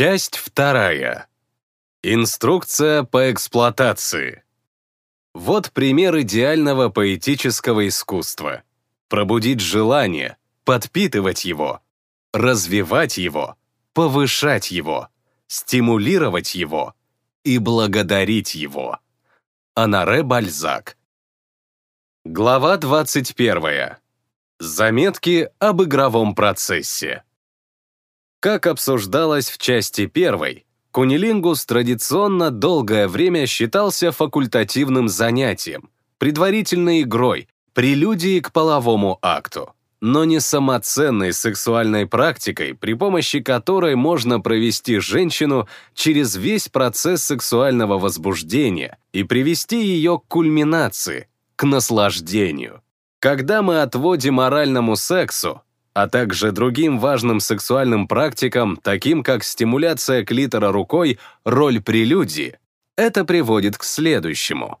Часть вторая. Инструкция по эксплуатации. Вот пример идеального поэтического искусства. Пробудить желание, подпитывать его, развивать его, повышать его, стимулировать его и благодарить его. Анаре Бальзак. Глава 21. Заметки об игровом процессе. Как обсуждалось в части первой, кунилингус традиционно долгое время считался факультативным занятием, предварительной игрой, прелюдией к половому акту, но не самоценной сексуальной практикой, при помощи которой можно провести женщину через весь процесс сексуального возбуждения и привести ее к кульминации, к наслаждению. Когда мы отводим моральному сексу, а также другим важным сексуальным практикам, таким как стимуляция клитора рукой, роль прелюдии, это приводит к следующему.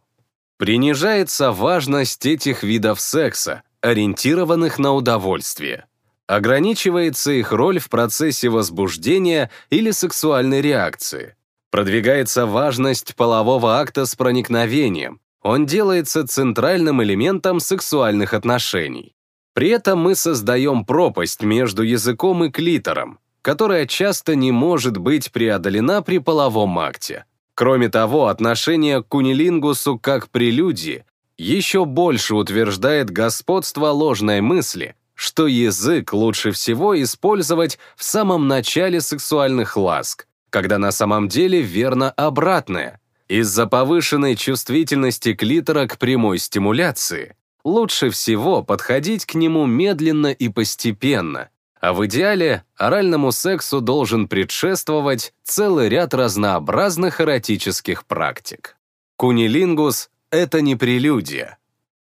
Принижается важность этих видов секса, ориентированных на удовольствие. Ограничивается их роль в процессе возбуждения или сексуальной реакции. Продвигается важность полового акта с проникновением. Он делается центральным элементом сексуальных отношений. При этом мы создаем пропасть между языком и клитором, которая часто не может быть преодолена при половом акте. Кроме того, отношение к кунилингусу как прелюдии еще больше утверждает господство ложной мысли, что язык лучше всего использовать в самом начале сексуальных ласк, когда на самом деле верно обратное. Из-за повышенной чувствительности клитора к прямой стимуляции лучше всего подходить к нему медленно и постепенно, а в идеале оральному сексу должен предшествовать целый ряд разнообразных эротических практик. Кунилингус — это не прелюдия.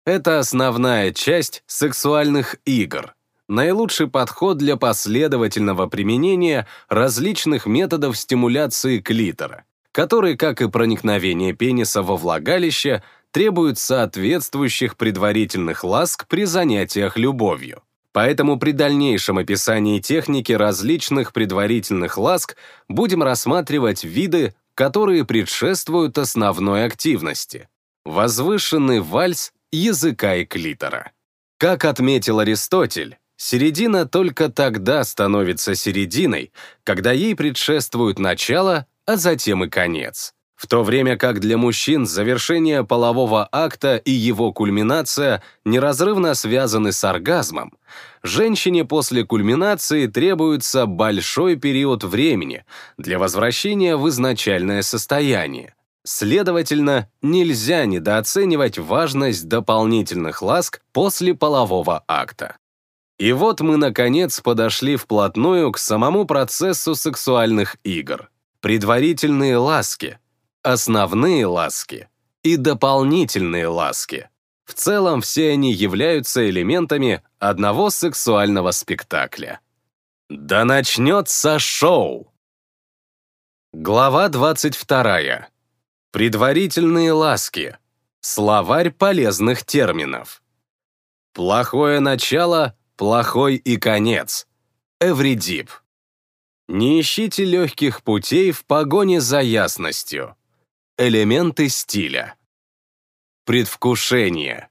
Это основная часть сексуальных игр, наилучший подход для последовательного применения различных методов стимуляции клитора, который, как и проникновение пениса во влагалище, требуют соответствующих предварительных ласк при занятиях любовью. Поэтому при дальнейшем описании техники различных предварительных ласк будем рассматривать виды, которые предшествуют основной активности. Возвышенный вальс языка и клитора. Как отметил Аристотель, середина только тогда становится серединой, когда ей предшествует начало, а затем и конец. В то время как для мужчин завершение полового акта и его кульминация неразрывно связаны с оргазмом, женщине после кульминации требуется большой период времени для возвращения в изначальное состояние. Следовательно, нельзя недооценивать важность дополнительных ласк после полового акта. И вот мы, наконец, подошли вплотную к самому процессу сексуальных игр. Предварительные ласки — основные ласки и дополнительные ласки. В целом все они являются элементами одного сексуального спектакля. Да начнется шоу! Глава 22. Предварительные ласки. Словарь полезных терминов. Плохое начало, плохой и конец. Эвридип. Не ищите легких путей в погоне за ясностью. Элементы стиля. Предвкушение.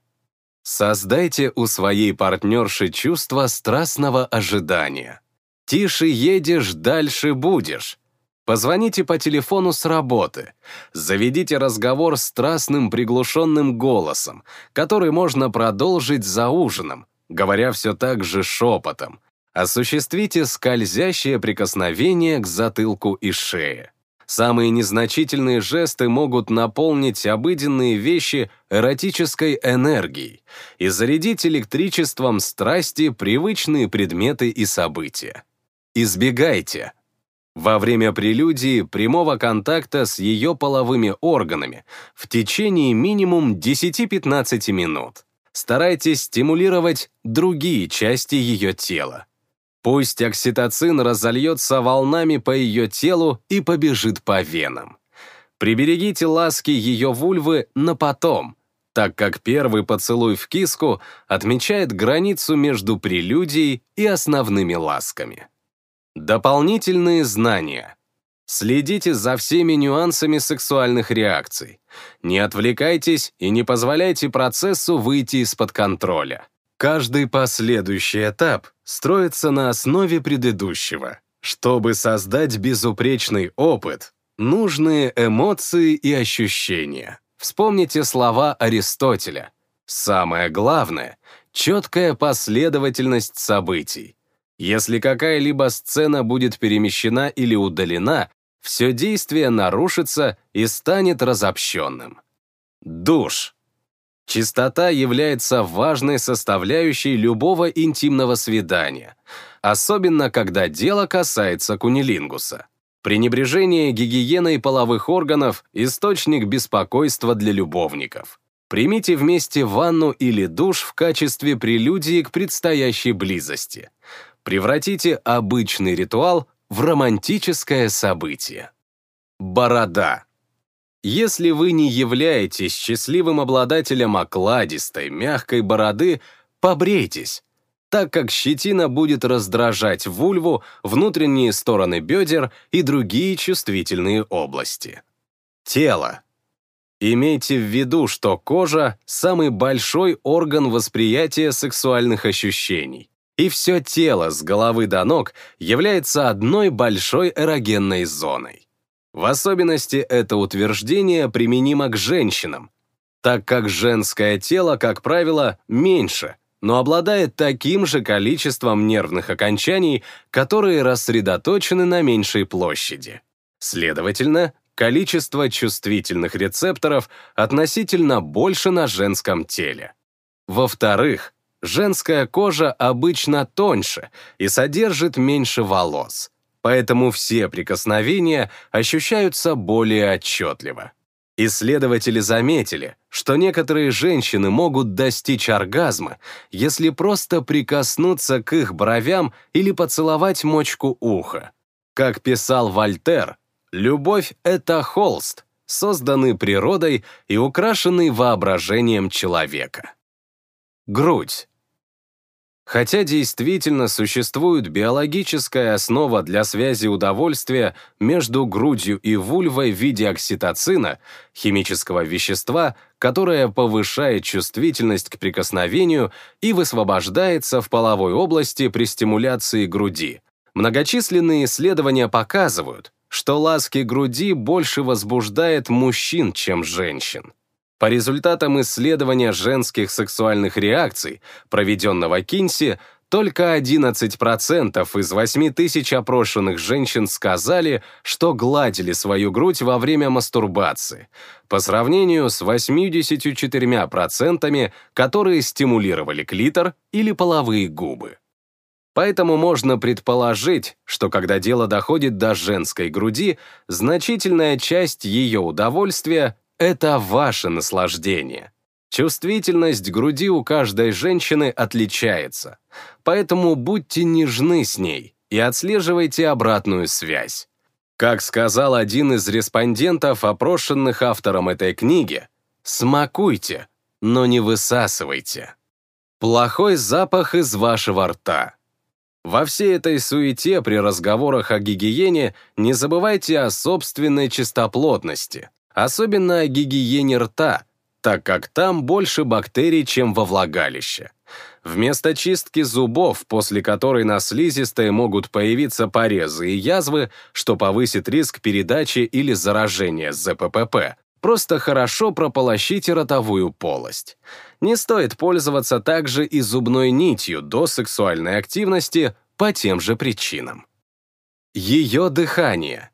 Создайте у своей партнерши чувство страстного ожидания. Тише едешь, дальше будешь. Позвоните по телефону с работы. Заведите разговор страстным приглушенным голосом, который можно продолжить за ужином, говоря все так же шепотом. Осуществите скользящее прикосновение к затылку и шее. Самые незначительные жесты могут наполнить обыденные вещи эротической энергией и зарядить электричеством страсти привычные предметы и события. Избегайте. Во время прелюдии прямого контакта с ее половыми органами в течение минимум 10-15 минут. Старайтесь стимулировать другие части ее тела. Пусть окситоцин разольется волнами по ее телу и побежит по венам. Приберегите ласки ее вульвы на потом, так как первый поцелуй в киску отмечает границу между прелюдией и основными ласками. Дополнительные знания. Следите за всеми нюансами сексуальных реакций. Не отвлекайтесь и не позволяйте процессу выйти из-под контроля. Каждый последующий этап строится на основе предыдущего. Чтобы создать безупречный опыт, нужны эмоции и ощущения. Вспомните слова Аристотеля. Самое главное — четкая последовательность событий. Если какая-либо сцена будет перемещена или удалена, все действие нарушится и станет разобщенным. Душ. Чистота является важной составляющей любого интимного свидания, особенно когда дело касается кунилингуса. Пренебрежение гигиеной половых органов – источник беспокойства для любовников. Примите вместе ванну или душ в качестве прелюдии к предстоящей близости. Превратите обычный ритуал в романтическое событие. Борода. Если вы не являетесь счастливым обладателем окладистой, мягкой бороды, побрейтесь, так как щетина будет раздражать вульву, внутренние стороны бедер и другие чувствительные области. Тело. Имейте в виду, что кожа – самый большой орган восприятия сексуальных ощущений и все тело с головы до ног является одной большой эрогенной зоной. В особенности это утверждение применимо к женщинам, так как женское тело, как правило, меньше, но обладает таким же количеством нервных окончаний, которые рассредоточены на меньшей площади. Следовательно, количество чувствительных рецепторов относительно больше на женском теле. Во-вторых, женская кожа обычно тоньше и содержит меньше волос, поэтому все прикосновения ощущаются более отчетливо. Исследователи заметили, что некоторые женщины могут достичь оргазма, если просто прикоснуться к их бровям или поцеловать мочку уха. Как писал Вольтер, любовь — это холст, созданный природой и украшенный воображением человека. Грудь Хотя действительно существует биологическая основа для связи удовольствия между грудью и вульвой в виде окситоцина, химического вещества, которое повышает чувствительность к прикосновению и высвобождается в половой области при стимуляции груди. Многочисленные исследования показывают, что ласки груди больше возбуждает мужчин, чем женщин. По результатам исследования женских сексуальных реакций, проведенного Кинси, только 11% из 8 тысяч опрошенных женщин сказали, что гладили свою грудь во время мастурбации, по сравнению с 84%, которые стимулировали клитор или половые губы. Поэтому можно предположить, что когда дело доходит до женской груди, значительная часть ее удовольствия это ваше наслаждение. Чувствительность груди у каждой женщины отличается, поэтому будьте нежны с ней и отслеживайте обратную связь. Как сказал один из респондентов, опрошенных автором этой книги, «Смакуйте, но не высасывайте». Плохой запах из вашего рта. Во всей этой суете при разговорах о гигиене не забывайте о собственной чистоплотности, особенно о гигиене рта, так как там больше бактерий, чем во влагалище. Вместо чистки зубов, после которой на слизистой могут появиться порезы и язвы, что повысит риск передачи или заражения ЗППП, просто хорошо прополощите ротовую полость. Не стоит пользоваться также и зубной нитью до сексуальной активности по тем же причинам. Ее дыхание –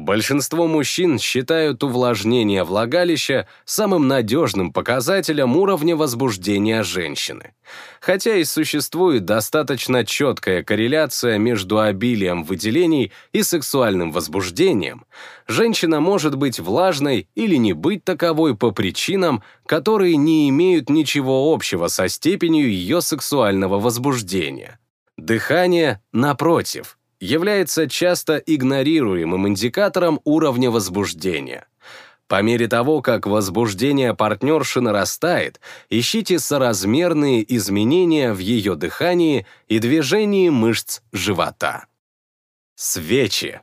Большинство мужчин считают увлажнение влагалища самым надежным показателем уровня возбуждения женщины. Хотя и существует достаточно четкая корреляция между обилием выделений и сексуальным возбуждением, женщина может быть влажной или не быть таковой по причинам, которые не имеют ничего общего со степенью ее сексуального возбуждения. Дыхание, напротив, является часто игнорируемым индикатором уровня возбуждения. По мере того, как возбуждение партнерши нарастает, ищите соразмерные изменения в ее дыхании и движении мышц живота. Свечи.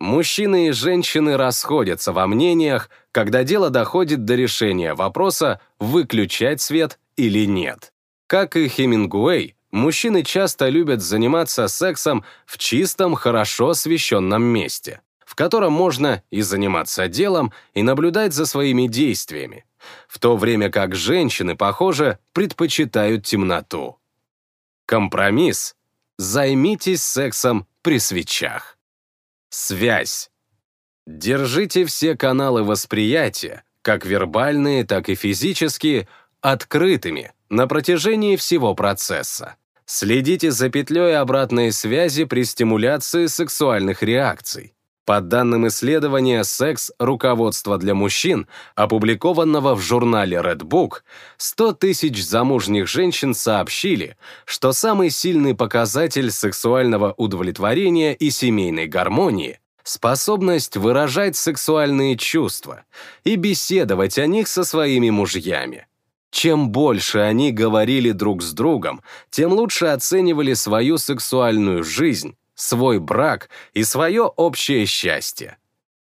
Мужчины и женщины расходятся во мнениях, когда дело доходит до решения вопроса, выключать свет или нет. Как и Хемингуэй, мужчины часто любят заниматься сексом в чистом, хорошо освещенном месте, в котором можно и заниматься делом, и наблюдать за своими действиями, в то время как женщины, похоже, предпочитают темноту. Компромисс. Займитесь сексом при свечах. Связь. Держите все каналы восприятия, как вербальные, так и физические, открытыми на протяжении всего процесса. Следите за петлей обратной связи при стимуляции сексуальных реакций. По данным исследования «Секс. Руководство для мужчин», опубликованного в журнале Red Book, 100 тысяч замужних женщин сообщили, что самый сильный показатель сексуального удовлетворения и семейной гармонии – способность выражать сексуальные чувства и беседовать о них со своими мужьями. Чем больше они говорили друг с другом, тем лучше оценивали свою сексуальную жизнь, свой брак и свое общее счастье.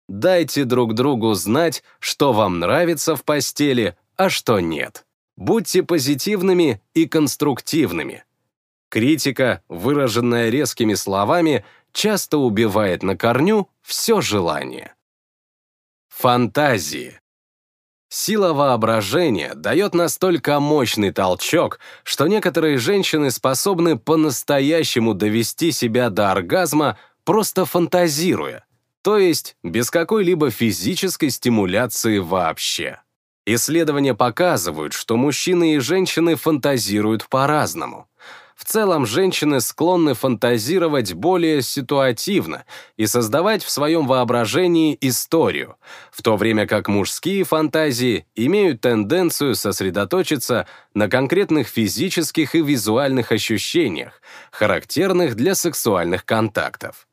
Дайте друг другу знать, что вам нравится в постели, а что нет. Будьте позитивными и конструктивными. Критика, выраженная резкими словами, часто убивает на корню все желание. Фантазии. Сила воображения дает настолько мощный толчок, что некоторые женщины способны по-настоящему довести себя до оргазма, просто фантазируя, то есть без какой-либо физической стимуляции вообще. Исследования показывают, что мужчины и женщины фантазируют по-разному. В целом, женщины склонны фантазировать более ситуативно и создавать в своем воображении историю, в то время как мужские фантазии имеют тенденцию сосредоточиться на конкретных физических и визуальных ощущениях, характерных для сексуальных контактов.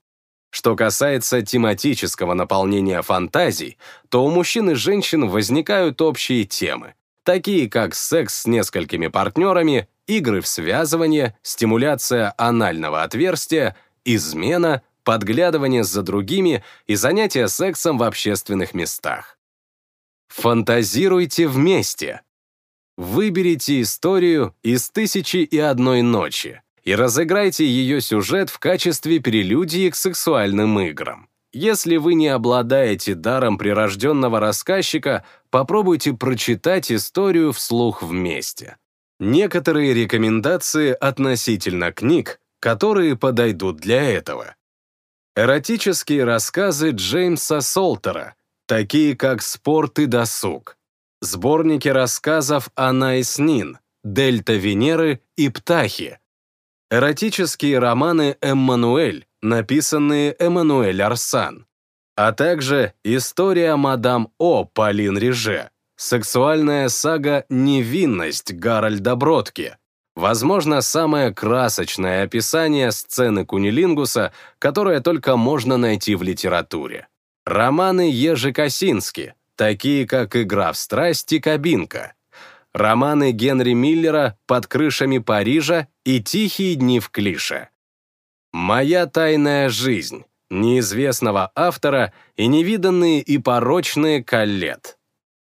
Что касается тематического наполнения фантазий, то у мужчин и женщин возникают общие темы, такие как секс с несколькими партнерами игры в связывание, стимуляция анального отверстия, измена, подглядывание за другими и занятия сексом в общественных местах. Фантазируйте вместе. Выберите историю из «Тысячи и одной ночи» и разыграйте ее сюжет в качестве прелюдии к сексуальным играм. Если вы не обладаете даром прирожденного рассказчика, попробуйте прочитать историю вслух вместе. Некоторые рекомендации относительно книг, которые подойдут для этого. Эротические рассказы Джеймса Солтера, такие как «Спорт и досуг», сборники рассказов «Она и Снин», «Дельта Венеры» и «Птахи», эротические романы «Эммануэль», написанные Эммануэль Арсан, а также «История мадам О» Полин Реже, Сексуальная сага «Невинность» Гарольда Бродки. Возможно, самое красочное описание сцены кунилингуса, которое только можно найти в литературе. Романы Ежи Косински, такие как «Игра в страсти», «Кабинка». Романы Генри Миллера «Под крышами Парижа» и «Тихие дни в Клише». «Моя тайная жизнь» неизвестного автора и невиданные и порочные коллет.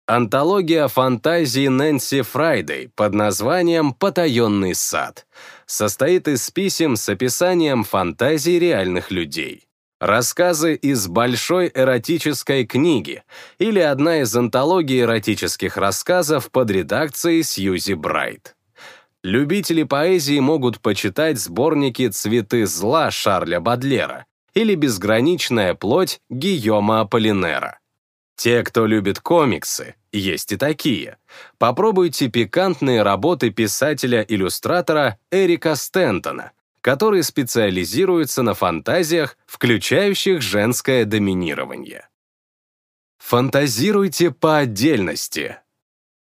Антология фантазии Нэнси Фрайдей под названием «Потаенный сад» состоит из писем с описанием фантазий реальных людей. Рассказы из большой эротической книги или одна из антологий эротических рассказов под редакцией Сьюзи Брайт. Любители поэзии могут почитать сборники «Цветы зла» Шарля Бодлера или «Безграничная плоть» Гийома Аполлинера. Те, кто любит комиксы, есть и такие. Попробуйте пикантные работы писателя-иллюстратора Эрика Стентона, который специализируется на фантазиях, включающих женское доминирование. Фантазируйте по отдельности.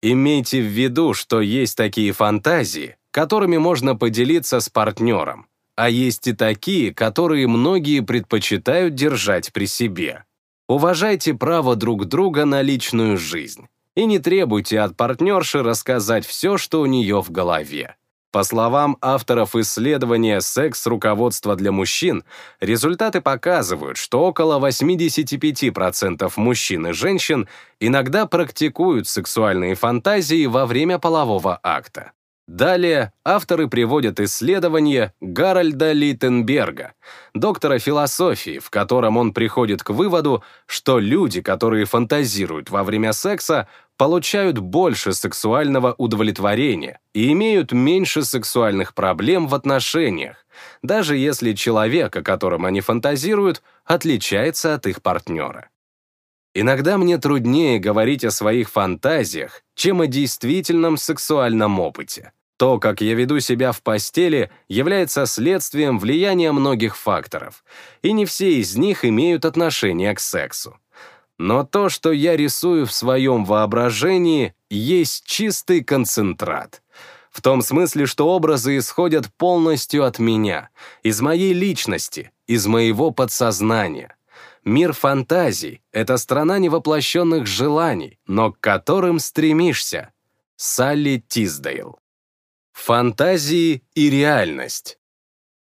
Имейте в виду, что есть такие фантазии, которыми можно поделиться с партнером, а есть и такие, которые многие предпочитают держать при себе. Уважайте право друг друга на личную жизнь и не требуйте от партнерши рассказать все, что у нее в голове. По словам авторов исследования «Секс-руководство для мужчин», результаты показывают, что около 85% мужчин и женщин иногда практикуют сексуальные фантазии во время полового акта. Далее авторы приводят исследование Гарольда Литтенберга, доктора философии, в котором он приходит к выводу, что люди, которые фантазируют во время секса, получают больше сексуального удовлетворения и имеют меньше сексуальных проблем в отношениях, даже если человек, о котором они фантазируют, отличается от их партнера. Иногда мне труднее говорить о своих фантазиях, чем о действительном сексуальном опыте. То, как я веду себя в постели, является следствием влияния многих факторов, и не все из них имеют отношение к сексу. Но то, что я рисую в своем воображении, есть чистый концентрат. В том смысле, что образы исходят полностью от меня, из моей личности, из моего подсознания. Мир фантазий — это страна невоплощенных желаний, но к которым стремишься. Салли Тиздейл Фантазии и реальность.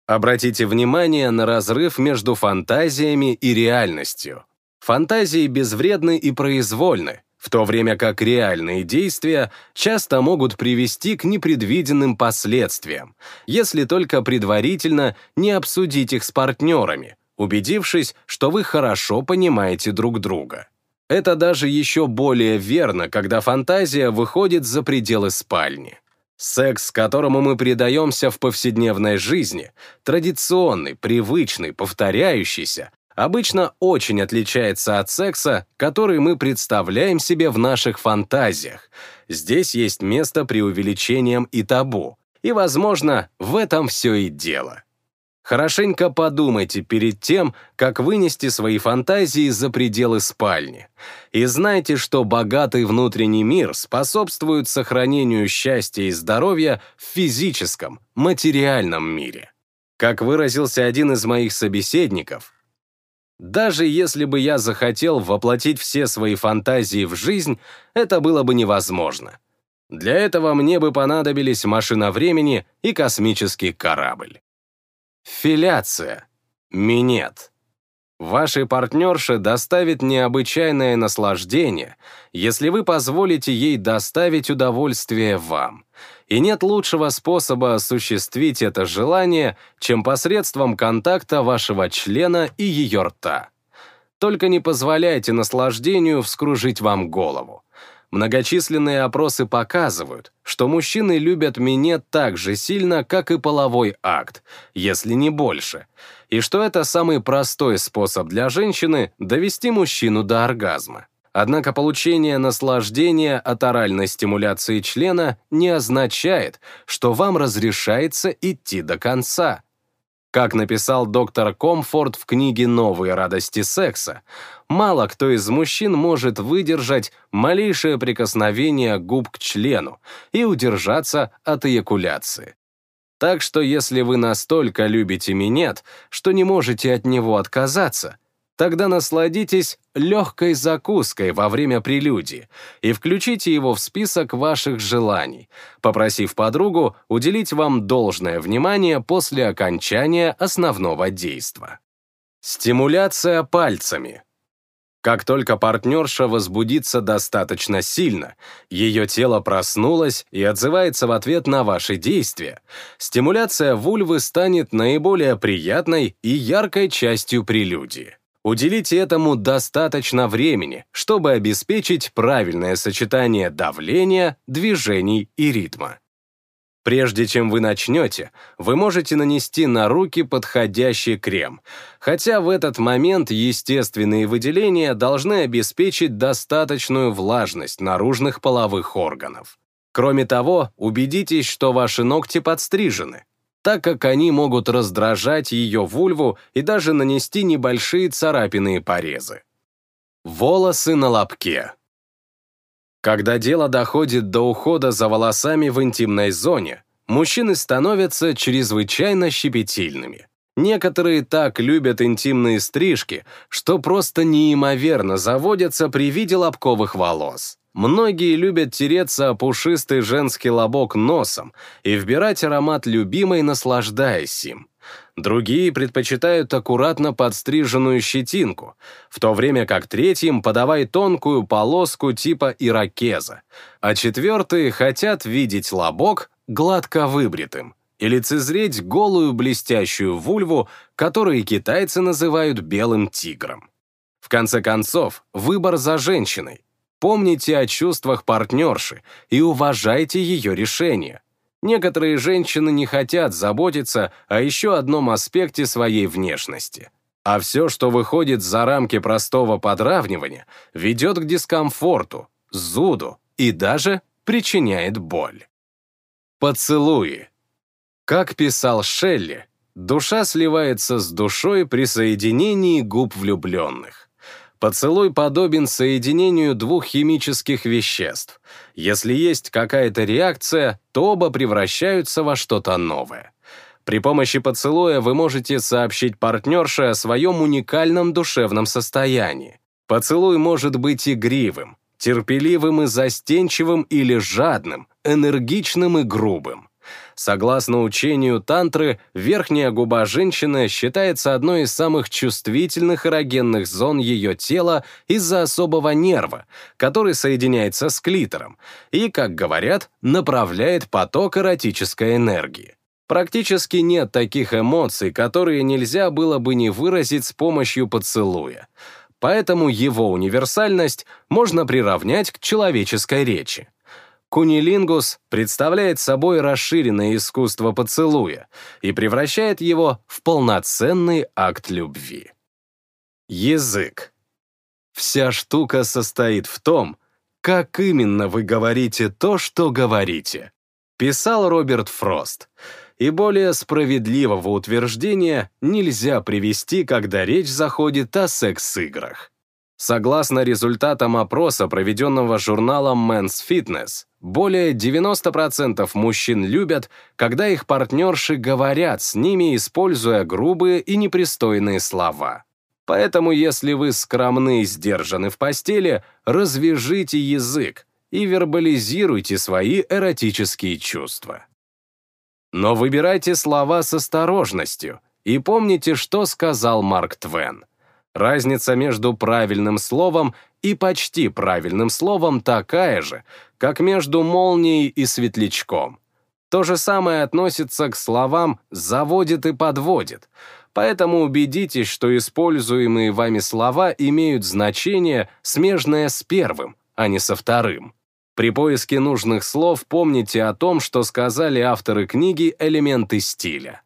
Обратите внимание на разрыв между фантазиями и реальностью. Фантазии безвредны и произвольны, в то время как реальные действия часто могут привести к непредвиденным последствиям, если только предварительно не обсудить их с партнерами, убедившись, что вы хорошо понимаете друг друга. Это даже еще более верно, когда фантазия выходит за пределы спальни. Секс, которому мы предаемся в повседневной жизни, традиционный, привычный, повторяющийся, обычно очень отличается от секса, который мы представляем себе в наших фантазиях. Здесь есть место преувеличениям и табу. И, возможно, в этом все и дело. Хорошенько подумайте перед тем, как вынести свои фантазии за пределы спальни. И знайте, что богатый внутренний мир способствует сохранению счастья и здоровья в физическом, материальном мире. Как выразился один из моих собеседников, даже если бы я захотел воплотить все свои фантазии в жизнь, это было бы невозможно. Для этого мне бы понадобились машина времени и космический корабль. Филяция. Минет. Вашей партнерше доставит необычайное наслаждение, если вы позволите ей доставить удовольствие вам. И нет лучшего способа осуществить это желание, чем посредством контакта вашего члена и ее рта. Только не позволяйте наслаждению вскружить вам голову. Многочисленные опросы показывают, что мужчины любят минет так же сильно, как и половой акт, если не больше, и что это самый простой способ для женщины довести мужчину до оргазма. Однако получение наслаждения от оральной стимуляции члена не означает, что вам разрешается идти до конца. Как написал доктор Комфорт в книге «Новые радости секса», мало кто из мужчин может выдержать малейшее прикосновение губ к члену и удержаться от эякуляции. Так что если вы настолько любите минет, что не можете от него отказаться, Тогда насладитесь легкой закуской во время прелюдии и включите его в список ваших желаний, попросив подругу уделить вам должное внимание после окончания основного действа. Стимуляция пальцами. Как только партнерша возбудится достаточно сильно, ее тело проснулось и отзывается в ответ на ваши действия, стимуляция вульвы станет наиболее приятной и яркой частью прелюдии. Уделите этому достаточно времени, чтобы обеспечить правильное сочетание давления, движений и ритма. Прежде чем вы начнете, вы можете нанести на руки подходящий крем, хотя в этот момент естественные выделения должны обеспечить достаточную влажность наружных половых органов. Кроме того, убедитесь, что ваши ногти подстрижены, так как они могут раздражать ее вульву и даже нанести небольшие царапины и порезы. Волосы на лобке. Когда дело доходит до ухода за волосами в интимной зоне, мужчины становятся чрезвычайно щепетильными. Некоторые так любят интимные стрижки, что просто неимоверно заводятся при виде лобковых волос. Многие любят тереться о пушистый женский лобок носом и вбирать аромат любимой, наслаждаясь им. Другие предпочитают аккуратно подстриженную щетинку, в то время как третьим подавай тонкую полоску типа иракеза, а четвертые хотят видеть лобок гладко выбритым и лицезреть голую блестящую вульву, которую китайцы называют белым тигром. В конце концов, выбор за женщиной, Помните о чувствах партнерши и уважайте ее решение. Некоторые женщины не хотят заботиться о еще одном аспекте своей внешности. А все, что выходит за рамки простого подравнивания, ведет к дискомфорту, зуду и даже причиняет боль. Поцелуи. Как писал Шелли, душа сливается с душой при соединении губ влюбленных. Поцелуй подобен соединению двух химических веществ. Если есть какая-то реакция, то оба превращаются во что-то новое. При помощи поцелуя вы можете сообщить партнерше о своем уникальном душевном состоянии. Поцелуй может быть игривым, терпеливым и застенчивым или жадным, энергичным и грубым. Согласно учению тантры, верхняя губа женщины считается одной из самых чувствительных эрогенных зон ее тела из-за особого нерва, который соединяется с клитором и, как говорят, направляет поток эротической энергии. Практически нет таких эмоций, которые нельзя было бы не выразить с помощью поцелуя. Поэтому его универсальность можно приравнять к человеческой речи. Кунилингус представляет собой расширенное искусство поцелуя и превращает его в полноценный акт любви. Язык. Вся штука состоит в том, как именно вы говорите то, что говорите, писал Роберт Фрост. И более справедливого утверждения нельзя привести, когда речь заходит о секс-играх. Согласно результатам опроса, проведенного журналом Men's Fitness, более 90% мужчин любят, когда их партнерши говорят с ними, используя грубые и непристойные слова. Поэтому, если вы скромны и сдержаны в постели, развяжите язык и вербализируйте свои эротические чувства. Но выбирайте слова с осторожностью и помните, что сказал Марк Твен. Разница между правильным словом и почти правильным словом такая же, как между молнией и светлячком. То же самое относится к словам «заводит» и «подводит», поэтому убедитесь, что используемые вами слова имеют значение, смежное с первым, а не со вторым. При поиске нужных слов помните о том, что сказали авторы книги «Элементы стиля».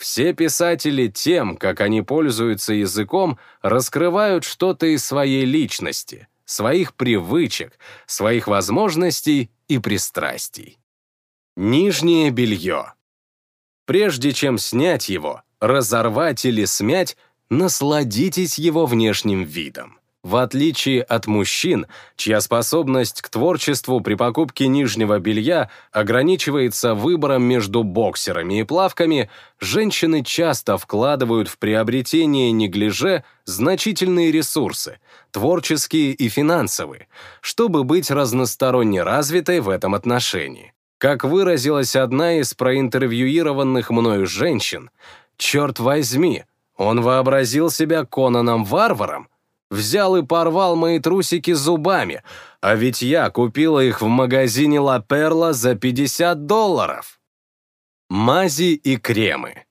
Все писатели тем, как они пользуются языком, раскрывают что-то из своей личности, своих привычек, своих возможностей и пристрастий. Нижнее белье. Прежде чем снять его, разорвать или смять, насладитесь его внешним видом. В отличие от мужчин, чья способность к творчеству при покупке нижнего белья ограничивается выбором между боксерами и плавками, женщины часто вкладывают в приобретение неглиже значительные ресурсы, творческие и финансовые, чтобы быть разносторонне развитой в этом отношении. Как выразилась одна из проинтервьюированных мною женщин, «Черт возьми, он вообразил себя Конаном-варваром, Взял и порвал мои трусики зубами, а ведь я купила их в магазине Ла Перла за 50 долларов. Мази и кремы.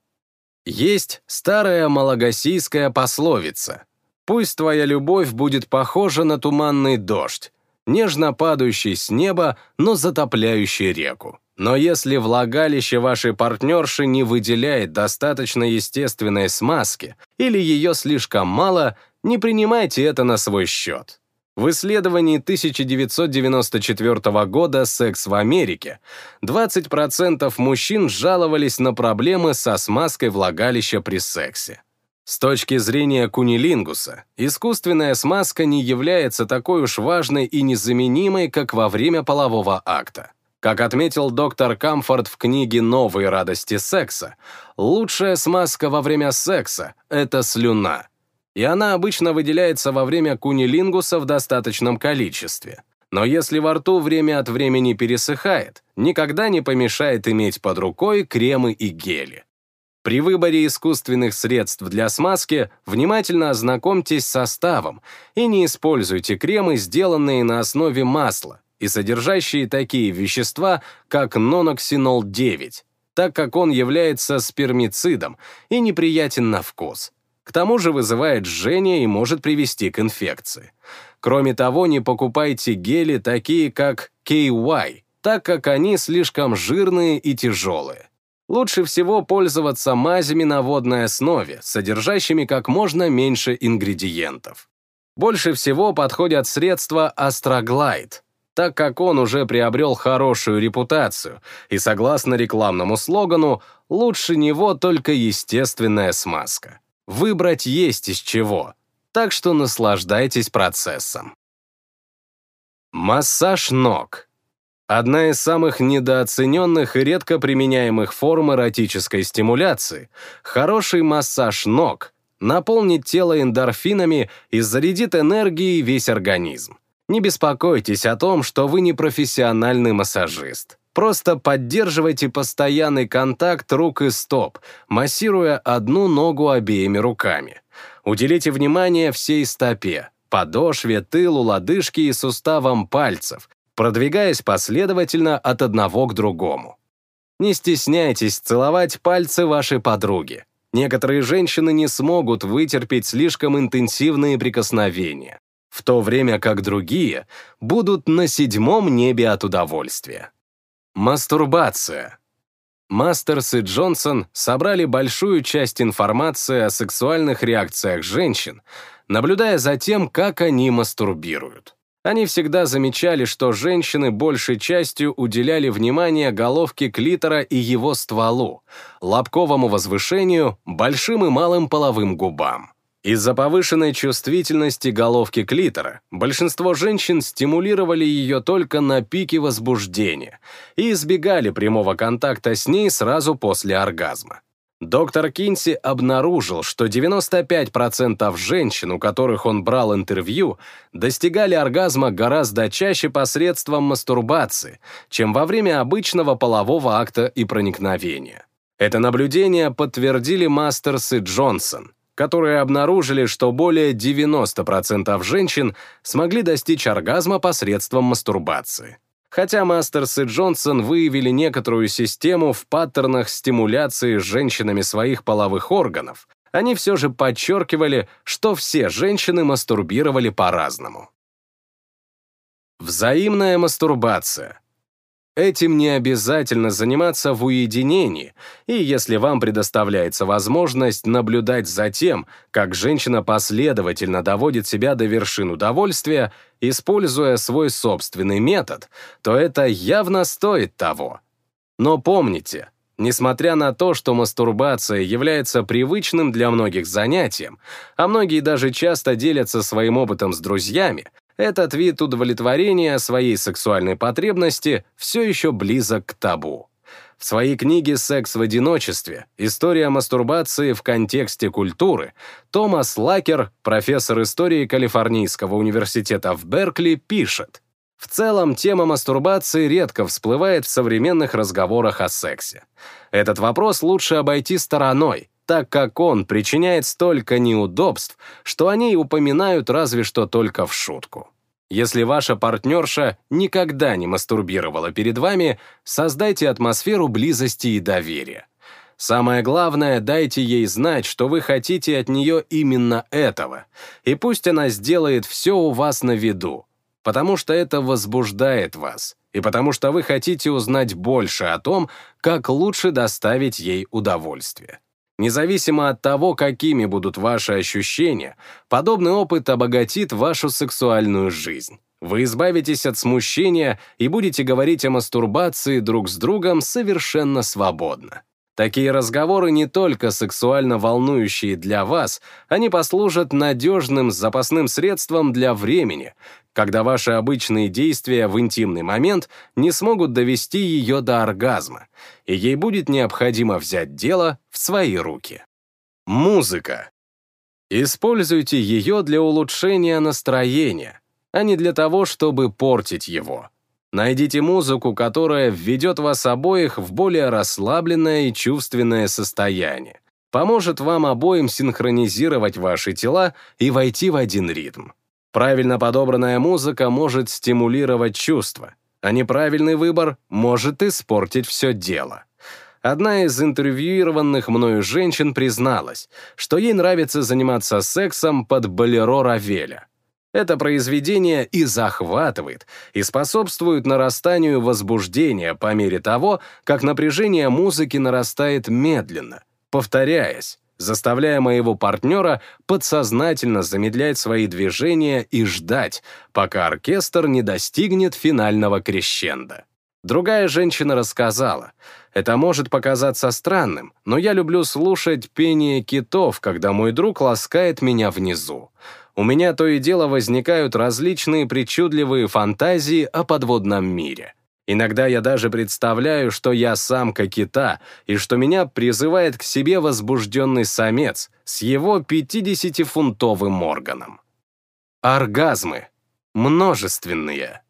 Есть старая малагасийская пословица. Пусть твоя любовь будет похожа на туманный дождь, нежно падающий с неба, но затопляющий реку. Но если влагалище вашей партнерши не выделяет достаточно естественной смазки или ее слишком мало, не принимайте это на свой счет. В исследовании 1994 года «Секс в Америке» 20% мужчин жаловались на проблемы со смазкой влагалища при сексе. С точки зрения кунилингуса, искусственная смазка не является такой уж важной и незаменимой, как во время полового акта. Как отметил доктор Камфорд в книге «Новые радости секса», лучшая смазка во время секса — это слюна и она обычно выделяется во время кунилингуса в достаточном количестве. Но если во рту время от времени пересыхает, никогда не помешает иметь под рукой кремы и гели. При выборе искусственных средств для смазки внимательно ознакомьтесь с составом и не используйте кремы, сделанные на основе масла и содержащие такие вещества, как ноноксинол-9, так как он является спермицидом и неприятен на вкус. К тому же вызывает жжение и может привести к инфекции. Кроме того, не покупайте гели, такие как KY, так как они слишком жирные и тяжелые. Лучше всего пользоваться мазями на водной основе, содержащими как можно меньше ингредиентов. Больше всего подходят средства Astroglide, так как он уже приобрел хорошую репутацию, и согласно рекламному слогану, лучше него только естественная смазка. Выбрать есть из чего, так что наслаждайтесь процессом. Массаж ног. Одна из самых недооцененных и редко применяемых форм эротической стимуляции – хороший массаж ног – наполнит тело эндорфинами и зарядит энергией весь организм. Не беспокойтесь о том, что вы не профессиональный массажист. Просто поддерживайте постоянный контакт рук и стоп, массируя одну ногу обеими руками. Уделите внимание всей стопе, подошве, тылу, лодыжке и суставам пальцев, продвигаясь последовательно от одного к другому. Не стесняйтесь целовать пальцы вашей подруги. Некоторые женщины не смогут вытерпеть слишком интенсивные прикосновения в то время как другие будут на седьмом небе от удовольствия. Мастурбация. Мастерс и Джонсон собрали большую часть информации о сексуальных реакциях женщин, наблюдая за тем, как они мастурбируют. Они всегда замечали, что женщины большей частью уделяли внимание головке клитора и его стволу, лобковому возвышению, большим и малым половым губам. Из-за повышенной чувствительности головки клитора большинство женщин стимулировали ее только на пике возбуждения и избегали прямого контакта с ней сразу после оргазма. Доктор Кинси обнаружил, что 95% женщин, у которых он брал интервью, достигали оргазма гораздо чаще посредством мастурбации, чем во время обычного полового акта и проникновения. Это наблюдение подтвердили Мастерс и Джонсон – которые обнаружили, что более 90% женщин смогли достичь оргазма посредством мастурбации. Хотя Мастерс и Джонсон выявили некоторую систему в паттернах стимуляции женщинами своих половых органов, они все же подчеркивали, что все женщины мастурбировали по-разному. Взаимная мастурбация Этим не обязательно заниматься в уединении, и если вам предоставляется возможность наблюдать за тем, как женщина последовательно доводит себя до вершин удовольствия, используя свой собственный метод, то это явно стоит того. Но помните, несмотря на то, что мастурбация является привычным для многих занятием, а многие даже часто делятся своим опытом с друзьями, этот вид удовлетворения своей сексуальной потребности все еще близок к табу. В своей книге «Секс в одиночестве. История мастурбации в контексте культуры» Томас Лакер, профессор истории Калифорнийского университета в Беркли, пишет, в целом, тема мастурбации редко всплывает в современных разговорах о сексе. Этот вопрос лучше обойти стороной, так как он причиняет столько неудобств, что они упоминают разве что только в шутку. Если ваша партнерша никогда не мастурбировала перед вами, создайте атмосферу близости и доверия. Самое главное, дайте ей знать, что вы хотите от нее именно этого, и пусть она сделает все у вас на виду, потому что это возбуждает вас, и потому что вы хотите узнать больше о том, как лучше доставить ей удовольствие. Независимо от того, какими будут ваши ощущения, подобный опыт обогатит вашу сексуальную жизнь. Вы избавитесь от смущения и будете говорить о мастурбации друг с другом совершенно свободно. Такие разговоры не только сексуально волнующие для вас, они послужат надежным запасным средством для времени, когда ваши обычные действия в интимный момент не смогут довести ее до оргазма, и ей будет необходимо взять дело в свои руки. Музыка. Используйте ее для улучшения настроения, а не для того, чтобы портить его. Найдите музыку, которая введет вас обоих в более расслабленное и чувственное состояние, поможет вам обоим синхронизировать ваши тела и войти в один ритм. Правильно подобранная музыка может стимулировать чувства, а неправильный выбор может испортить все дело. Одна из интервьюированных мною женщин призналась, что ей нравится заниматься сексом под болеро Равеля. Это произведение и захватывает, и способствует нарастанию возбуждения по мере того, как напряжение музыки нарастает медленно, повторяясь, заставляя моего партнера подсознательно замедлять свои движения и ждать, пока оркестр не достигнет финального крещенда. Другая женщина рассказала, это может показаться странным, но я люблю слушать пение китов, когда мой друг ласкает меня внизу у меня то и дело возникают различные причудливые фантазии о подводном мире. Иногда я даже представляю, что я самка кита, и что меня призывает к себе возбужденный самец с его 50-фунтовым органом. Оргазмы. Множественные.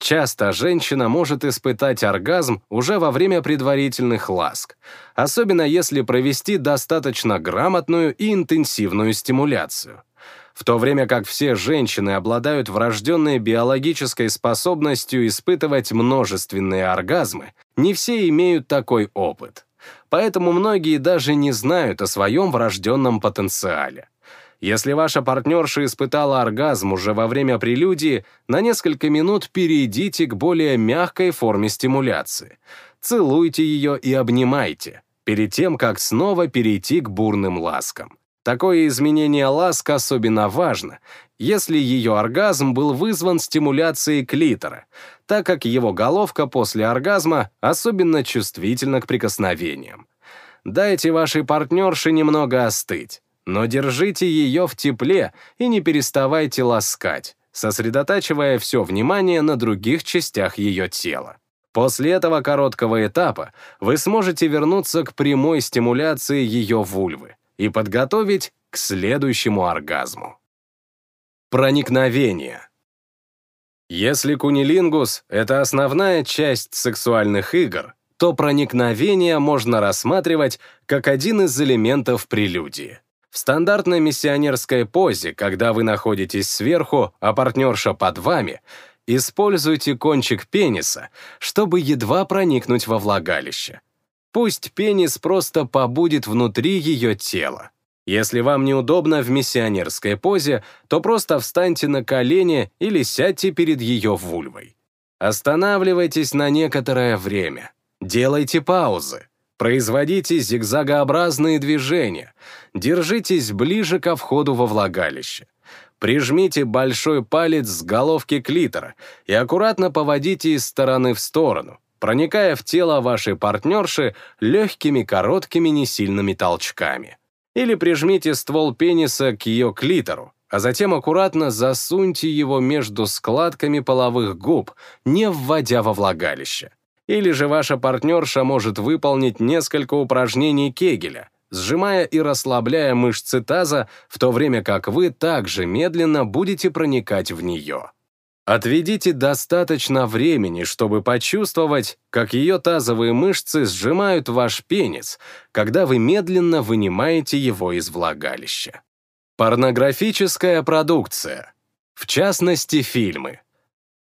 Часто женщина может испытать оргазм уже во время предварительных ласк, особенно если провести достаточно грамотную и интенсивную стимуляцию в то время как все женщины обладают врожденной биологической способностью испытывать множественные оргазмы, не все имеют такой опыт. Поэтому многие даже не знают о своем врожденном потенциале. Если ваша партнерша испытала оргазм уже во время прелюдии, на несколько минут перейдите к более мягкой форме стимуляции. Целуйте ее и обнимайте, перед тем, как снова перейти к бурным ласкам. Такое изменение ласк особенно важно, если ее оргазм был вызван стимуляцией клитора, так как его головка после оргазма особенно чувствительна к прикосновениям. Дайте вашей партнерше немного остыть, но держите ее в тепле и не переставайте ласкать, сосредотачивая все внимание на других частях ее тела. После этого короткого этапа вы сможете вернуться к прямой стимуляции ее вульвы, и подготовить к следующему оргазму. Проникновение. Если кунилингус — это основная часть сексуальных игр, то проникновение можно рассматривать как один из элементов прелюдии. В стандартной миссионерской позе, когда вы находитесь сверху, а партнерша под вами, используйте кончик пениса, чтобы едва проникнуть во влагалище. Пусть пенис просто побудет внутри ее тела. Если вам неудобно в миссионерской позе, то просто встаньте на колени или сядьте перед ее вульвой. Останавливайтесь на некоторое время. Делайте паузы. Производите зигзагообразные движения. Держитесь ближе ко входу во влагалище. Прижмите большой палец с головки клитора и аккуратно поводите из стороны в сторону, проникая в тело вашей партнерши легкими короткими несильными толчками. Или прижмите ствол пениса к ее клитору, а затем аккуратно засуньте его между складками половых губ, не вводя во влагалище. Или же ваша партнерша может выполнить несколько упражнений Кегеля, сжимая и расслабляя мышцы таза, в то время как вы также медленно будете проникать в нее. Отведите достаточно времени, чтобы почувствовать, как ее тазовые мышцы сжимают ваш пенис, когда вы медленно вынимаете его из влагалища. Порнографическая продукция. В частности, фильмы.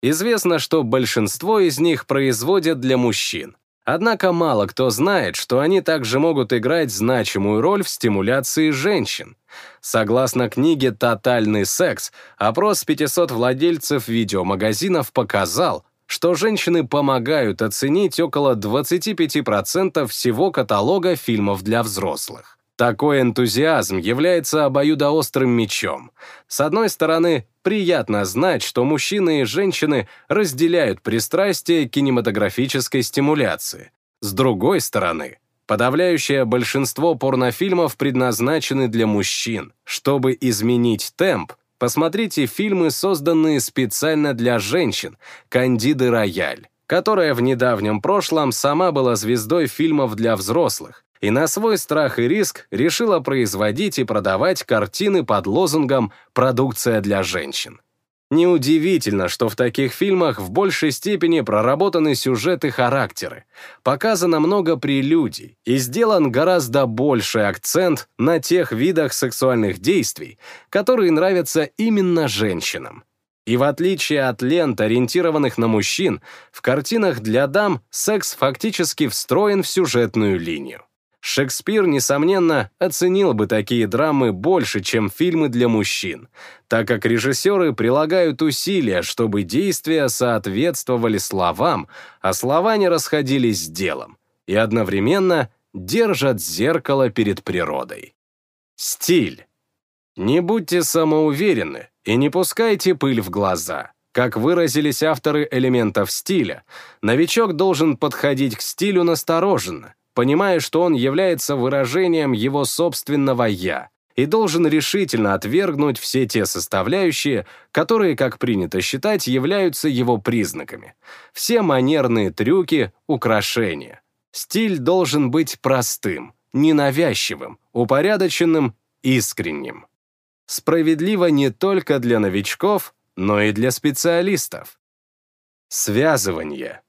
Известно, что большинство из них производят для мужчин. Однако мало кто знает, что они также могут играть значимую роль в стимуляции женщин. Согласно книге «Тотальный секс», опрос 500 владельцев видеомагазинов показал, что женщины помогают оценить около 25% всего каталога фильмов для взрослых. Такой энтузиазм является обоюдоострым мечом. С одной стороны, приятно знать, что мужчины и женщины разделяют пристрастие к кинематографической стимуляции. С другой стороны, подавляющее большинство порнофильмов предназначены для мужчин. Чтобы изменить темп, посмотрите фильмы, созданные специально для женщин «Кандиды Рояль», которая в недавнем прошлом сама была звездой фильмов для взрослых, и на свой страх и риск решила производить и продавать картины под лозунгом «Продукция для женщин». Неудивительно, что в таких фильмах в большей степени проработаны сюжеты и характеры, показано много прелюдий и сделан гораздо больший акцент на тех видах сексуальных действий, которые нравятся именно женщинам. И в отличие от лент, ориентированных на мужчин, в картинах для дам секс фактически встроен в сюжетную линию. Шекспир, несомненно, оценил бы такие драмы больше, чем фильмы для мужчин, так как режиссеры прилагают усилия, чтобы действия соответствовали словам, а слова не расходились с делом, и одновременно держат зеркало перед природой. Стиль. Не будьте самоуверенны и не пускайте пыль в глаза. Как выразились авторы элементов стиля, новичок должен подходить к стилю настороженно, понимая, что он является выражением его собственного «я», и должен решительно отвергнуть все те составляющие, которые, как принято считать, являются его признаками. Все манерные трюки, украшения. Стиль должен быть простым, ненавязчивым, упорядоченным, искренним. Справедливо не только для новичков, но и для специалистов. Связывание.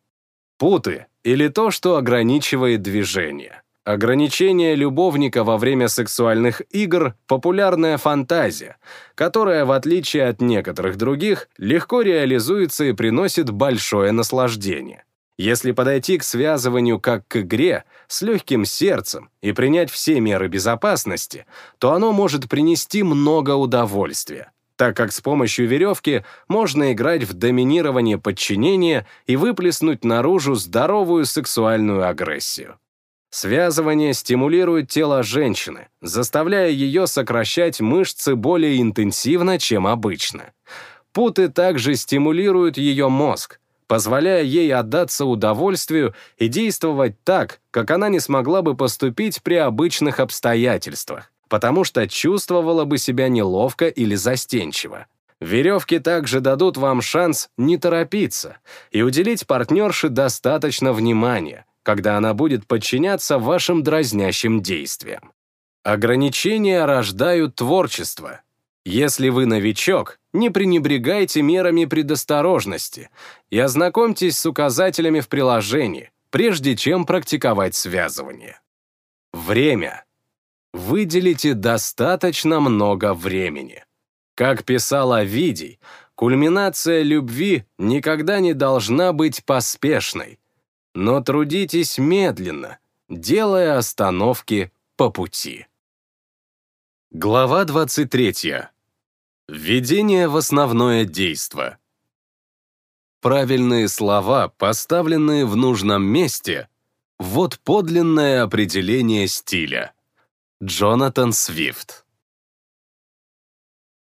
Путы или то, что ограничивает движение. Ограничение любовника во время сексуальных игр – популярная фантазия, которая, в отличие от некоторых других, легко реализуется и приносит большое наслаждение. Если подойти к связыванию как к игре, с легким сердцем и принять все меры безопасности, то оно может принести много удовольствия так как с помощью веревки можно играть в доминирование подчинения и выплеснуть наружу здоровую сексуальную агрессию. Связывание стимулирует тело женщины, заставляя ее сокращать мышцы более интенсивно, чем обычно. Путы также стимулируют ее мозг, позволяя ей отдаться удовольствию и действовать так, как она не смогла бы поступить при обычных обстоятельствах потому что чувствовала бы себя неловко или застенчиво. Веревки также дадут вам шанс не торопиться и уделить партнерше достаточно внимания, когда она будет подчиняться вашим дразнящим действиям. Ограничения рождают творчество. Если вы новичок, не пренебрегайте мерами предосторожности и ознакомьтесь с указателями в приложении, прежде чем практиковать связывание. Время выделите достаточно много времени. Как писал Овидий, кульминация любви никогда не должна быть поспешной, но трудитесь медленно, делая остановки по пути. Глава 23. Введение в основное действо. Правильные слова, поставленные в нужном месте, вот подлинное определение стиля. Джонатан Свифт.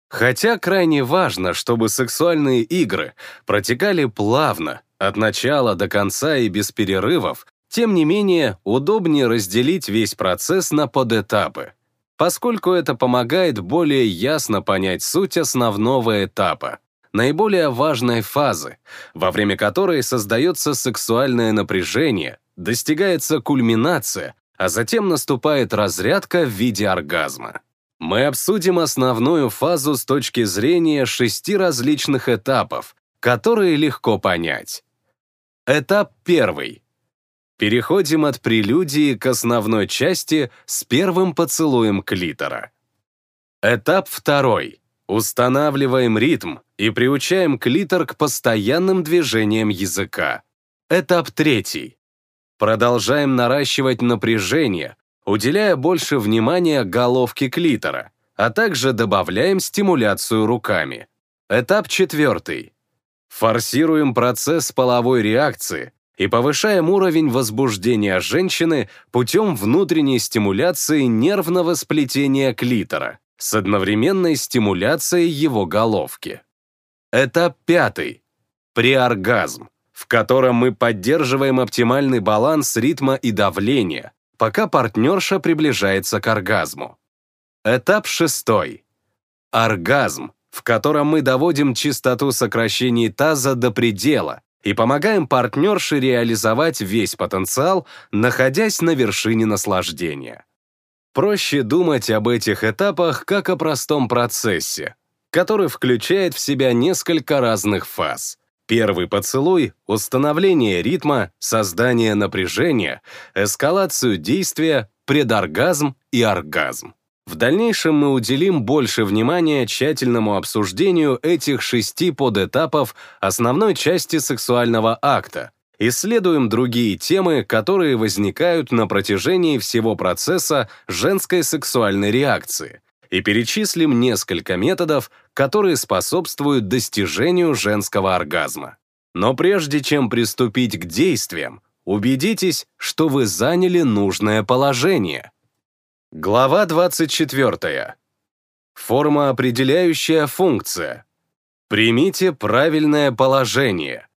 Хотя крайне важно, чтобы сексуальные игры протекали плавно, от начала до конца и без перерывов, тем не менее удобнее разделить весь процесс на подэтапы, поскольку это помогает более ясно понять суть основного этапа, наиболее важной фазы, во время которой создается сексуальное напряжение, достигается кульминация, а затем наступает разрядка в виде оргазма. Мы обсудим основную фазу с точки зрения шести различных этапов, которые легко понять. Этап первый. Переходим от прелюдии к основной части с первым поцелуем клитора. Этап второй. Устанавливаем ритм и приучаем клитор к постоянным движениям языка. Этап третий. Продолжаем наращивать напряжение, уделяя больше внимания головке клитора, а также добавляем стимуляцию руками. Этап четвертый. Форсируем процесс половой реакции и повышаем уровень возбуждения женщины путем внутренней стимуляции нервного сплетения клитора с одновременной стимуляцией его головки. Этап пятый. Преоргазм в котором мы поддерживаем оптимальный баланс ритма и давления, пока партнерша приближается к оргазму. Этап шестой. Оргазм, в котором мы доводим частоту сокращений таза до предела и помогаем партнерше реализовать весь потенциал, находясь на вершине наслаждения. Проще думать об этих этапах как о простом процессе. который включает в себя несколько разных фаз. Первый поцелуй — установление ритма, создание напряжения, эскалацию действия, предоргазм и оргазм. В дальнейшем мы уделим больше внимания тщательному обсуждению этих шести подэтапов основной части сексуального акта, исследуем другие темы, которые возникают на протяжении всего процесса женской сексуальной реакции, и перечислим несколько методов, которые способствуют достижению женского оргазма. Но прежде чем приступить к действиям, убедитесь, что вы заняли нужное положение. Глава 24. Форма определяющая функция. Примите правильное положение.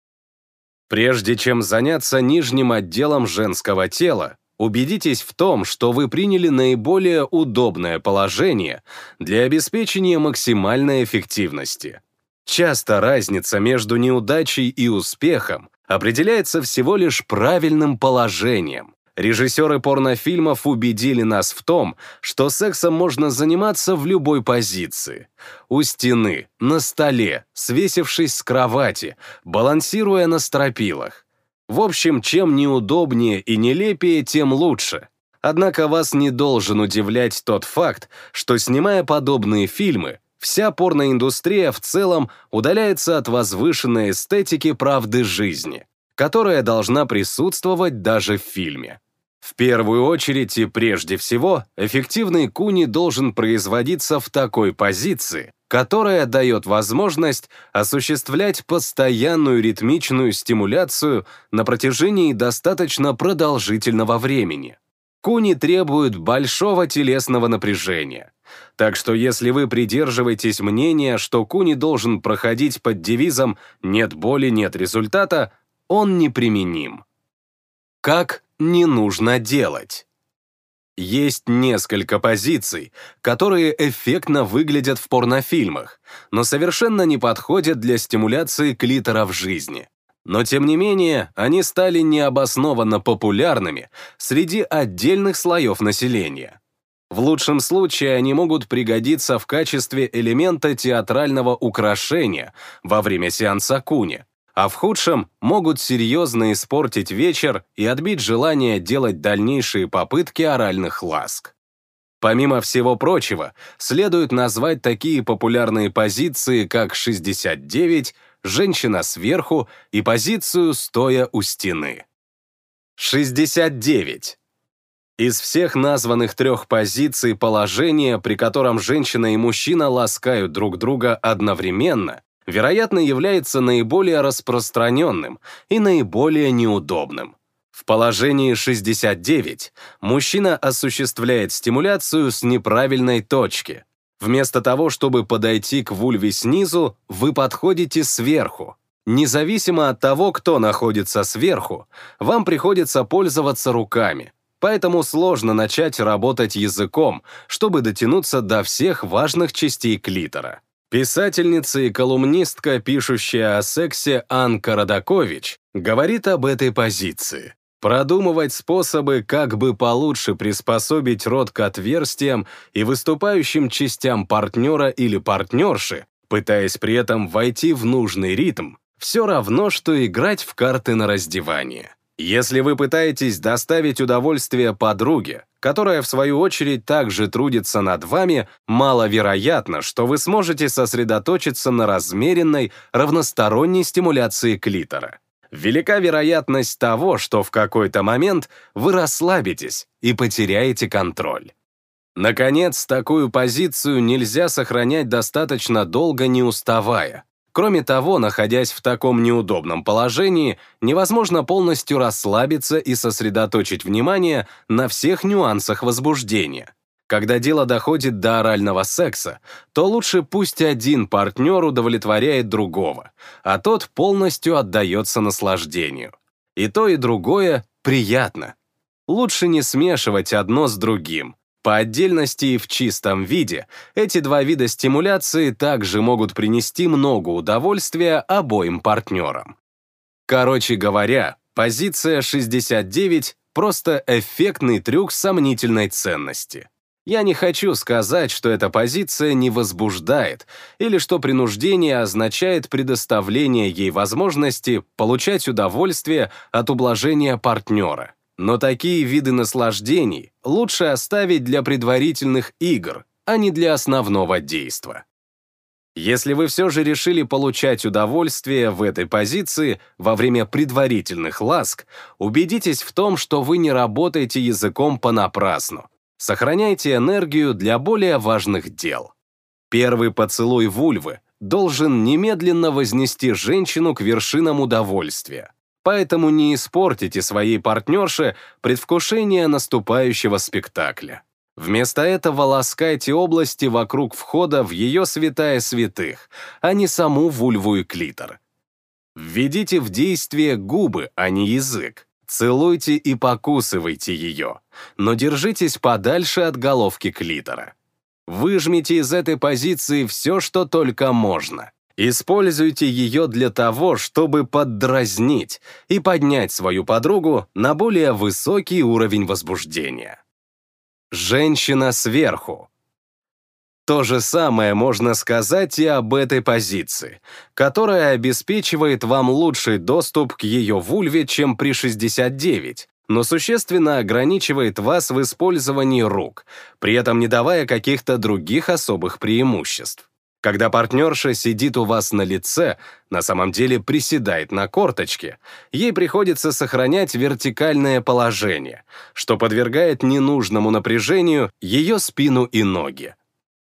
Прежде чем заняться нижним отделом женского тела, убедитесь в том, что вы приняли наиболее удобное положение для обеспечения максимальной эффективности. Часто разница между неудачей и успехом определяется всего лишь правильным положением. Режиссеры порнофильмов убедили нас в том, что сексом можно заниматься в любой позиции. У стены, на столе, свесившись с кровати, балансируя на стропилах. В общем, чем неудобнее и нелепее, тем лучше. Однако вас не должен удивлять тот факт, что, снимая подобные фильмы, вся порноиндустрия в целом удаляется от возвышенной эстетики правды жизни, которая должна присутствовать даже в фильме. В первую очередь и прежде всего, эффективный куни должен производиться в такой позиции, которая дает возможность осуществлять постоянную ритмичную стимуляцию на протяжении достаточно продолжительного времени. Куни требуют большого телесного напряжения. Так что если вы придерживаетесь мнения, что куни должен проходить под девизом «нет боли, нет результата», он неприменим. Как не нужно делать. Есть несколько позиций, которые эффектно выглядят в порнофильмах, но совершенно не подходят для стимуляции клитора в жизни. Но тем не менее, они стали необоснованно популярными среди отдельных слоев населения. В лучшем случае они могут пригодиться в качестве элемента театрального украшения во время сеанса куни, а в худшем могут серьезно испортить вечер и отбить желание делать дальнейшие попытки оральных ласк. Помимо всего прочего, следует назвать такие популярные позиции, как 69, женщина сверху и позицию стоя у стены. 69. Из всех названных трех позиций положения, при котором женщина и мужчина ласкают друг друга одновременно, вероятно, является наиболее распространенным и наиболее неудобным. В положении 69 мужчина осуществляет стимуляцию с неправильной точки. Вместо того, чтобы подойти к вульве снизу, вы подходите сверху. Независимо от того, кто находится сверху, вам приходится пользоваться руками, поэтому сложно начать работать языком, чтобы дотянуться до всех важных частей клитора. Писательница и колумнистка, пишущая о сексе Анка Радакович, говорит об этой позиции. Продумывать способы, как бы получше приспособить рот к отверстиям и выступающим частям партнера или партнерши, пытаясь при этом войти в нужный ритм, все равно, что играть в карты на раздевание. Если вы пытаетесь доставить удовольствие подруге, которая в свою очередь также трудится над вами, маловероятно, что вы сможете сосредоточиться на размеренной, равносторонней стимуляции клитора. Велика вероятность того, что в какой-то момент вы расслабитесь и потеряете контроль. Наконец, такую позицию нельзя сохранять достаточно долго не уставая, Кроме того, находясь в таком неудобном положении, невозможно полностью расслабиться и сосредоточить внимание на всех нюансах возбуждения. Когда дело доходит до орального секса, то лучше пусть один партнер удовлетворяет другого, а тот полностью отдается наслаждению. И то, и другое приятно. Лучше не смешивать одно с другим, по отдельности и в чистом виде эти два вида стимуляции также могут принести много удовольствия обоим партнерам. Короче говоря, позиция 69 — просто эффектный трюк сомнительной ценности. Я не хочу сказать, что эта позиция не возбуждает, или что принуждение означает предоставление ей возможности получать удовольствие от ублажения партнера. Но такие виды наслаждений лучше оставить для предварительных игр, а не для основного действа. Если вы все же решили получать удовольствие в этой позиции во время предварительных ласк, убедитесь в том, что вы не работаете языком понапрасну. Сохраняйте энергию для более важных дел. Первый поцелуй вульвы должен немедленно вознести женщину к вершинам удовольствия. Поэтому не испортите своей партнерше предвкушение наступающего спектакля. Вместо этого ласкайте области вокруг входа в ее святая святых, а не саму вульву и клитор. Введите в действие губы, а не язык. Целуйте и покусывайте ее, но держитесь подальше от головки клитора. Выжмите из этой позиции все, что только можно. Используйте ее для того, чтобы поддразнить и поднять свою подругу на более высокий уровень возбуждения. Женщина сверху. То же самое можно сказать и об этой позиции, которая обеспечивает вам лучший доступ к ее вульве, чем при 69, но существенно ограничивает вас в использовании рук, при этом не давая каких-то других особых преимуществ. Когда партнерша сидит у вас на лице, на самом деле приседает на корточке, ей приходится сохранять вертикальное положение, что подвергает ненужному напряжению ее спину и ноги.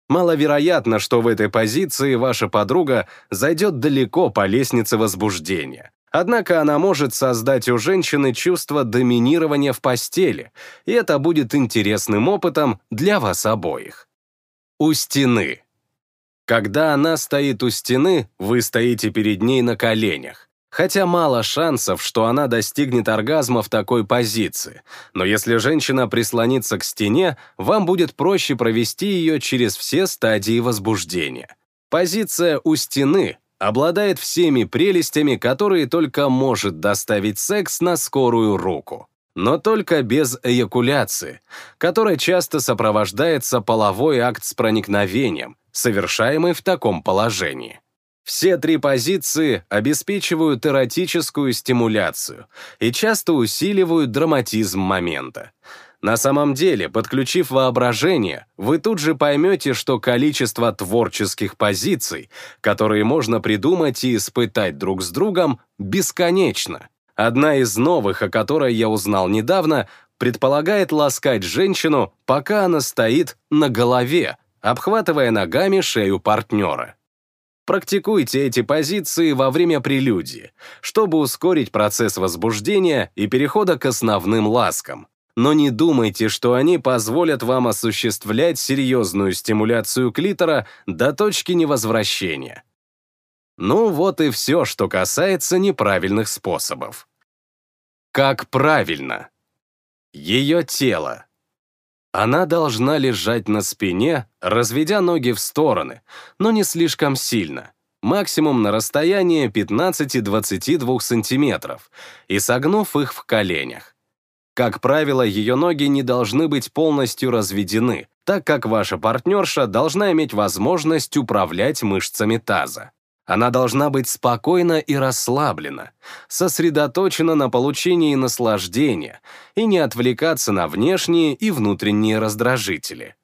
Маловероятно, что в этой позиции ваша подруга зайдет далеко по лестнице возбуждения. Однако она может создать у женщины чувство доминирования в постели, и это будет интересным опытом для вас обоих. У стены. Когда она стоит у стены, вы стоите перед ней на коленях. Хотя мало шансов, что она достигнет оргазма в такой позиции, но если женщина прислонится к стене, вам будет проще провести ее через все стадии возбуждения. Позиция у стены обладает всеми прелестями, которые только может доставить секс на скорую руку. Но только без эякуляции, которая часто сопровождается половой акт с проникновением, совершаемый в таком положении. Все три позиции обеспечивают эротическую стимуляцию и часто усиливают драматизм момента. На самом деле, подключив воображение, вы тут же поймете, что количество творческих позиций, которые можно придумать и испытать друг с другом, бесконечно. Одна из новых, о которой я узнал недавно, предполагает ласкать женщину, пока она стоит на голове, обхватывая ногами шею партнера. Практикуйте эти позиции во время прелюдии, чтобы ускорить процесс возбуждения и перехода к основным ласкам. Но не думайте, что они позволят вам осуществлять серьезную стимуляцию клитора до точки невозвращения. Ну вот и все, что касается неправильных способов. Как правильно? Ее тело. Она должна лежать на спине, разведя ноги в стороны, но не слишком сильно, максимум на расстояние 15-22 сантиметров, и согнув их в коленях. Как правило, ее ноги не должны быть полностью разведены, так как ваша партнерша должна иметь возможность управлять мышцами таза. Она должна быть спокойна и расслаблена, сосредоточена на получении наслаждения и не отвлекаться на внешние и внутренние раздражители.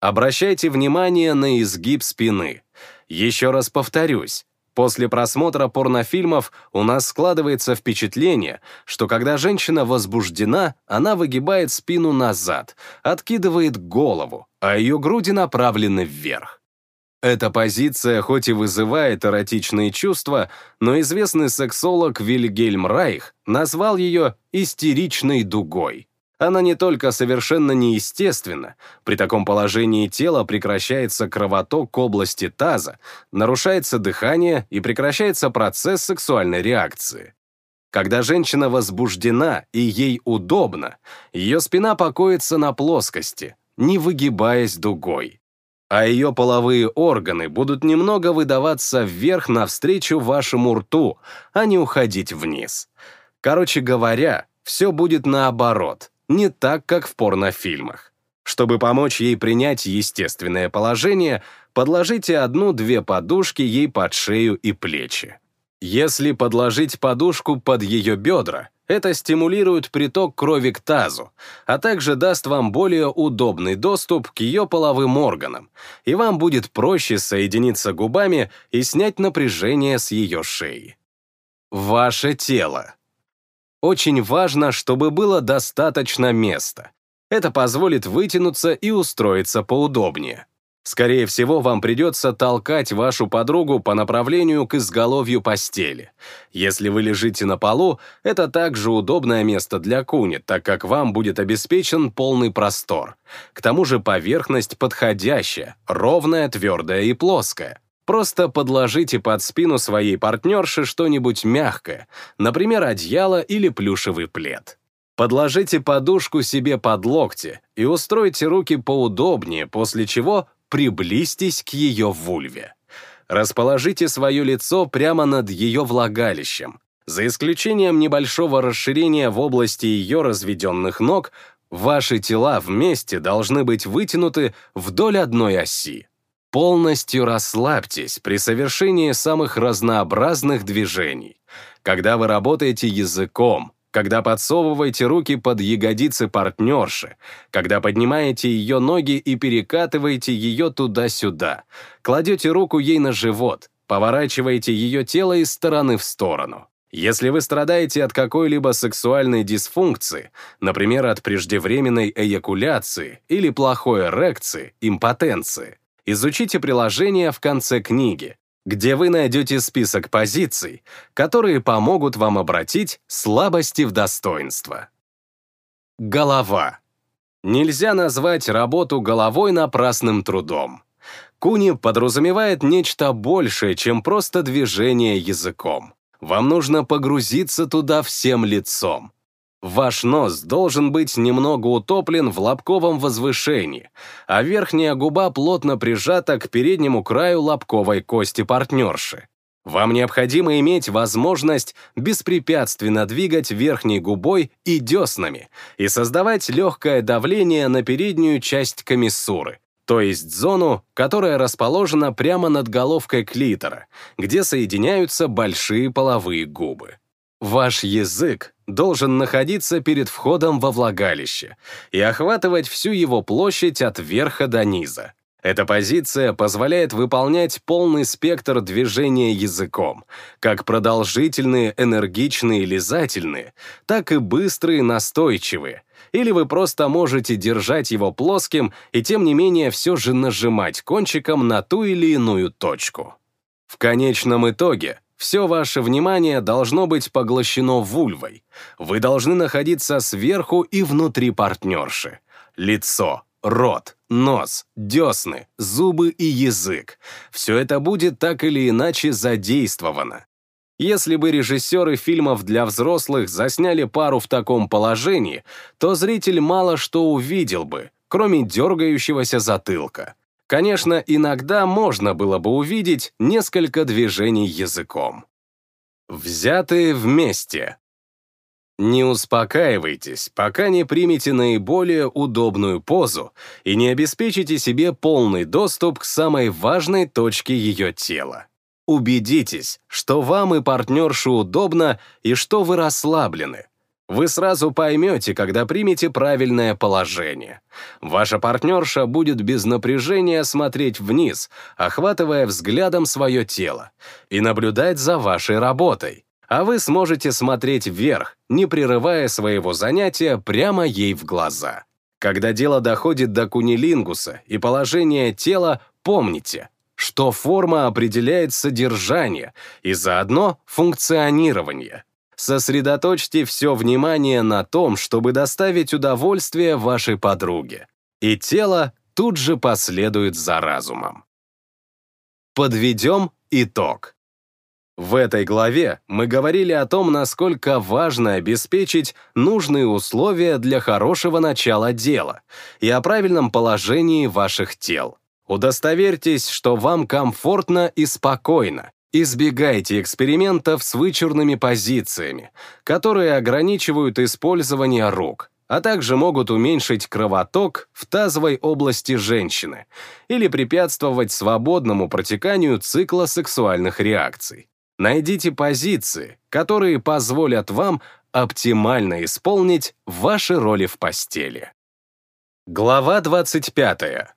Обращайте внимание на изгиб спины. Еще раз повторюсь, после просмотра порнофильмов у нас складывается впечатление, что когда женщина возбуждена, она выгибает спину назад, откидывает голову, а ее груди направлены вверх. Эта позиция хоть и вызывает эротичные чувства, но известный сексолог Вильгельм Райх назвал ее «истеричной дугой». Она не только совершенно неестественна, при таком положении тела прекращается кровоток к области таза, нарушается дыхание и прекращается процесс сексуальной реакции. Когда женщина возбуждена и ей удобно, ее спина покоится на плоскости, не выгибаясь дугой а ее половые органы будут немного выдаваться вверх навстречу вашему рту, а не уходить вниз. Короче говоря, все будет наоборот, не так, как в порнофильмах. Чтобы помочь ей принять естественное положение, подложите одну-две подушки ей под шею и плечи. Если подложить подушку под ее бедра, это стимулирует приток крови к тазу, а также даст вам более удобный доступ к ее половым органам, и вам будет проще соединиться губами и снять напряжение с ее шеи. Ваше тело. Очень важно, чтобы было достаточно места. Это позволит вытянуться и устроиться поудобнее. Скорее всего, вам придется толкать вашу подругу по направлению к изголовью постели. Если вы лежите на полу, это также удобное место для куни, так как вам будет обеспечен полный простор. К тому же поверхность подходящая, ровная, твердая и плоская. Просто подложите под спину своей партнерши что-нибудь мягкое, например, одеяло или плюшевый плед. Подложите подушку себе под локти и устройте руки поудобнее, после чего приблизьтесь к ее вульве. Расположите свое лицо прямо над ее влагалищем. За исключением небольшого расширения в области ее разведенных ног, ваши тела вместе должны быть вытянуты вдоль одной оси. Полностью расслабьтесь при совершении самых разнообразных движений. Когда вы работаете языком, когда подсовываете руки под ягодицы партнерши, когда поднимаете ее ноги и перекатываете ее туда-сюда, кладете руку ей на живот, поворачиваете ее тело из стороны в сторону. Если вы страдаете от какой-либо сексуальной дисфункции, например, от преждевременной эякуляции или плохой эрекции, импотенции, изучите приложение в конце книги, где вы найдете список позиций, которые помогут вам обратить слабости в достоинство. Голова. Нельзя назвать работу головой напрасным трудом. Куни подразумевает нечто большее, чем просто движение языком. Вам нужно погрузиться туда всем лицом, Ваш нос должен быть немного утоплен в лобковом возвышении, а верхняя губа плотно прижата к переднему краю лобковой кости партнерши. Вам необходимо иметь возможность беспрепятственно двигать верхней губой и деснами и создавать легкое давление на переднюю часть комиссуры, то есть зону, которая расположена прямо над головкой клитора, где соединяются большие половые губы. Ваш язык должен находиться перед входом во влагалище и охватывать всю его площадь от верха до низа. Эта позиция позволяет выполнять полный спектр движения языком, как продолжительные, энергичные, лизательные, так и быстрые, настойчивые. Или вы просто можете держать его плоским и тем не менее все же нажимать кончиком на ту или иную точку. В конечном итоге все ваше внимание должно быть поглощено вульвой. Вы должны находиться сверху и внутри партнерши. Лицо, рот, нос, десны, зубы и язык. Все это будет так или иначе задействовано. Если бы режиссеры фильмов для взрослых засняли пару в таком положении, то зритель мало что увидел бы, кроме дергающегося затылка. Конечно, иногда можно было бы увидеть несколько движений языком. Взятые вместе. Не успокаивайтесь, пока не примете наиболее удобную позу и не обеспечите себе полный доступ к самой важной точке ее тела. Убедитесь, что вам и партнерше удобно и что вы расслаблены, вы сразу поймете, когда примете правильное положение. Ваша партнерша будет без напряжения смотреть вниз, охватывая взглядом свое тело, и наблюдать за вашей работой. А вы сможете смотреть вверх, не прерывая своего занятия прямо ей в глаза. Когда дело доходит до кунилингуса и положения тела, помните, что форма определяет содержание и заодно функционирование. Сосредоточьте все внимание на том, чтобы доставить удовольствие вашей подруге. И тело тут же последует за разумом. Подведем итог. В этой главе мы говорили о том, насколько важно обеспечить нужные условия для хорошего начала дела и о правильном положении ваших тел. Удостоверьтесь, что вам комфортно и спокойно, Избегайте экспериментов с вычурными позициями, которые ограничивают использование рук. а также могут уменьшить кровоток в тазовой области женщины или препятствовать свободному протеканию цикла сексуальных реакций. Найдите позиции, которые позволят вам оптимально исполнить ваши роли в постели. Глава 25.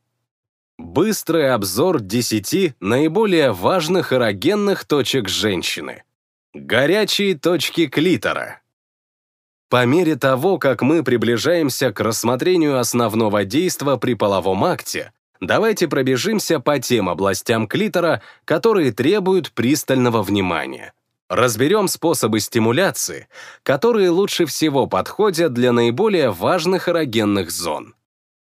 Быстрый обзор 10 наиболее важных эрогенных точек женщины. Горячие точки клитора. По мере того, как мы приближаемся к рассмотрению основного действа при половом акте, давайте пробежимся по тем областям клитора, которые требуют пристального внимания. Разберем способы стимуляции, которые лучше всего подходят для наиболее важных эрогенных зон.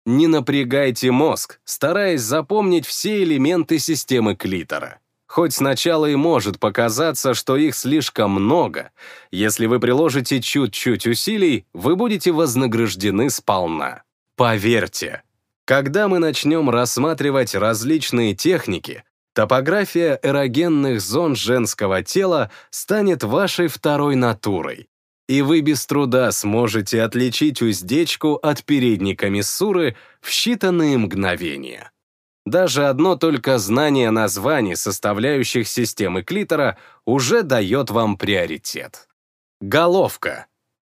Не напрягайте мозг, стараясь запомнить все элементы системы клитора. Хоть сначала и может показаться, что их слишком много, если вы приложите чуть-чуть усилий, вы будете вознаграждены сполна. Поверьте, когда мы начнем рассматривать различные техники, топография эрогенных зон женского тела станет вашей второй натурой, и вы без труда сможете отличить уздечку от передней комиссуры в считанные мгновения. Даже одно только знание названий, составляющих системы клитора, уже дает вам приоритет. Головка.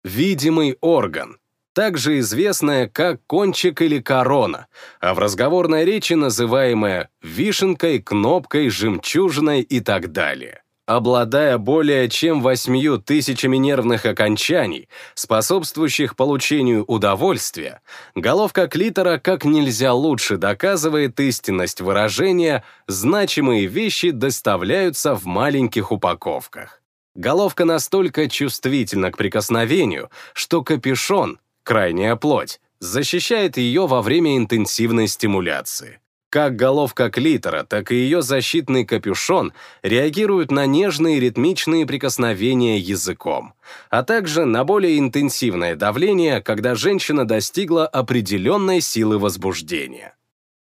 Видимый орган, также известная как кончик или корона, а в разговорной речи называемая вишенкой, кнопкой, жемчужиной и так далее обладая более чем восьмию тысячами нервных окончаний, способствующих получению удовольствия, головка клитора как нельзя лучше доказывает истинность выражения «значимые вещи доставляются в маленьких упаковках». Головка настолько чувствительна к прикосновению, что капюшон, крайняя плоть, защищает ее во время интенсивной стимуляции. Как головка клитора, так и ее защитный капюшон реагируют на нежные ритмичные прикосновения языком, а также на более интенсивное давление, когда женщина достигла определенной силы возбуждения.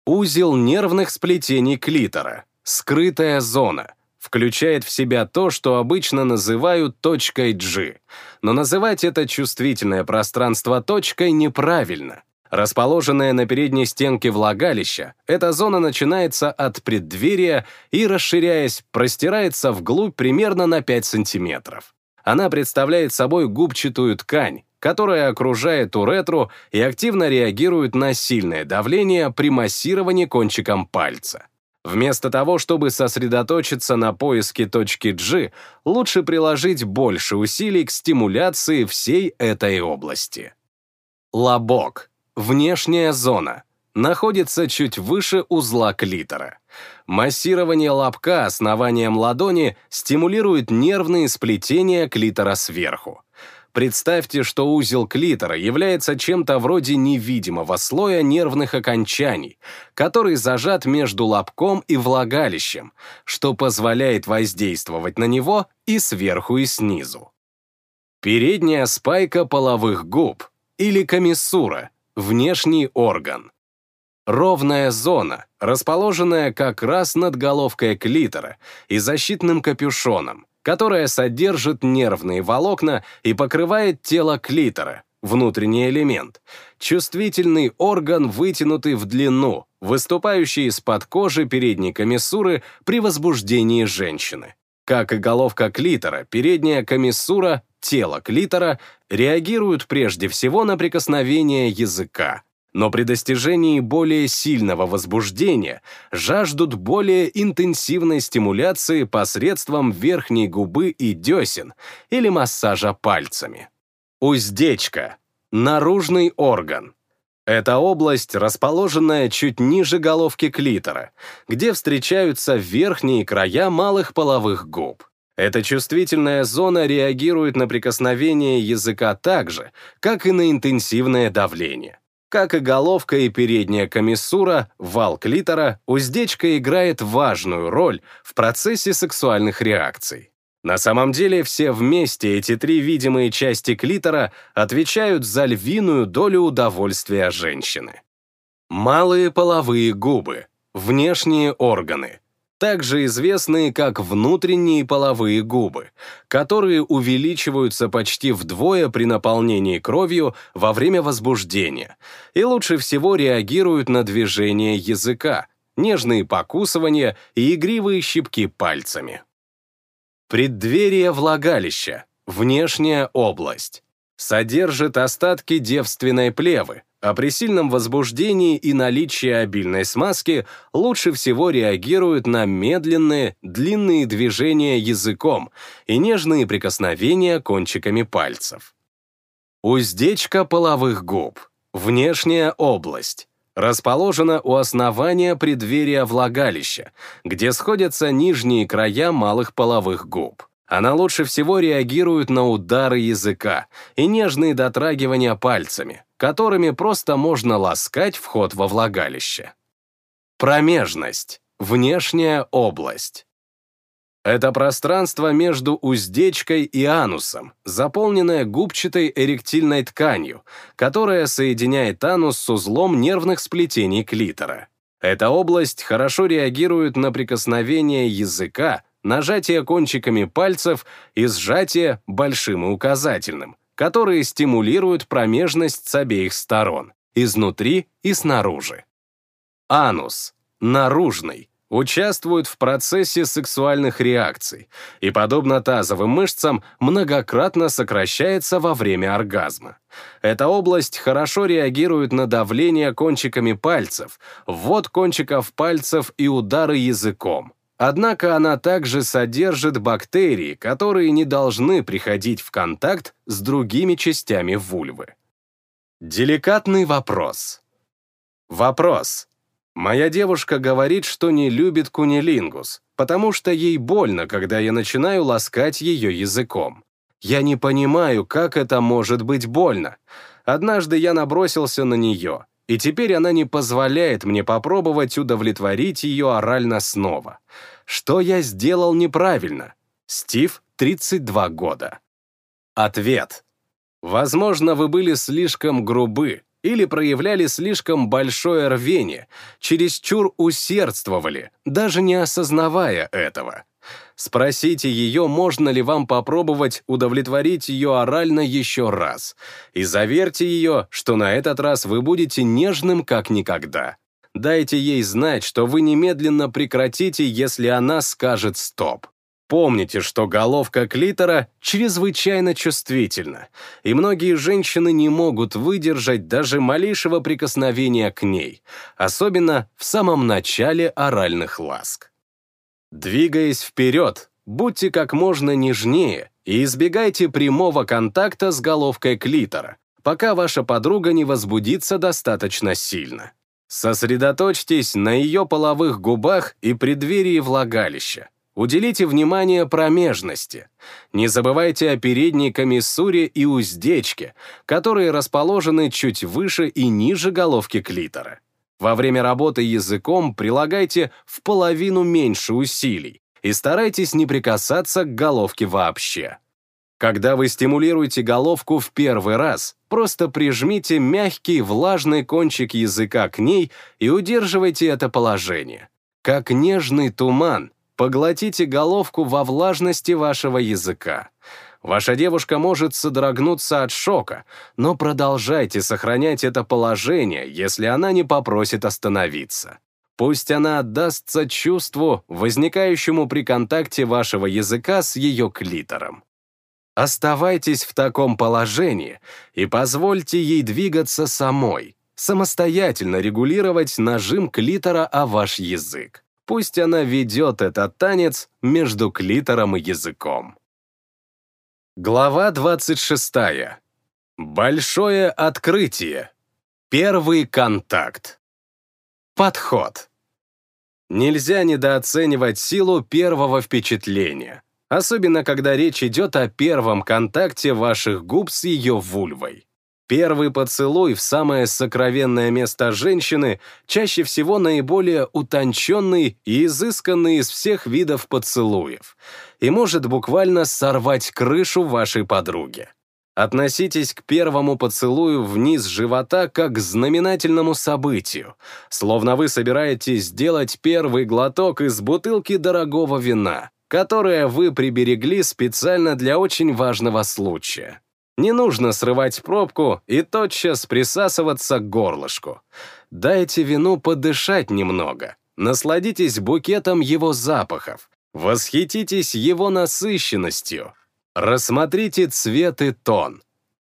Узел нервных сплетений клитора, скрытая зона, включает в себя то, что обычно называют точкой G, но называть это чувствительное пространство точкой неправильно. Расположенная на передней стенке влагалища, эта зона начинается от преддверия и, расширяясь, простирается вглубь примерно на 5 сантиметров. Она представляет собой губчатую ткань, которая окружает уретру и активно реагирует на сильное давление при массировании кончиком пальца. Вместо того, чтобы сосредоточиться на поиске точки G, лучше приложить больше усилий к стимуляции всей этой области. Лобок Внешняя зона находится чуть выше узла клитора. Массирование лобка основанием ладони стимулирует нервные сплетения клитора сверху. Представьте, что узел клитора является чем-то вроде невидимого слоя нервных окончаний, который зажат между лобком и влагалищем, что позволяет воздействовать на него и сверху, и снизу. Передняя спайка половых губ или комиссура внешний орган. Ровная зона, расположенная как раз над головкой клитора и защитным капюшоном, которая содержит нервные волокна и покрывает тело клитора, внутренний элемент, чувствительный орган, вытянутый в длину, выступающий из-под кожи передней комиссуры при возбуждении женщины. Как и головка клитора, передняя комиссура тело клитора реагируют прежде всего на прикосновение языка, но при достижении более сильного возбуждения жаждут более интенсивной стимуляции посредством верхней губы и десен или массажа пальцами. Уздечка – наружный орган. Это область, расположенная чуть ниже головки клитора, где встречаются верхние края малых половых губ. Эта чувствительная зона реагирует на прикосновение языка так же, как и на интенсивное давление. Как и головка и передняя комиссура, вал клитора, уздечка играет важную роль в процессе сексуальных реакций. На самом деле все вместе эти три видимые части клитора отвечают за львиную долю удовольствия женщины. Малые половые губы, внешние органы, также известные как внутренние половые губы, которые увеличиваются почти вдвое при наполнении кровью во время возбуждения и лучше всего реагируют на движение языка, нежные покусывания и игривые щипки пальцами. Преддверие влагалища, внешняя область. Содержит остатки девственной плевы, а при сильном возбуждении и наличии обильной смазки лучше всего реагируют на медленные, длинные движения языком и нежные прикосновения кончиками пальцев. Уздечка половых губ. Внешняя область. Расположена у основания преддверия влагалища, где сходятся нижние края малых половых губ. Она лучше всего реагирует на удары языка и нежные дотрагивания пальцами, которыми просто можно ласкать вход во влагалище. Промежность. Внешняя область. Это пространство между уздечкой и анусом, заполненное губчатой эректильной тканью, которая соединяет анус с узлом нервных сплетений клитора. Эта область хорошо реагирует на прикосновение языка, нажатие кончиками пальцев и сжатие большим и указательным, которые стимулируют промежность с обеих сторон, изнутри и снаружи. Анус, наружный, участвует в процессе сексуальных реакций и, подобно тазовым мышцам, многократно сокращается во время оргазма. Эта область хорошо реагирует на давление кончиками пальцев, ввод кончиков пальцев и удары языком, Однако она также содержит бактерии, которые не должны приходить в контакт с другими частями вульвы. Деликатный вопрос. Вопрос. Моя девушка говорит, что не любит кунилингус, потому что ей больно, когда я начинаю ласкать ее языком. Я не понимаю, как это может быть больно. Однажды я набросился на нее, и теперь она не позволяет мне попробовать удовлетворить ее орально снова. Что я сделал неправильно? Стив, 32 года. Ответ. Возможно, вы были слишком грубы или проявляли слишком большое рвение, чересчур усердствовали, даже не осознавая этого. Спросите ее, можно ли вам попробовать удовлетворить ее орально еще раз, и заверьте ее, что на этот раз вы будете нежным как никогда. Дайте ей знать, что вы немедленно прекратите, если она скажет «стоп». Помните, что головка клитора чрезвычайно чувствительна, и многие женщины не могут выдержать даже малейшего прикосновения к ней, особенно в самом начале оральных ласк. Двигаясь вперед, будьте как можно нежнее и избегайте прямого контакта с головкой клитора, пока ваша подруга не возбудится достаточно сильно. Сосредоточьтесь на ее половых губах и преддверии влагалища. Уделите внимание промежности. Не забывайте о передней комиссуре и уздечке, которые расположены чуть выше и ниже головки клитора. Во время работы языком прилагайте в половину меньше усилий и старайтесь не прикасаться к головке вообще. Когда вы стимулируете головку в первый раз, просто прижмите мягкий влажный кончик языка к ней и удерживайте это положение. Как нежный туман, поглотите головку во влажности вашего языка. Ваша девушка может содрогнуться от шока, но продолжайте сохранять это положение, если она не попросит остановиться. Пусть она отдастся чувству, возникающему при контакте вашего языка с ее клитором. Оставайтесь в таком положении и позвольте ей двигаться самой, самостоятельно регулировать нажим клитора о ваш язык. Пусть она ведет этот танец между клитором и языком. Глава 26. Большое открытие. Первый контакт. Подход. Нельзя недооценивать силу первого впечатления, особенно когда речь идет о первом контакте ваших губ с ее вульвой. Первый поцелуй в самое сокровенное место женщины чаще всего наиболее утонченный и изысканный из всех видов поцелуев и может буквально сорвать крышу вашей подруги. Относитесь к первому поцелую вниз живота как к знаменательному событию, словно вы собираетесь сделать первый глоток из бутылки дорогого вина, которое вы приберегли специально для очень важного случая. Не нужно срывать пробку и тотчас присасываться к горлышку. Дайте вину подышать немного, насладитесь букетом его запахов, восхититесь его насыщенностью, Рассмотрите цвет и тон.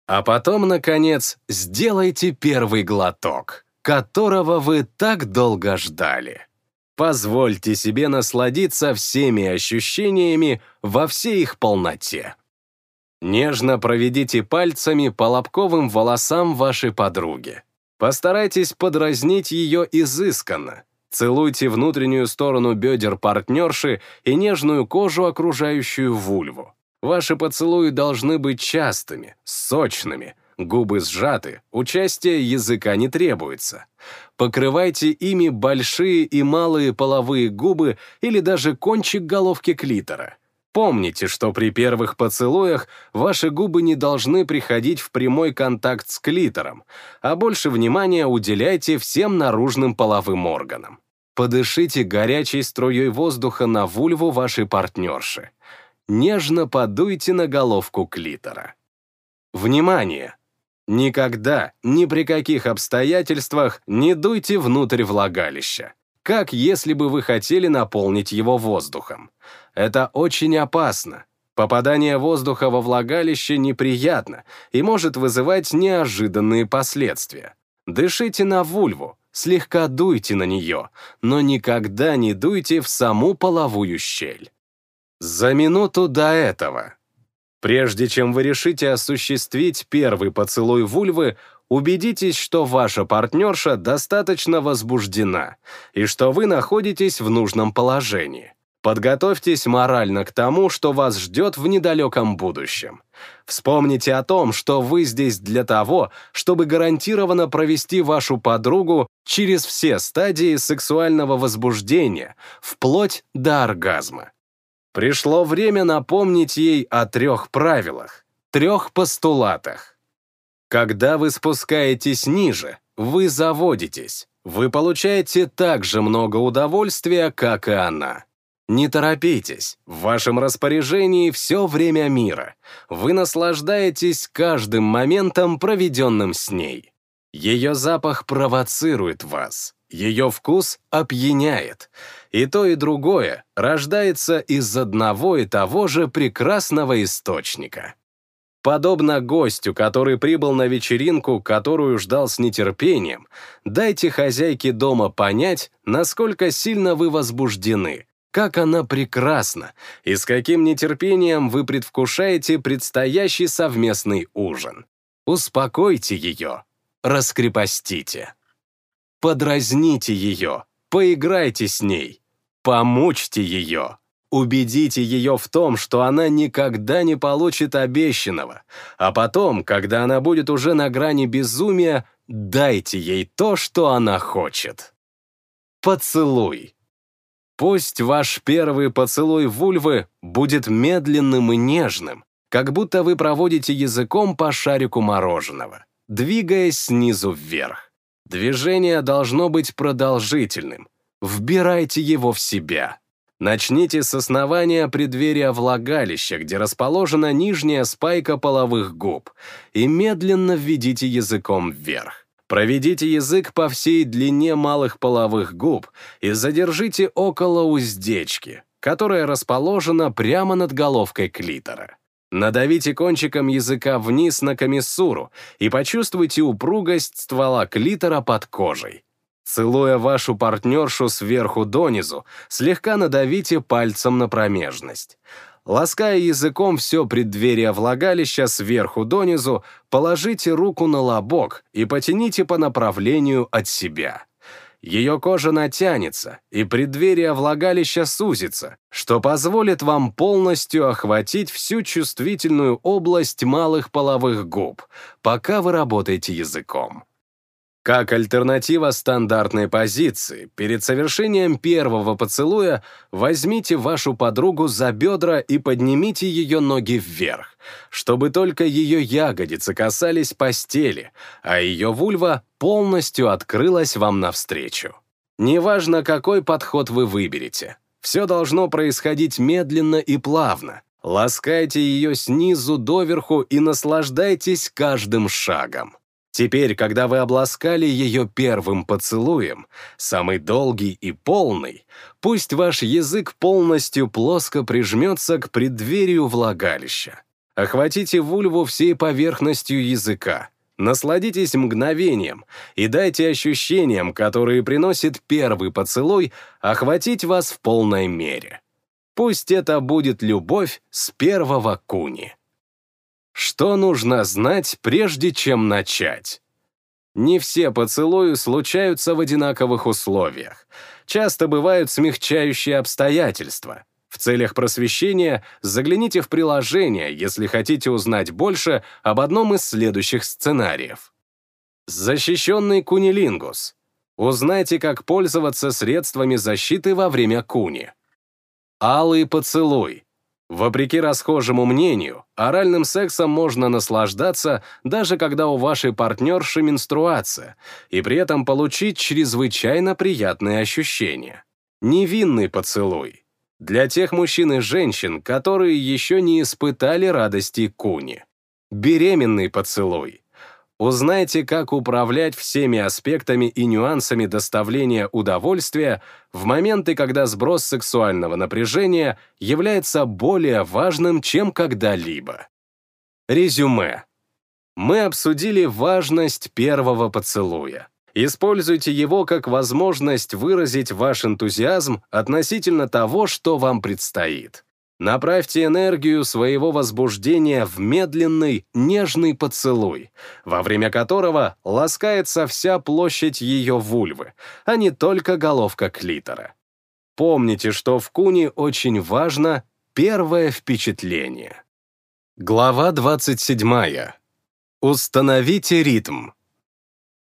А потом, наконец, сделайте первый глоток, которого вы так долго ждали. Позвольте себе насладиться всеми ощущениями во всей их полноте. Нежно проведите пальцами по лобковым волосам вашей подруги. Постарайтесь подразнить ее изысканно. Целуйте внутреннюю сторону бедер партнерши и нежную кожу, окружающую вульву. Ваши поцелуи должны быть частыми, сочными, губы сжаты, участие языка не требуется. Покрывайте ими большие и малые половые губы или даже кончик головки клитора. Помните, что при первых поцелуях ваши губы не должны приходить в прямой контакт с клитором, а больше внимания уделяйте всем наружным половым органам. Подышите горячей струей воздуха на вульву вашей партнерши нежно подуйте на головку клитора. Внимание! Никогда, ни при каких обстоятельствах не дуйте внутрь влагалища, как если бы вы хотели наполнить его воздухом. Это очень опасно. Попадание воздуха во влагалище неприятно и может вызывать неожиданные последствия. Дышите на вульву, слегка дуйте на нее, но никогда не дуйте в саму половую щель. За минуту до этого. Прежде чем вы решите осуществить первый поцелуй вульвы, убедитесь, что ваша партнерша достаточно возбуждена и что вы находитесь в нужном положении. Подготовьтесь морально к тому, что вас ждет в недалеком будущем. Вспомните о том, что вы здесь для того, чтобы гарантированно провести вашу подругу через все стадии сексуального возбуждения, вплоть до оргазма. Пришло время напомнить ей о трех правилах, трех постулатах. Когда вы спускаетесь ниже, вы заводитесь. Вы получаете так же много удовольствия, как и она. Не торопитесь, в вашем распоряжении все время мира. Вы наслаждаетесь каждым моментом, проведенным с ней. Ее запах провоцирует вас. Ее вкус опьяняет. И то, и другое рождается из одного и того же прекрасного источника. Подобно гостю, который прибыл на вечеринку, которую ждал с нетерпением, дайте хозяйке дома понять, насколько сильно вы возбуждены, как она прекрасна и с каким нетерпением вы предвкушаете предстоящий совместный ужин. Успокойте ее, раскрепостите. Подразните ее, поиграйте с ней, помучьте ее. Убедите ее в том, что она никогда не получит обещанного, а потом, когда она будет уже на грани безумия, дайте ей то, что она хочет. Поцелуй. Пусть ваш первый поцелуй вульвы будет медленным и нежным, как будто вы проводите языком по шарику мороженого, двигаясь снизу вверх. Движение должно быть продолжительным. Вбирайте его в себя. Начните с основания преддверия влагалища, где расположена нижняя спайка половых губ, и медленно введите языком вверх. Проведите язык по всей длине малых половых губ и задержите около уздечки, которая расположена прямо над головкой клитора. Надавите кончиком языка вниз на комиссуру и почувствуйте упругость ствола клитора под кожей. Целуя вашу партнершу сверху донизу, слегка надавите пальцем на промежность. Лаская языком все преддверие влагалища сверху донизу, положите руку на лобок и потяните по направлению от себя ее кожа натянется, и преддверие влагалища сузится, что позволит вам полностью охватить всю чувствительную область малых половых губ, пока вы работаете языком. Как альтернатива стандартной позиции, перед совершением первого поцелуя возьмите вашу подругу за бедра и поднимите ее ноги вверх, чтобы только ее ягодицы касались постели, а ее вульва полностью открылась вам навстречу. Неважно, какой подход вы выберете, все должно происходить медленно и плавно. Ласкайте ее снизу доверху и наслаждайтесь каждым шагом. Теперь, когда вы обласкали ее первым поцелуем, самый долгий и полный, пусть ваш язык полностью плоско прижмется к преддверию влагалища. Охватите вульву всей поверхностью языка. Насладитесь мгновением и дайте ощущениям, которые приносит первый поцелуй, охватить вас в полной мере. Пусть это будет любовь с первого куни. Что нужно знать, прежде чем начать? Не все поцелуи случаются в одинаковых условиях. Часто бывают смягчающие обстоятельства. В целях просвещения загляните в приложение, если хотите узнать больше об одном из следующих сценариев. Защищенный кунилингус. Узнайте, как пользоваться средствами защиты во время куни. Алый поцелуй. Вопреки расхожему мнению, оральным сексом можно наслаждаться, даже когда у вашей партнерши менструация, и при этом получить чрезвычайно приятные ощущения. Невинный поцелуй. Для тех мужчин и женщин, которые еще не испытали радости куни. Беременный поцелуй. Узнайте, как управлять всеми аспектами и нюансами доставления удовольствия в моменты, когда сброс сексуального напряжения является более важным, чем когда-либо. Резюме. Мы обсудили важность первого поцелуя. Используйте его как возможность выразить ваш энтузиазм относительно того, что вам предстоит. Направьте энергию своего возбуждения в медленный, нежный поцелуй, во время которого ласкается вся площадь ее вульвы, а не только головка клитора. Помните, что в куне очень важно первое впечатление. Глава 27. Установите ритм.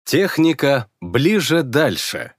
Техника «ближе-дальше».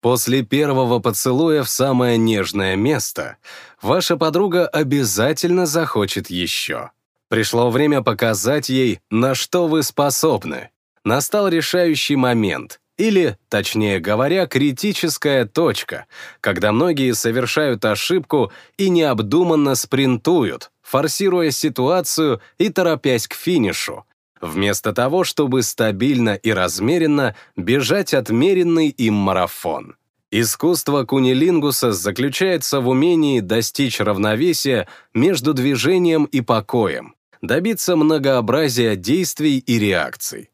После первого поцелуя в самое нежное место ваша подруга обязательно захочет еще. Пришло время показать ей, на что вы способны. Настал решающий момент, или, точнее говоря, критическая точка, когда многие совершают ошибку и необдуманно спринтуют, форсируя ситуацию и торопясь к финишу, вместо того, чтобы стабильно и размеренно бежать отмеренный им марафон. Искусство кунилингуса заключается в умении достичь равновесия между движением и покоем, добиться многообразия действий и реакций.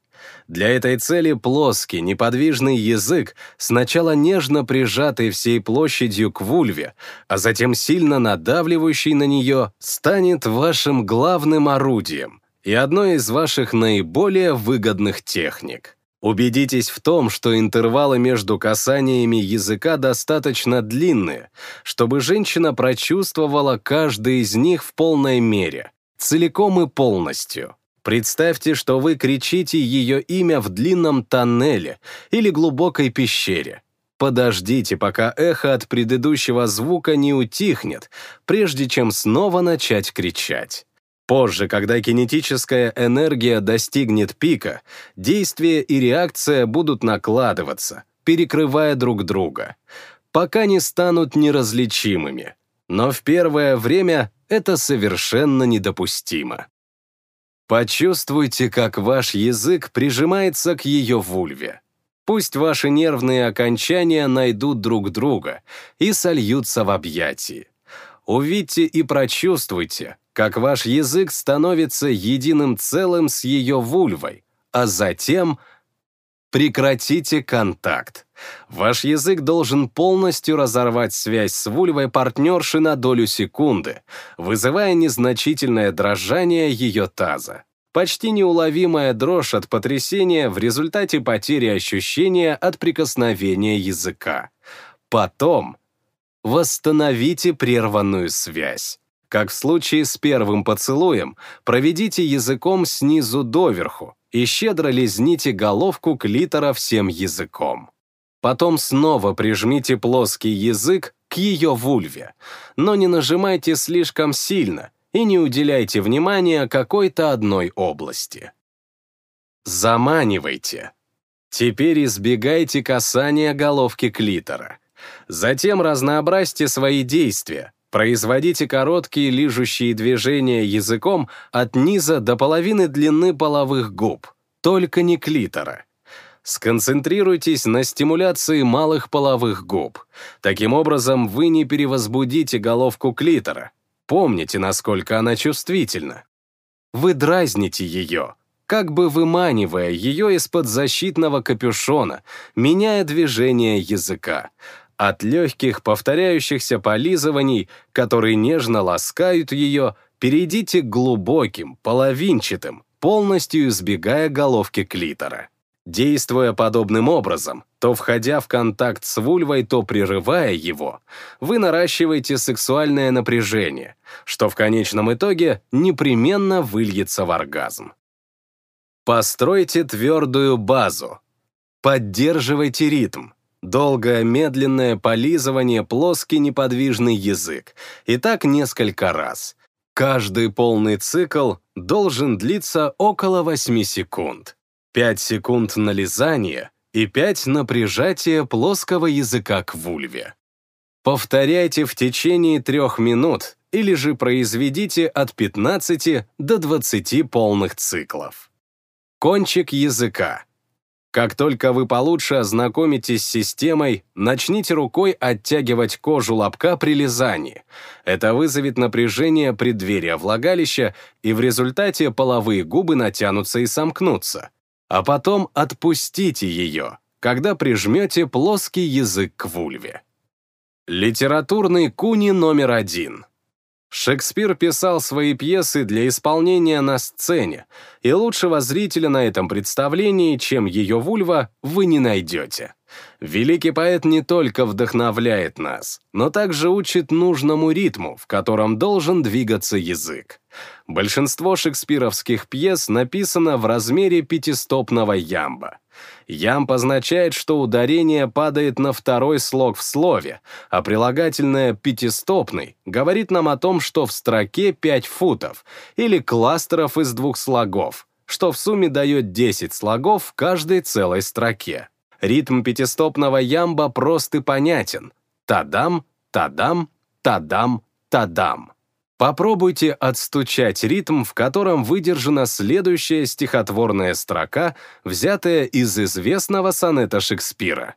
Для этой цели плоский, неподвижный язык, сначала нежно прижатый всей площадью к вульве, а затем сильно надавливающий на нее, станет вашим главным орудием, и одной из ваших наиболее выгодных техник. Убедитесь в том, что интервалы между касаниями языка достаточно длинные, чтобы женщина прочувствовала каждый из них в полной мере, целиком и полностью. Представьте, что вы кричите ее имя в длинном тоннеле или глубокой пещере. Подождите, пока эхо от предыдущего звука не утихнет, прежде чем снова начать кричать. Позже, когда кинетическая энергия достигнет пика, действие и реакция будут накладываться, перекрывая друг друга, пока не станут неразличимыми. Но в первое время это совершенно недопустимо. Почувствуйте, как ваш язык прижимается к ее вульве. Пусть ваши нервные окончания найдут друг друга и сольются в объятии. Увидьте и прочувствуйте, как ваш язык становится единым целым с ее вульвой, а затем прекратите контакт. Ваш язык должен полностью разорвать связь с вульвой партнерши на долю секунды, вызывая незначительное дрожание ее таза. Почти неуловимая дрожь от потрясения в результате потери ощущения от прикосновения языка. Потом восстановите прерванную связь. Как в случае с первым поцелуем, проведите языком снизу доверху и щедро лизните головку клитора всем языком. Потом снова прижмите плоский язык к ее вульве, но не нажимайте слишком сильно и не уделяйте внимания какой-то одной области. Заманивайте. Теперь избегайте касания головки клитора. Затем разнообразьте свои действия, производите короткие лижущие движения языком от низа до половины длины половых губ, только не клитора. Сконцентрируйтесь на стимуляции малых половых губ. Таким образом, вы не перевозбудите головку клитора. Помните, насколько она чувствительна. Вы дразните ее, как бы выманивая ее из-под защитного капюшона, меняя движение языка. От легких повторяющихся полизываний, которые нежно ласкают ее, перейдите к глубоким, половинчатым, полностью избегая головки клитора. Действуя подобным образом, то входя в контакт с вульвой, то прерывая его, вы наращиваете сексуальное напряжение, что в конечном итоге непременно выльется в оргазм. Постройте твердую базу. Поддерживайте ритм. Долгое медленное полизывание, плоский неподвижный язык. И так несколько раз. Каждый полный цикл должен длиться около 8 секунд. 5 секунд на лизание и 5 на прижатие плоского языка к вульве. Повторяйте в течение трех минут или же произведите от 15 до 20 полных циклов. Кончик языка. Как только вы получше ознакомитесь с системой, начните рукой оттягивать кожу лобка при лизании. Это вызовет напряжение преддверия влагалища, и в результате половые губы натянутся и сомкнутся. А потом отпустите ее, когда прижмете плоский язык к вульве. Литературный куни номер один. Шекспир писал свои пьесы для исполнения на сцене, и лучшего зрителя на этом представлении, чем ее вульва, вы не найдете. Великий поэт не только вдохновляет нас, но также учит нужному ритму, в котором должен двигаться язык. Большинство шекспировских пьес написано в размере пятистопного ямба. Ямб означает, что ударение падает на второй слог в слове, а прилагательное «пятистопный» говорит нам о том, что в строке 5 футов, или кластеров из двух слогов, что в сумме дает 10 слогов в каждой целой строке. Ритм пятистопного ямба прост и понятен. Тадам, тадам, тадам, тадам. Попробуйте отстучать ритм, в котором выдержана следующая стихотворная строка, взятая из известного сонета Шекспира.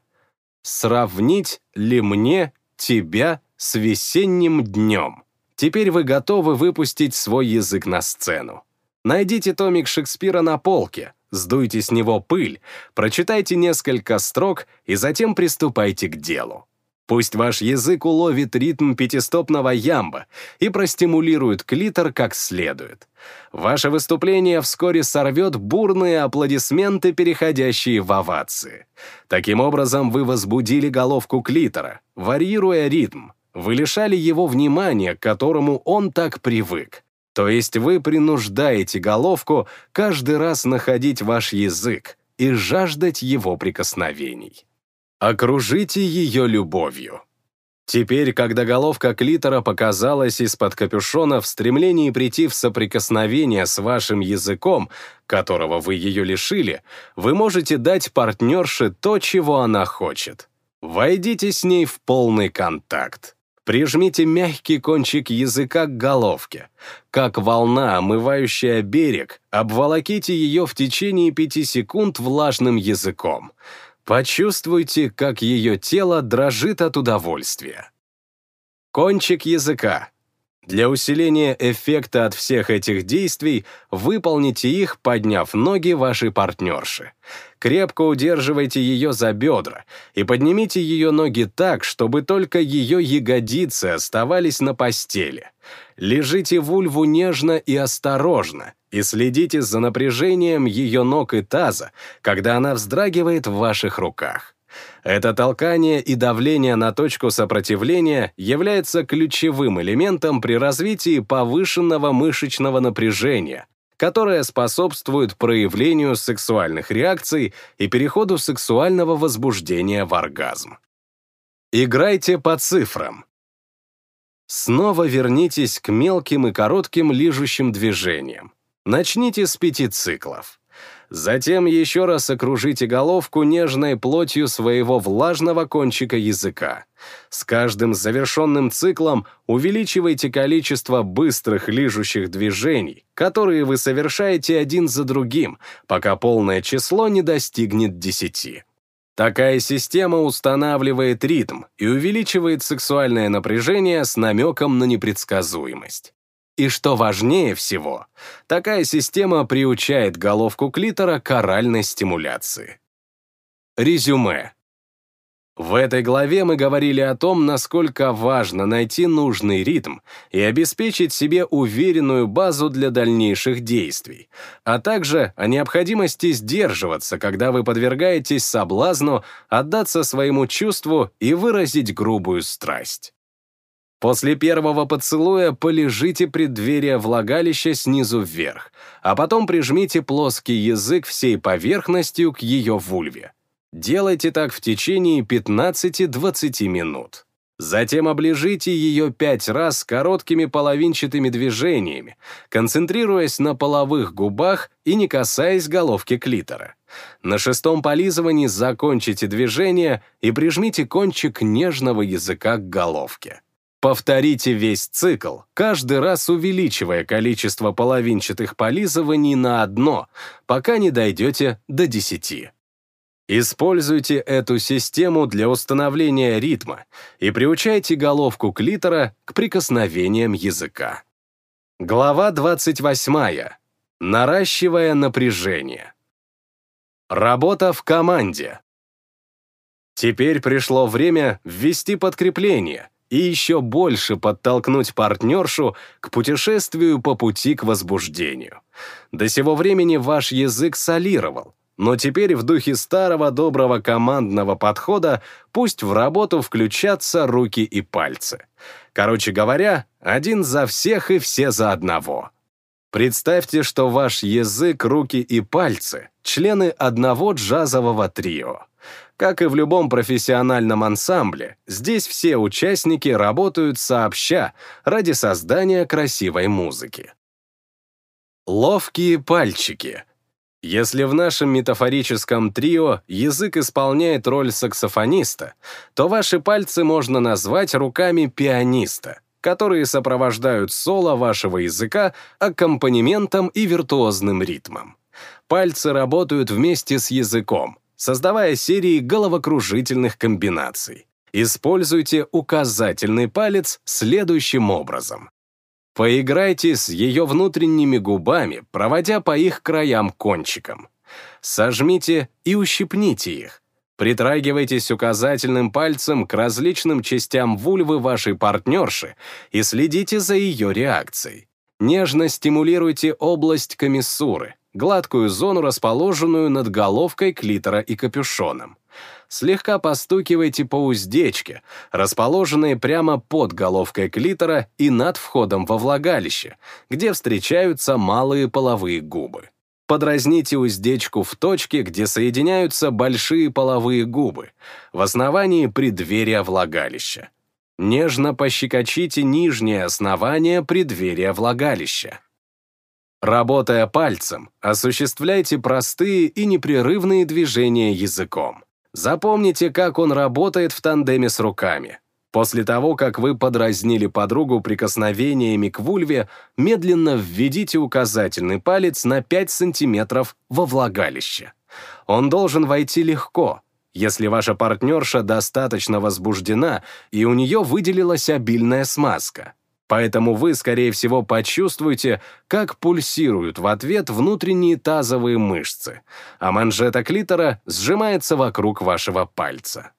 «Сравнить ли мне тебя с весенним днем?» Теперь вы готовы выпустить свой язык на сцену. Найдите томик Шекспира на полке, сдуйте с него пыль, прочитайте несколько строк и затем приступайте к делу. Пусть ваш язык уловит ритм пятистопного ямба и простимулирует клитор как следует. Ваше выступление вскоре сорвет бурные аплодисменты, переходящие в овации. Таким образом, вы возбудили головку клитора, варьируя ритм. Вы лишали его внимания, к которому он так привык. То есть вы принуждаете головку каждый раз находить ваш язык и жаждать его прикосновений. Окружите ее любовью. Теперь, когда головка клитора показалась из-под капюшона в стремлении прийти в соприкосновение с вашим языком, которого вы ее лишили, вы можете дать партнерше то, чего она хочет. Войдите с ней в полный контакт. Прижмите мягкий кончик языка к головке. Как волна, омывающая берег, обволоките ее в течение пяти секунд влажным языком. Почувствуйте, как ее тело дрожит от удовольствия. Кончик языка. Для усиления эффекта от всех этих действий выполните их, подняв ноги вашей партнерши. Крепко удерживайте ее за бедра и поднимите ее ноги так, чтобы только ее ягодицы оставались на постели. Лежите вульву нежно и осторожно и следите за напряжением ее ног и таза, когда она вздрагивает в ваших руках. Это толкание и давление на точку сопротивления является ключевым элементом при развитии повышенного мышечного напряжения, которая способствует проявлению сексуальных реакций и переходу сексуального возбуждения в оргазм. Играйте по цифрам. Снова вернитесь к мелким и коротким лижущим движениям. Начните с пяти циклов. Затем еще раз окружите головку нежной плотью своего влажного кончика языка. С каждым завершенным циклом увеличивайте количество быстрых лижущих движений, которые вы совершаете один за другим, пока полное число не достигнет 10. Такая система устанавливает ритм и увеличивает сексуальное напряжение с намеком на непредсказуемость. И что важнее всего, такая система приучает головку клитора к оральной стимуляции. Резюме. В этой главе мы говорили о том, насколько важно найти нужный ритм и обеспечить себе уверенную базу для дальнейших действий, а также о необходимости сдерживаться, когда вы подвергаетесь соблазну отдаться своему чувству и выразить грубую страсть. После первого поцелуя полежите преддверие влагалища снизу вверх, а потом прижмите плоский язык всей поверхностью к ее вульве. Делайте так в течение 15-20 минут. Затем оближите ее пять раз короткими половинчатыми движениями, концентрируясь на половых губах и не касаясь головки клитора. На шестом полизывании закончите движение и прижмите кончик нежного языка к головке. Повторите весь цикл, каждый раз увеличивая количество половинчатых полизываний на одно, пока не дойдете до 10. Используйте эту систему для установления ритма и приучайте головку клитора к прикосновениям языка. Глава 28. Наращивая напряжение. Работа в команде. Теперь пришло время ввести подкрепление — и еще больше подтолкнуть партнершу к путешествию по пути к возбуждению. До сего времени ваш язык солировал, но теперь в духе старого доброго командного подхода пусть в работу включатся руки и пальцы. Короче говоря, один за всех и все за одного. Представьте, что ваш язык, руки и пальцы — члены одного джазового трио. Как и в любом профессиональном ансамбле, здесь все участники работают сообща ради создания красивой музыки. Ловкие пальчики. Если в нашем метафорическом трио язык исполняет роль саксофониста, то ваши пальцы можно назвать руками пианиста, которые сопровождают соло вашего языка аккомпанементом и виртуозным ритмом. Пальцы работают вместе с языком, создавая серии головокружительных комбинаций. Используйте указательный палец следующим образом. Поиграйте с ее внутренними губами, проводя по их краям кончиком. Сожмите и ущипните их. Притрагивайтесь указательным пальцем к различным частям вульвы вашей партнерши и следите за ее реакцией. Нежно стимулируйте область комиссуры, гладкую зону, расположенную над головкой клитора и капюшоном. Слегка постукивайте по уздечке, расположенной прямо под головкой клитора и над входом во влагалище, где встречаются малые половые губы. Подразните уздечку в точке, где соединяются большие половые губы, в основании преддверия влагалища. Нежно пощекочите нижнее основание преддверия влагалища. Работая пальцем, осуществляйте простые и непрерывные движения языком. Запомните, как он работает в тандеме с руками. После того, как вы подразнили подругу прикосновениями к вульве, медленно введите указательный палец на 5 сантиметров во влагалище. Он должен войти легко, если ваша партнерша достаточно возбуждена и у нее выделилась обильная смазка. Поэтому вы, скорее всего, почувствуете, как пульсируют в ответ внутренние тазовые мышцы, а манжета клитора сжимается вокруг вашего пальца.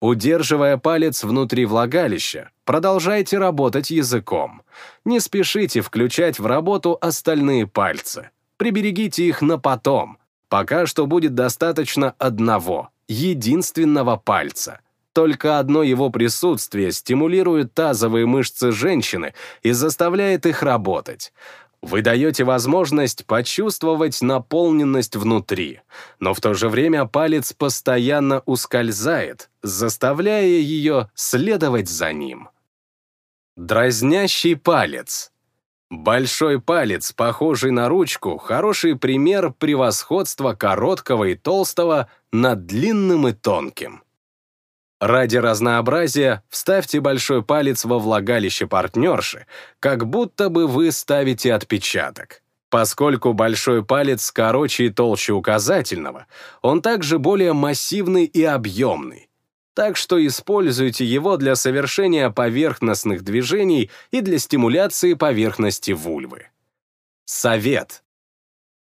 Удерживая палец внутри влагалища, продолжайте работать языком. Не спешите включать в работу остальные пальцы. Приберегите их на потом. Пока что будет достаточно одного, единственного пальца. Только одно его присутствие стимулирует тазовые мышцы женщины и заставляет их работать. Вы даете возможность почувствовать наполненность внутри, но в то же время палец постоянно ускользает, заставляя ее следовать за ним. Дразнящий палец. Большой палец, похожий на ручку, хороший пример превосходства короткого и толстого над длинным и тонким. Ради разнообразия вставьте большой палец во влагалище партнерши, как будто бы вы ставите отпечаток. Поскольку большой палец короче и толще указательного, он также более массивный и объемный. Так что используйте его для совершения поверхностных движений и для стимуляции поверхности вульвы. Совет.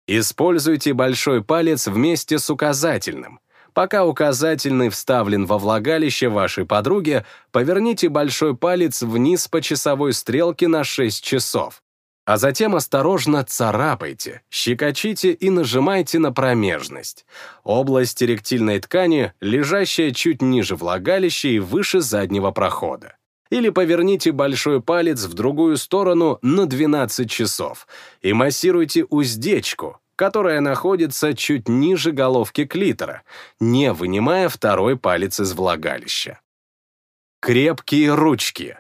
Используйте большой палец вместе с указательным – Пока указательный вставлен во влагалище вашей подруги, поверните большой палец вниз по часовой стрелке на 6 часов, а затем осторожно царапайте, щекочите и нажимайте на промежность. Область эректильной ткани, лежащая чуть ниже влагалища и выше заднего прохода. Или поверните большой палец в другую сторону на 12 часов и массируйте уздечку, которая находится чуть ниже головки клитора, не вынимая второй палец из влагалища. Крепкие ручки.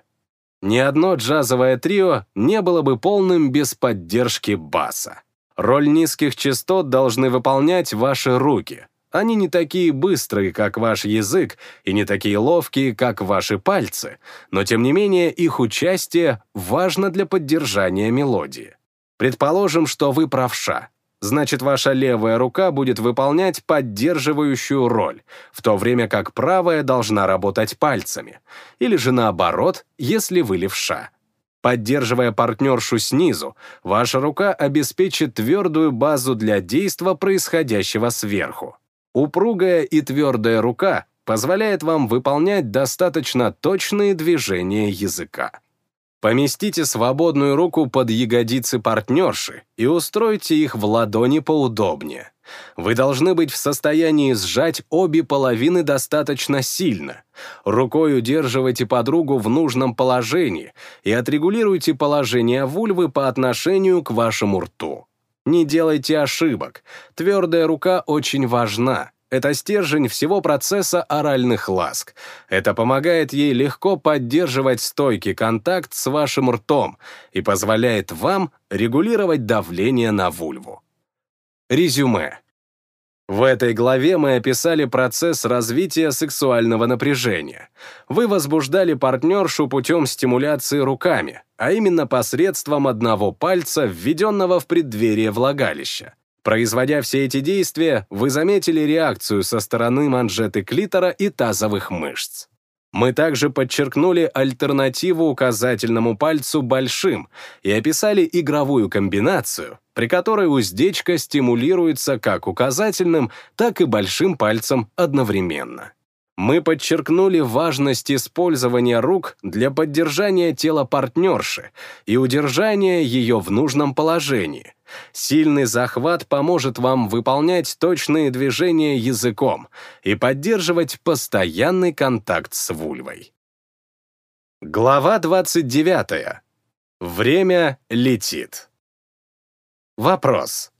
Ни одно джазовое трио не было бы полным без поддержки баса. Роль низких частот должны выполнять ваши руки. Они не такие быстрые, как ваш язык, и не такие ловкие, как ваши пальцы, но тем не менее их участие важно для поддержания мелодии. Предположим, что вы правша, значит ваша левая рука будет выполнять поддерживающую роль, в то время как правая должна работать пальцами. Или же наоборот, если вы левша. Поддерживая партнершу снизу, ваша рука обеспечит твердую базу для действа, происходящего сверху. Упругая и твердая рука позволяет вам выполнять достаточно точные движения языка. Поместите свободную руку под ягодицы партнерши и устройте их в ладони поудобнее. Вы должны быть в состоянии сжать обе половины достаточно сильно. Рукой удерживайте подругу в нужном положении и отрегулируйте положение вульвы по отношению к вашему рту. Не делайте ошибок. Твердая рука очень важна. Это стержень всего процесса оральных ласк. Это помогает ей легко поддерживать стойкий контакт с вашим ртом и позволяет вам регулировать давление на вульву. Резюме. В этой главе мы описали процесс развития сексуального напряжения. Вы возбуждали партнершу путем стимуляции руками, а именно посредством одного пальца, введенного в преддверие влагалища. Производя все эти действия, вы заметили реакцию со стороны манжеты клитора и тазовых мышц. Мы также подчеркнули альтернативу указательному пальцу большим и описали игровую комбинацию, при которой уздечка стимулируется как указательным, так и большим пальцем одновременно. Мы подчеркнули важность использования рук для поддержания тела партнерши и удержания ее в нужном положении. Сильный захват поможет вам выполнять точные движения языком и поддерживать постоянный контакт с вульвой. Глава 29. Время летит. Вопрос.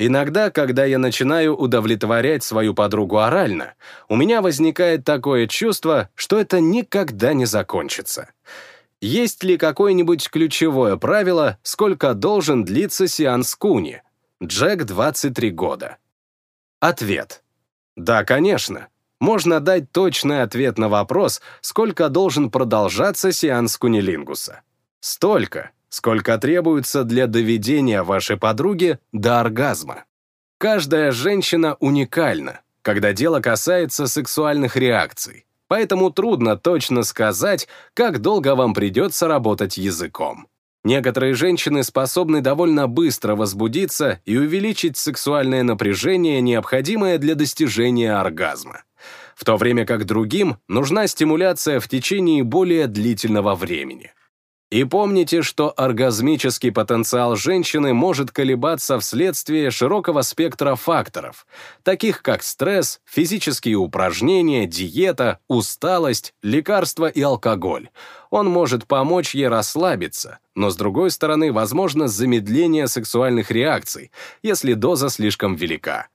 Иногда, когда я начинаю удовлетворять свою подругу орально, у меня возникает такое чувство, что это никогда не закончится. Есть ли какое-нибудь ключевое правило, сколько должен длиться сеанс Куни? Джек 23 года. Ответ. Да, конечно. Можно дать точный ответ на вопрос, сколько должен продолжаться сеанс кунилингуса. Столько, сколько требуется для доведения вашей подруги до оргазма. Каждая женщина уникальна, когда дело касается сексуальных реакций, поэтому трудно точно сказать, как долго вам придется работать языком. Некоторые женщины способны довольно быстро возбудиться и увеличить сексуальное напряжение, необходимое для достижения оргазма, в то время как другим нужна стимуляция в течение более длительного времени. И помните, что оргазмический потенциал женщины может колебаться вследствие широкого спектра факторов, таких как стресс, физические упражнения, диета, усталость, лекарства и алкоголь. Он может помочь ей расслабиться, но с другой стороны, возможно замедление сексуальных реакций, если доза слишком велика.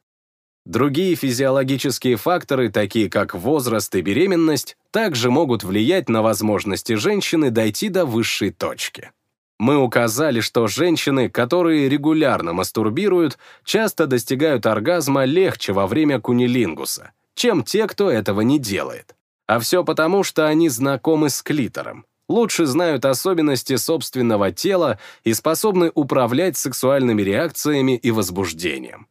Другие физиологические факторы, такие как возраст и беременность, также могут влиять на возможности женщины дойти до высшей точки. Мы указали, что женщины, которые регулярно мастурбируют, часто достигают оргазма легче во время кунилингуса, чем те, кто этого не делает. А все потому, что они знакомы с клитором, лучше знают особенности собственного тела и способны управлять сексуальными реакциями и возбуждением.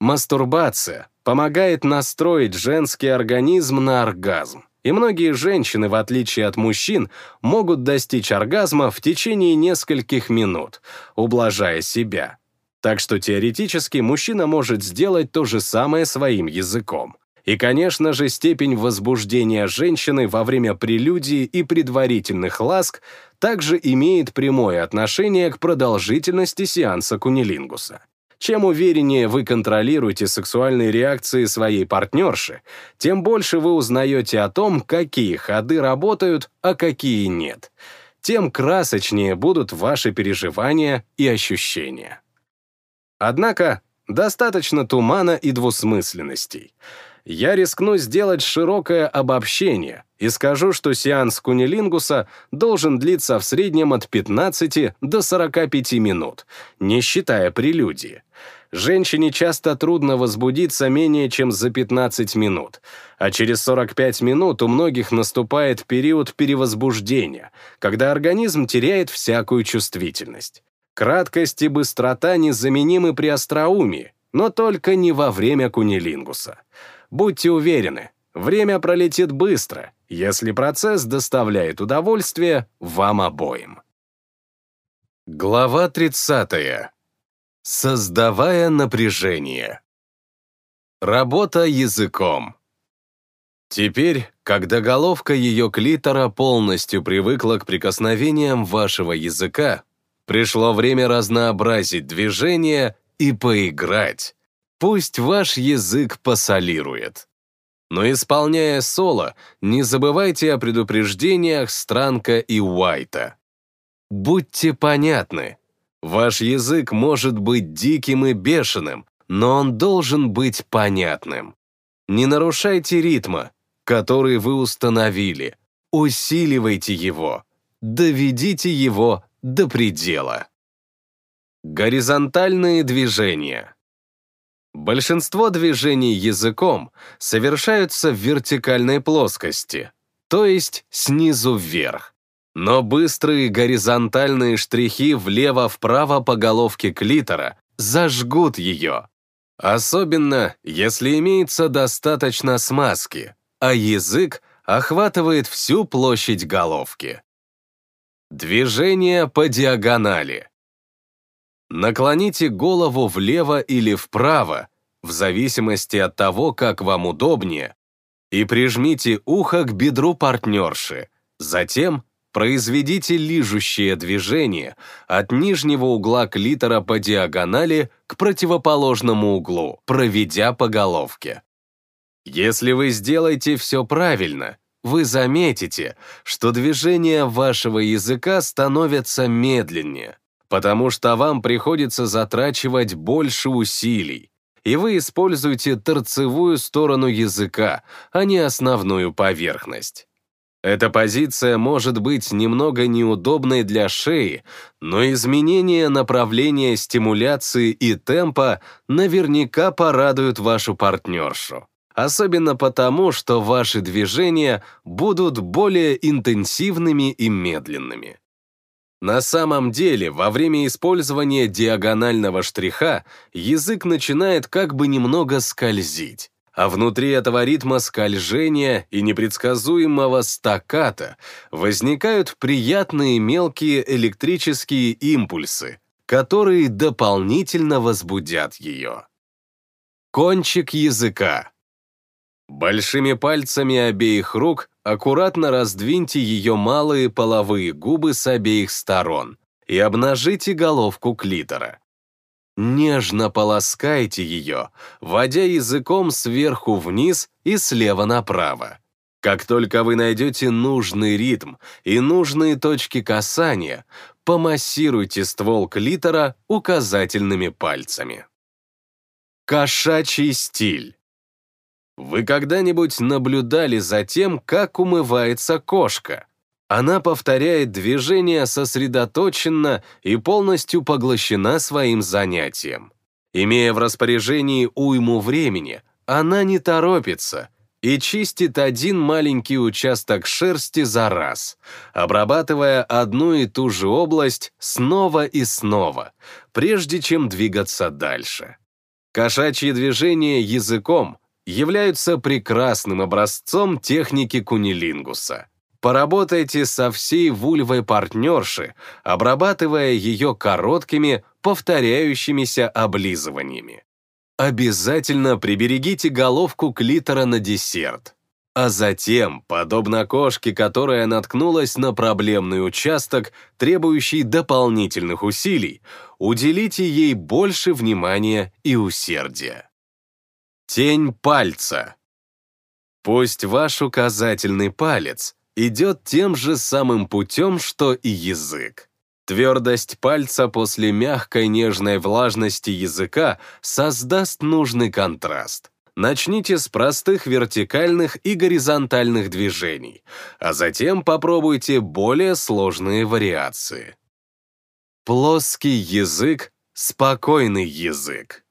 Мастурбация помогает настроить женский организм на оргазм. И многие женщины, в отличие от мужчин, могут достичь оргазма в течение нескольких минут, ублажая себя. Так что теоретически мужчина может сделать то же самое своим языком. И, конечно же, степень возбуждения женщины во время прелюдии и предварительных ласк также имеет прямое отношение к продолжительности сеанса кунилингуса. Чем увереннее вы контролируете сексуальные реакции своей партнерши, тем больше вы узнаете о том, какие ходы работают, а какие нет. Тем красочнее будут ваши переживания и ощущения. Однако, достаточно тумана и двусмысленностей — я рискну сделать широкое обобщение и скажу, что сеанс кунилингуса должен длиться в среднем от 15 до 45 минут, не считая прелюдии. Женщине часто трудно возбудиться менее чем за 15 минут, а через 45 минут у многих наступает период перевозбуждения, когда организм теряет всякую чувствительность. Краткость и быстрота незаменимы при остроумии, но только не во время кунилингуса. Будьте уверены, время пролетит быстро, если процесс доставляет удовольствие вам обоим. Глава 30. Создавая напряжение. Работа языком. Теперь, когда головка ее клитора полностью привыкла к прикосновениям вашего языка, пришло время разнообразить движение и поиграть. Пусть ваш язык посолирует. Но исполняя соло, не забывайте о предупреждениях Странка и Уайта. Будьте понятны. Ваш язык может быть диким и бешеным, но он должен быть понятным. Не нарушайте ритма, который вы установили. Усиливайте его. Доведите его до предела. Горизонтальные движения. Большинство движений языком совершаются в вертикальной плоскости, то есть снизу вверх. Но быстрые горизонтальные штрихи влево-вправо по головке клитора зажгут ее. Особенно, если имеется достаточно смазки, а язык охватывает всю площадь головки. Движение по диагонали. Наклоните голову влево или вправо, в зависимости от того, как вам удобнее, и прижмите ухо к бедру партнерши. Затем произведите лижущее движение от нижнего угла клитора по диагонали к противоположному углу, проведя по головке. Если вы сделаете все правильно, вы заметите, что движения вашего языка становятся медленнее потому что вам приходится затрачивать больше усилий, и вы используете торцевую сторону языка, а не основную поверхность. Эта позиция может быть немного неудобной для шеи, но изменение направления стимуляции и темпа наверняка порадуют вашу партнершу. Особенно потому, что ваши движения будут более интенсивными и медленными. На самом деле, во время использования диагонального штриха язык начинает как бы немного скользить, а внутри этого ритма скольжения и непредсказуемого стаката возникают приятные мелкие электрические импульсы, которые дополнительно возбудят ее. Кончик языка. Большими пальцами обеих рук аккуратно раздвиньте ее малые половые губы с обеих сторон и обнажите головку клитора. Нежно полоскайте ее, водя языком сверху вниз и слева направо. Как только вы найдете нужный ритм и нужные точки касания, помассируйте ствол клитора указательными пальцами. Кошачий стиль. Вы когда-нибудь наблюдали за тем, как умывается кошка? Она повторяет движение сосредоточенно и полностью поглощена своим занятием. Имея в распоряжении уйму времени, она не торопится и чистит один маленький участок шерсти за раз, обрабатывая одну и ту же область снова и снова, прежде чем двигаться дальше. Кошачьи движения языком являются прекрасным образцом техники кунилингуса. Поработайте со всей вульвой партнерши, обрабатывая ее короткими, повторяющимися облизываниями. Обязательно приберегите головку клитора на десерт. А затем, подобно кошке, которая наткнулась на проблемный участок, требующий дополнительных усилий, уделите ей больше внимания и усердия. Тень пальца. Пусть ваш указательный палец идет тем же самым путем, что и язык. Твердость пальца после мягкой нежной влажности языка создаст нужный контраст. Начните с простых вертикальных и горизонтальных движений, а затем попробуйте более сложные вариации. Плоский язык — спокойный язык.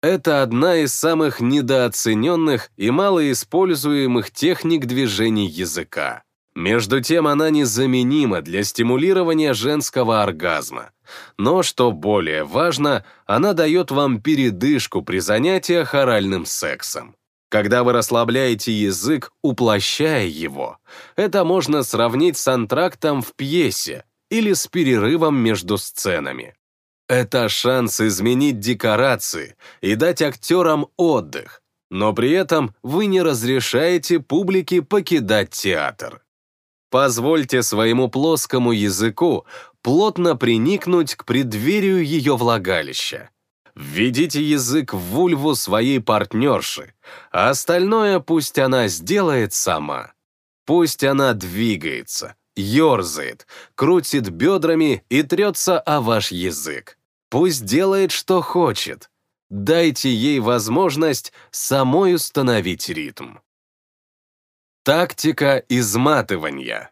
Это одна из самых недооцененных и малоиспользуемых техник движений языка. Между тем она незаменима для стимулирования женского оргазма. Но, что более важно, она дает вам передышку при занятиях оральным сексом. Когда вы расслабляете язык, уплощая его, это можно сравнить с антрактом в пьесе или с перерывом между сценами. Это шанс изменить декорации и дать актерам отдых, но при этом вы не разрешаете публике покидать театр. Позвольте своему плоскому языку плотно приникнуть к преддверию ее влагалища. Введите язык в вульву своей партнерши, а остальное пусть она сделает сама. Пусть она двигается, ерзает, крутит бедрами и трется о ваш язык. Пусть делает, что хочет. Дайте ей возможность самой установить ритм. Тактика изматывания.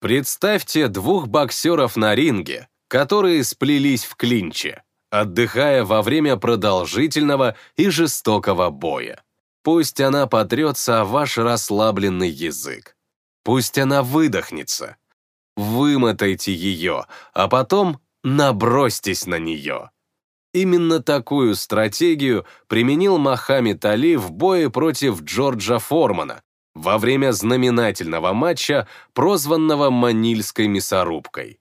Представьте двух боксеров на ринге, которые сплелись в клинче, отдыхая во время продолжительного и жестокого боя. Пусть она потрется о ваш расслабленный язык. Пусть она выдохнется. Вымотайте ее, а потом набросьтесь на нее. Именно такую стратегию применил Мохаммед Али в бое против Джорджа Формана во время знаменательного матча, прозванного Манильской мясорубкой.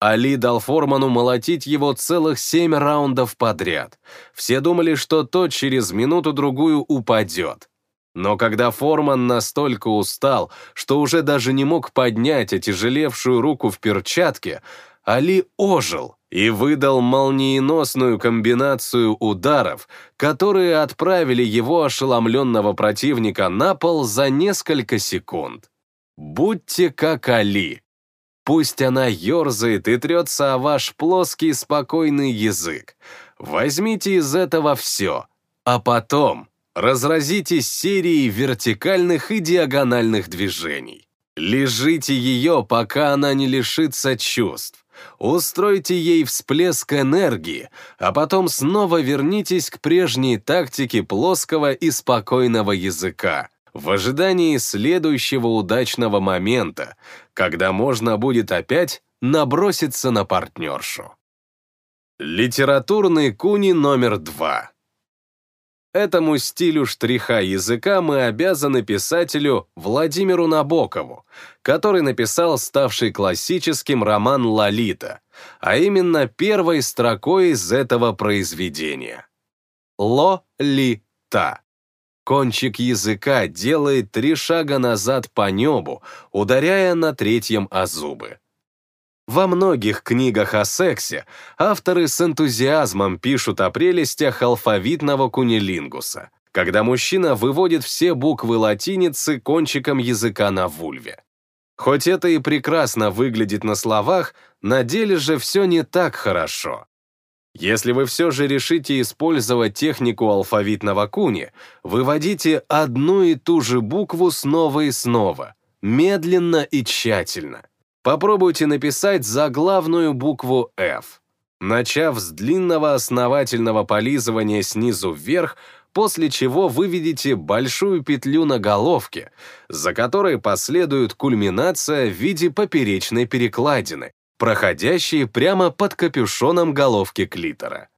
Али дал Форману молотить его целых семь раундов подряд. Все думали, что тот через минуту-другую упадет. Но когда Форман настолько устал, что уже даже не мог поднять отяжелевшую руку в перчатке, Али ожил и выдал молниеносную комбинацию ударов, которые отправили его ошеломленного противника на пол за несколько секунд. Будьте как Али. Пусть она ерзает и трется о ваш плоский спокойный язык. Возьмите из этого все, а потом разразитесь серией вертикальных и диагональных движений. Лежите ее, пока она не лишится чувств. Устройте ей всплеск энергии, а потом снова вернитесь к прежней тактике плоского и спокойного языка, в ожидании следующего удачного момента, когда можно будет опять наброситься на партнершу. Литературный куни номер два. Этому стилю штриха языка мы обязаны писателю Владимиру Набокову, который написал ставший классическим роман «Лолита», а именно первой строкой из этого произведения. Ло-ли-та. Кончик языка делает три шага назад по небу, ударяя на третьем о зубы. Во многих книгах о сексе авторы с энтузиазмом пишут о прелестях алфавитного кунилингуса. когда мужчина выводит все буквы латиницы кончиком языка на вульве. Хоть это и прекрасно выглядит на словах, на деле же все не так хорошо. Если вы все же решите использовать технику алфавитного куни, выводите одну и ту же букву снова и снова, медленно и тщательно. Попробуйте написать заглавную букву F. Начав с длинного основательного полизывания снизу вверх, после чего выведите большую петлю на головке, за которой последует кульминация в виде поперечной перекладины, проходящей прямо под капюшоном головки клитора.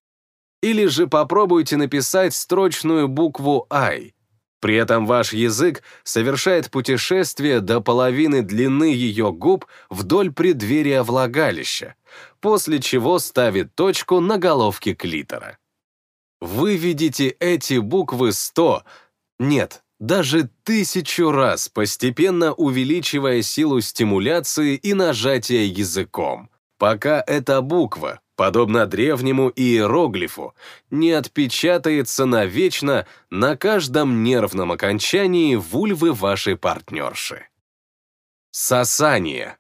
Или же попробуйте написать строчную букву «I». При этом ваш язык совершает путешествие до половины длины ее губ вдоль преддверия влагалища, после чего ставит точку на головке клитора. Выведите эти буквы сто, нет, даже тысячу раз, постепенно увеличивая силу стимуляции и нажатия языком, пока эта буква, подобно древнему иероглифу, не отпечатается навечно на каждом нервном окончании вульвы вашей партнерши. Сосание.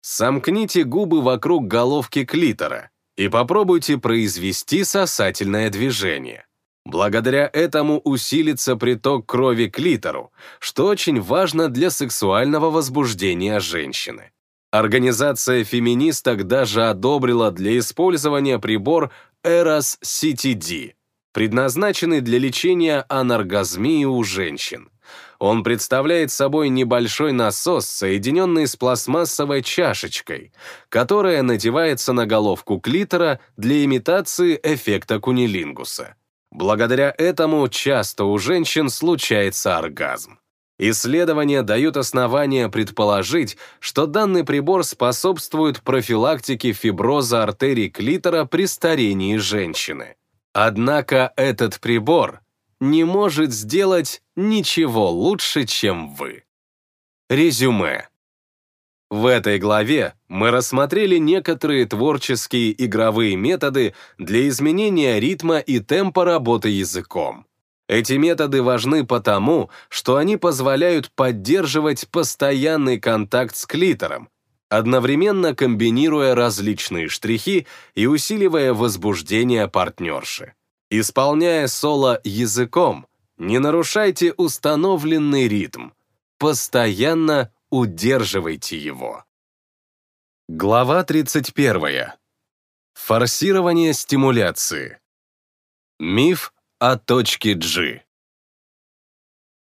Сомкните губы вокруг головки клитора, и попробуйте произвести сосательное движение. Благодаря этому усилится приток крови к литеру, что очень важно для сексуального возбуждения женщины. Организация феминисток даже одобрила для использования прибор Eros CTD, предназначенный для лечения аноргазмии у женщин. Он представляет собой небольшой насос, соединенный с пластмассовой чашечкой, которая надевается на головку клитора для имитации эффекта кунилингуса. Благодаря этому часто у женщин случается оргазм. Исследования дают основания предположить, что данный прибор способствует профилактике фиброза артерий клитора при старении женщины. Однако этот прибор не может сделать ничего лучше, чем вы. Резюме. В этой главе мы рассмотрели некоторые творческие игровые методы для изменения ритма и темпа работы языком. Эти методы важны потому, что они позволяют поддерживать постоянный контакт с клитором, одновременно комбинируя различные штрихи и усиливая возбуждение партнерши. Исполняя соло языком, не нарушайте установленный ритм. Постоянно удерживайте его. Глава 31. Форсирование стимуляции. Миф о точке G.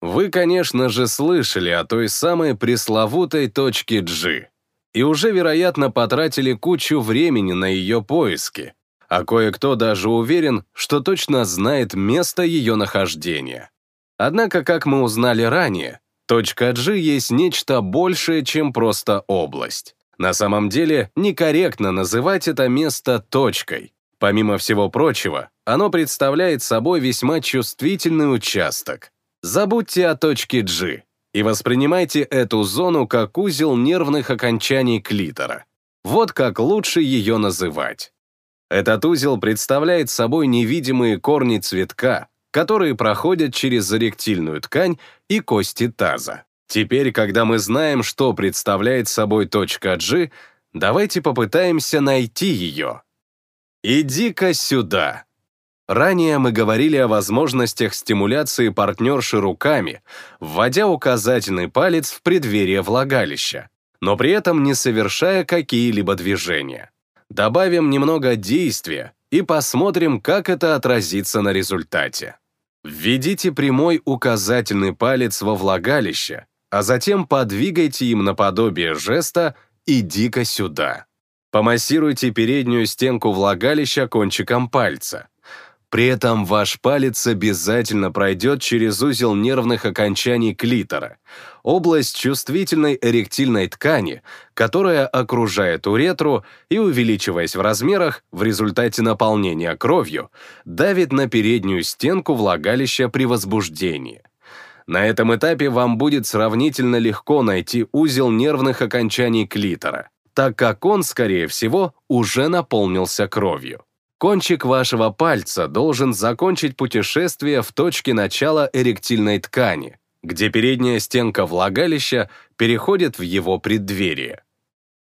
Вы, конечно же, слышали о той самой пресловутой точке G и уже, вероятно, потратили кучу времени на ее поиски, а кое-кто даже уверен, что точно знает место ее нахождения. Однако, как мы узнали ранее, точка G есть нечто большее, чем просто область. На самом деле, некорректно называть это место точкой. Помимо всего прочего, оно представляет собой весьма чувствительный участок. Забудьте о точке G и воспринимайте эту зону как узел нервных окончаний клитора. Вот как лучше ее называть. Этот узел представляет собой невидимые корни цветка, которые проходят через эректильную ткань и кости таза. Теперь, когда мы знаем, что представляет собой точка G, давайте попытаемся найти ее. Иди-ка сюда. Ранее мы говорили о возможностях стимуляции партнерши руками, вводя указательный палец в преддверие влагалища, но при этом не совершая какие-либо движения добавим немного действия и посмотрим, как это отразится на результате. Введите прямой указательный палец во влагалище, а затем подвигайте им наподобие жеста «иди-ка сюда». Помассируйте переднюю стенку влагалища кончиком пальца. При этом ваш палец обязательно пройдет через узел нервных окончаний клитора, область чувствительной эректильной ткани, которая окружает уретру и, увеличиваясь в размерах в результате наполнения кровью, давит на переднюю стенку влагалища при возбуждении. На этом этапе вам будет сравнительно легко найти узел нервных окончаний клитора, так как он, скорее всего, уже наполнился кровью. Кончик вашего пальца должен закончить путешествие в точке начала эректильной ткани, где передняя стенка влагалища переходит в его преддверие.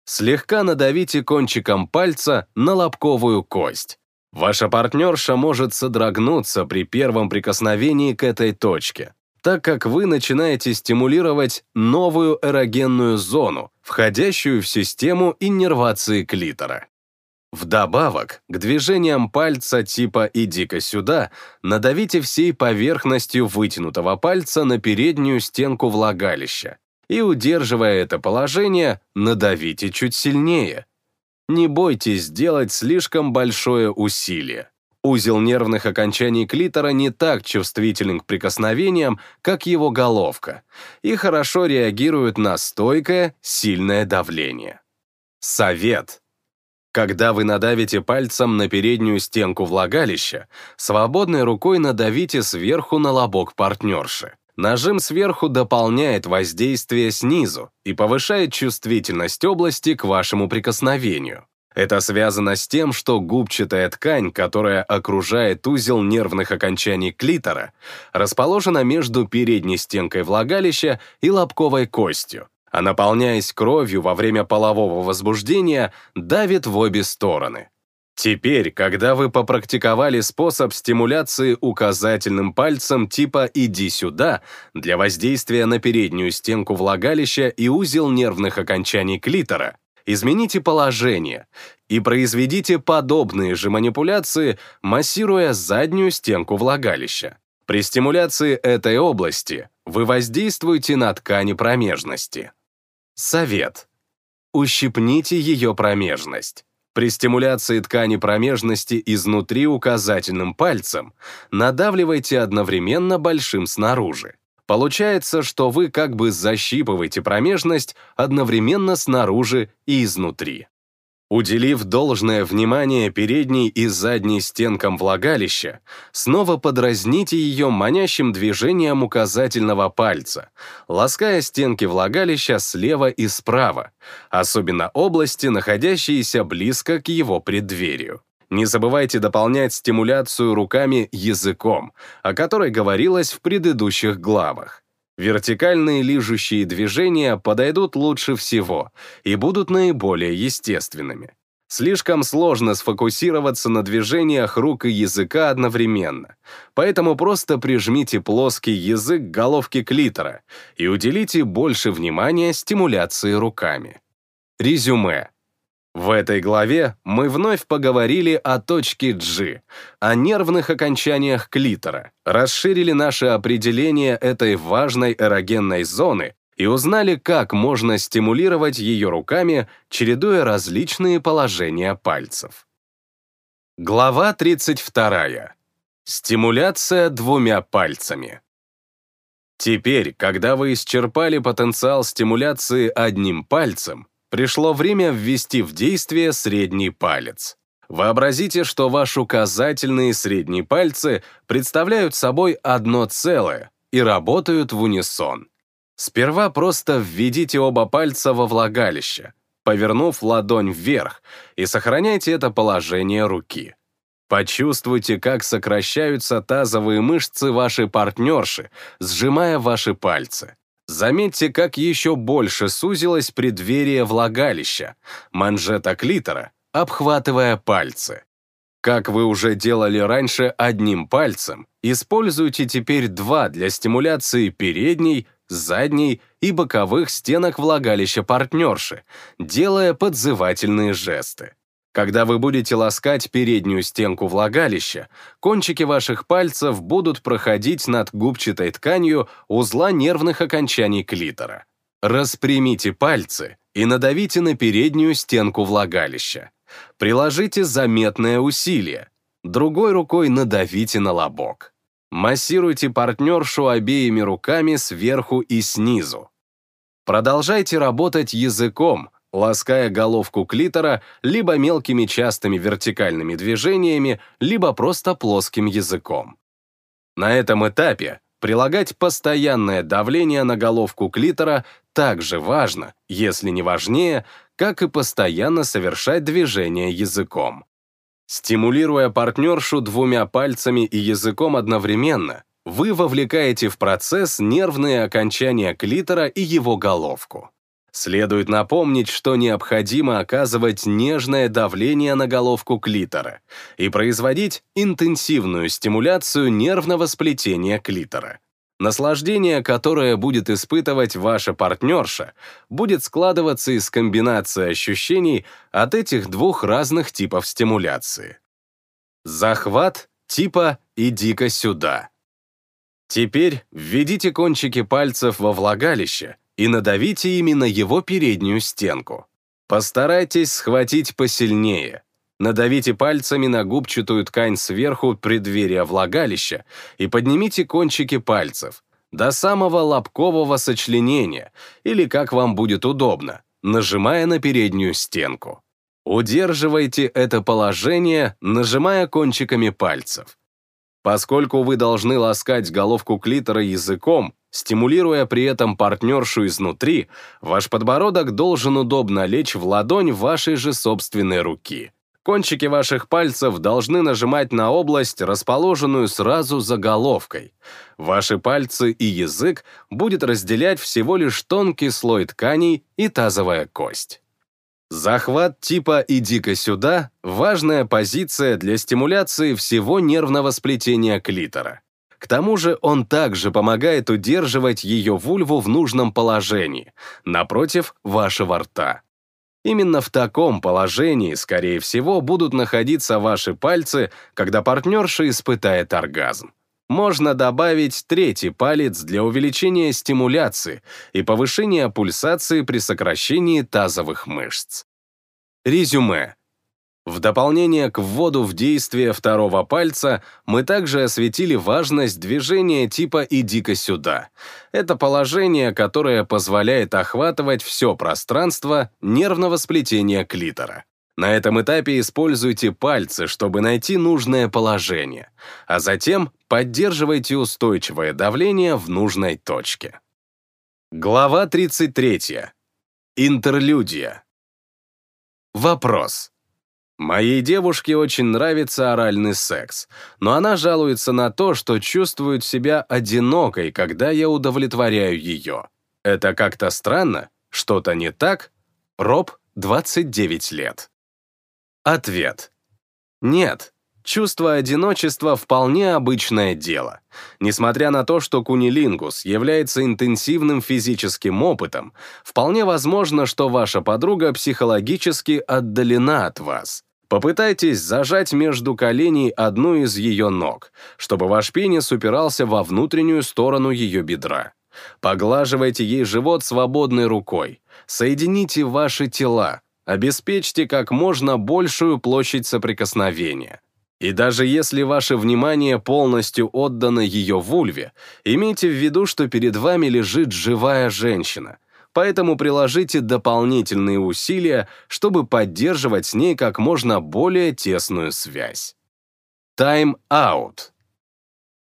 Слегка надавите кончиком пальца на лобковую кость. Ваша партнерша может содрогнуться при первом прикосновении к этой точке, так как вы начинаете стимулировать новую эрогенную зону, входящую в систему иннервации клитора. Вдобавок, к движениям пальца типа «иди-ка сюда» надавите всей поверхностью вытянутого пальца на переднюю стенку влагалища и, удерживая это положение, надавите чуть сильнее. Не бойтесь сделать слишком большое усилие. Узел нервных окончаний клитора не так чувствителен к прикосновениям, как его головка, и хорошо реагирует на стойкое, сильное давление. Совет. Когда вы надавите пальцем на переднюю стенку влагалища, свободной рукой надавите сверху на лобок партнерши. Нажим сверху дополняет воздействие снизу и повышает чувствительность области к вашему прикосновению. Это связано с тем, что губчатая ткань, которая окружает узел нервных окончаний клитора, расположена между передней стенкой влагалища и лобковой костью, а наполняясь кровью во время полового возбуждения, давит в обе стороны. Теперь, когда вы попрактиковали способ стимуляции указательным пальцем типа «иди сюда» для воздействия на переднюю стенку влагалища и узел нервных окончаний клитора, измените положение и произведите подобные же манипуляции, массируя заднюю стенку влагалища. При стимуляции этой области вы воздействуете на ткани промежности. Совет. Ущипните ее промежность. При стимуляции ткани промежности изнутри указательным пальцем надавливайте одновременно большим снаружи. Получается, что вы как бы защипываете промежность одновременно снаружи и изнутри. Уделив должное внимание передней и задней стенкам влагалища, снова подразните ее манящим движением указательного пальца, лаская стенки влагалища слева и справа, особенно области, находящиеся близко к его преддверию. Не забывайте дополнять стимуляцию руками языком, о которой говорилось в предыдущих главах. Вертикальные лижущие движения подойдут лучше всего и будут наиболее естественными. Слишком сложно сфокусироваться на движениях рук и языка одновременно, поэтому просто прижмите плоский язык к головке клитора и уделите больше внимания стимуляции руками. Резюме. В этой главе мы вновь поговорили о точке G, о нервных окончаниях клитора, расширили наше определение этой важной эрогенной зоны и узнали, как можно стимулировать ее руками, чередуя различные положения пальцев. Глава 32. Стимуляция двумя пальцами. Теперь, когда вы исчерпали потенциал стимуляции одним пальцем, пришло время ввести в действие средний палец. Вообразите, что ваш указательный и средний пальцы представляют собой одно целое и работают в унисон. Сперва просто введите оба пальца во влагалище, повернув ладонь вверх, и сохраняйте это положение руки. Почувствуйте, как сокращаются тазовые мышцы вашей партнерши, сжимая ваши пальцы. Заметьте, как еще больше сузилось преддверие влагалища, манжета клитора, обхватывая пальцы. Как вы уже делали раньше одним пальцем, используйте теперь два для стимуляции передней, задней и боковых стенок влагалища партнерши, делая подзывательные жесты. Когда вы будете ласкать переднюю стенку влагалища, кончики ваших пальцев будут проходить над губчатой тканью узла нервных окончаний клитора. Распрямите пальцы и надавите на переднюю стенку влагалища. Приложите заметное усилие. Другой рукой надавите на лобок. Массируйте партнершу обеими руками сверху и снизу. Продолжайте работать языком, лаская головку клитора либо мелкими частыми вертикальными движениями, либо просто плоским языком. На этом этапе прилагать постоянное давление на головку клитора так же важно, если не важнее, как и постоянно совершать движение языком. Стимулируя партнершу двумя пальцами и языком одновременно, вы вовлекаете в процесс нервные окончания клитора и его головку. Следует напомнить, что необходимо оказывать нежное давление на головку клитора и производить интенсивную стимуляцию нервного сплетения клитора. Наслаждение, которое будет испытывать ваша партнерша, будет складываться из комбинации ощущений от этих двух разных типов стимуляции. Захват типа «иди-ка сюда». Теперь введите кончики пальцев во влагалище и надавите ими на его переднюю стенку. Постарайтесь схватить посильнее. Надавите пальцами на губчатую ткань сверху преддверия влагалища и поднимите кончики пальцев до самого лобкового сочленения или как вам будет удобно, нажимая на переднюю стенку. Удерживайте это положение, нажимая кончиками пальцев. Поскольку вы должны ласкать головку клитора языком, стимулируя при этом партнершу изнутри, ваш подбородок должен удобно лечь в ладонь вашей же собственной руки. Кончики ваших пальцев должны нажимать на область, расположенную сразу за головкой. Ваши пальцы и язык будет разделять всего лишь тонкий слой тканей и тазовая кость. Захват типа «иди-ка сюда» — важная позиция для стимуляции всего нервного сплетения клитора. К тому же он также помогает удерживать ее вульву в нужном положении, напротив вашего рта. Именно в таком положении, скорее всего, будут находиться ваши пальцы, когда партнерша испытает оргазм. Можно добавить третий палец для увеличения стимуляции и повышения пульсации при сокращении тазовых мышц. Резюме. В дополнение к вводу в действие второго пальца мы также осветили важность движения типа «иди-ка сюда». Это положение, которое позволяет охватывать все пространство нервного сплетения клитора. На этом этапе используйте пальцы, чтобы найти нужное положение, а затем поддерживайте устойчивое давление в нужной точке. Глава 33. Интерлюдия. Вопрос. Моей девушке очень нравится оральный секс, но она жалуется на то, что чувствует себя одинокой, когда я удовлетворяю ее. Это как-то странно? Что-то не так? Роб, 29 лет. Ответ. Нет. Чувство одиночества вполне обычное дело. Несмотря на то, что кунилингус является интенсивным физическим опытом, вполне возможно, что ваша подруга психологически отдалена от вас. Попытайтесь зажать между коленей одну из ее ног, чтобы ваш пенис упирался во внутреннюю сторону ее бедра. Поглаживайте ей живот свободной рукой. Соедините ваши тела, обеспечьте как можно большую площадь соприкосновения. И даже если ваше внимание полностью отдано ее вульве, имейте в виду, что перед вами лежит живая женщина, поэтому приложите дополнительные усилия, чтобы поддерживать с ней как можно более тесную связь. Тайм-аут.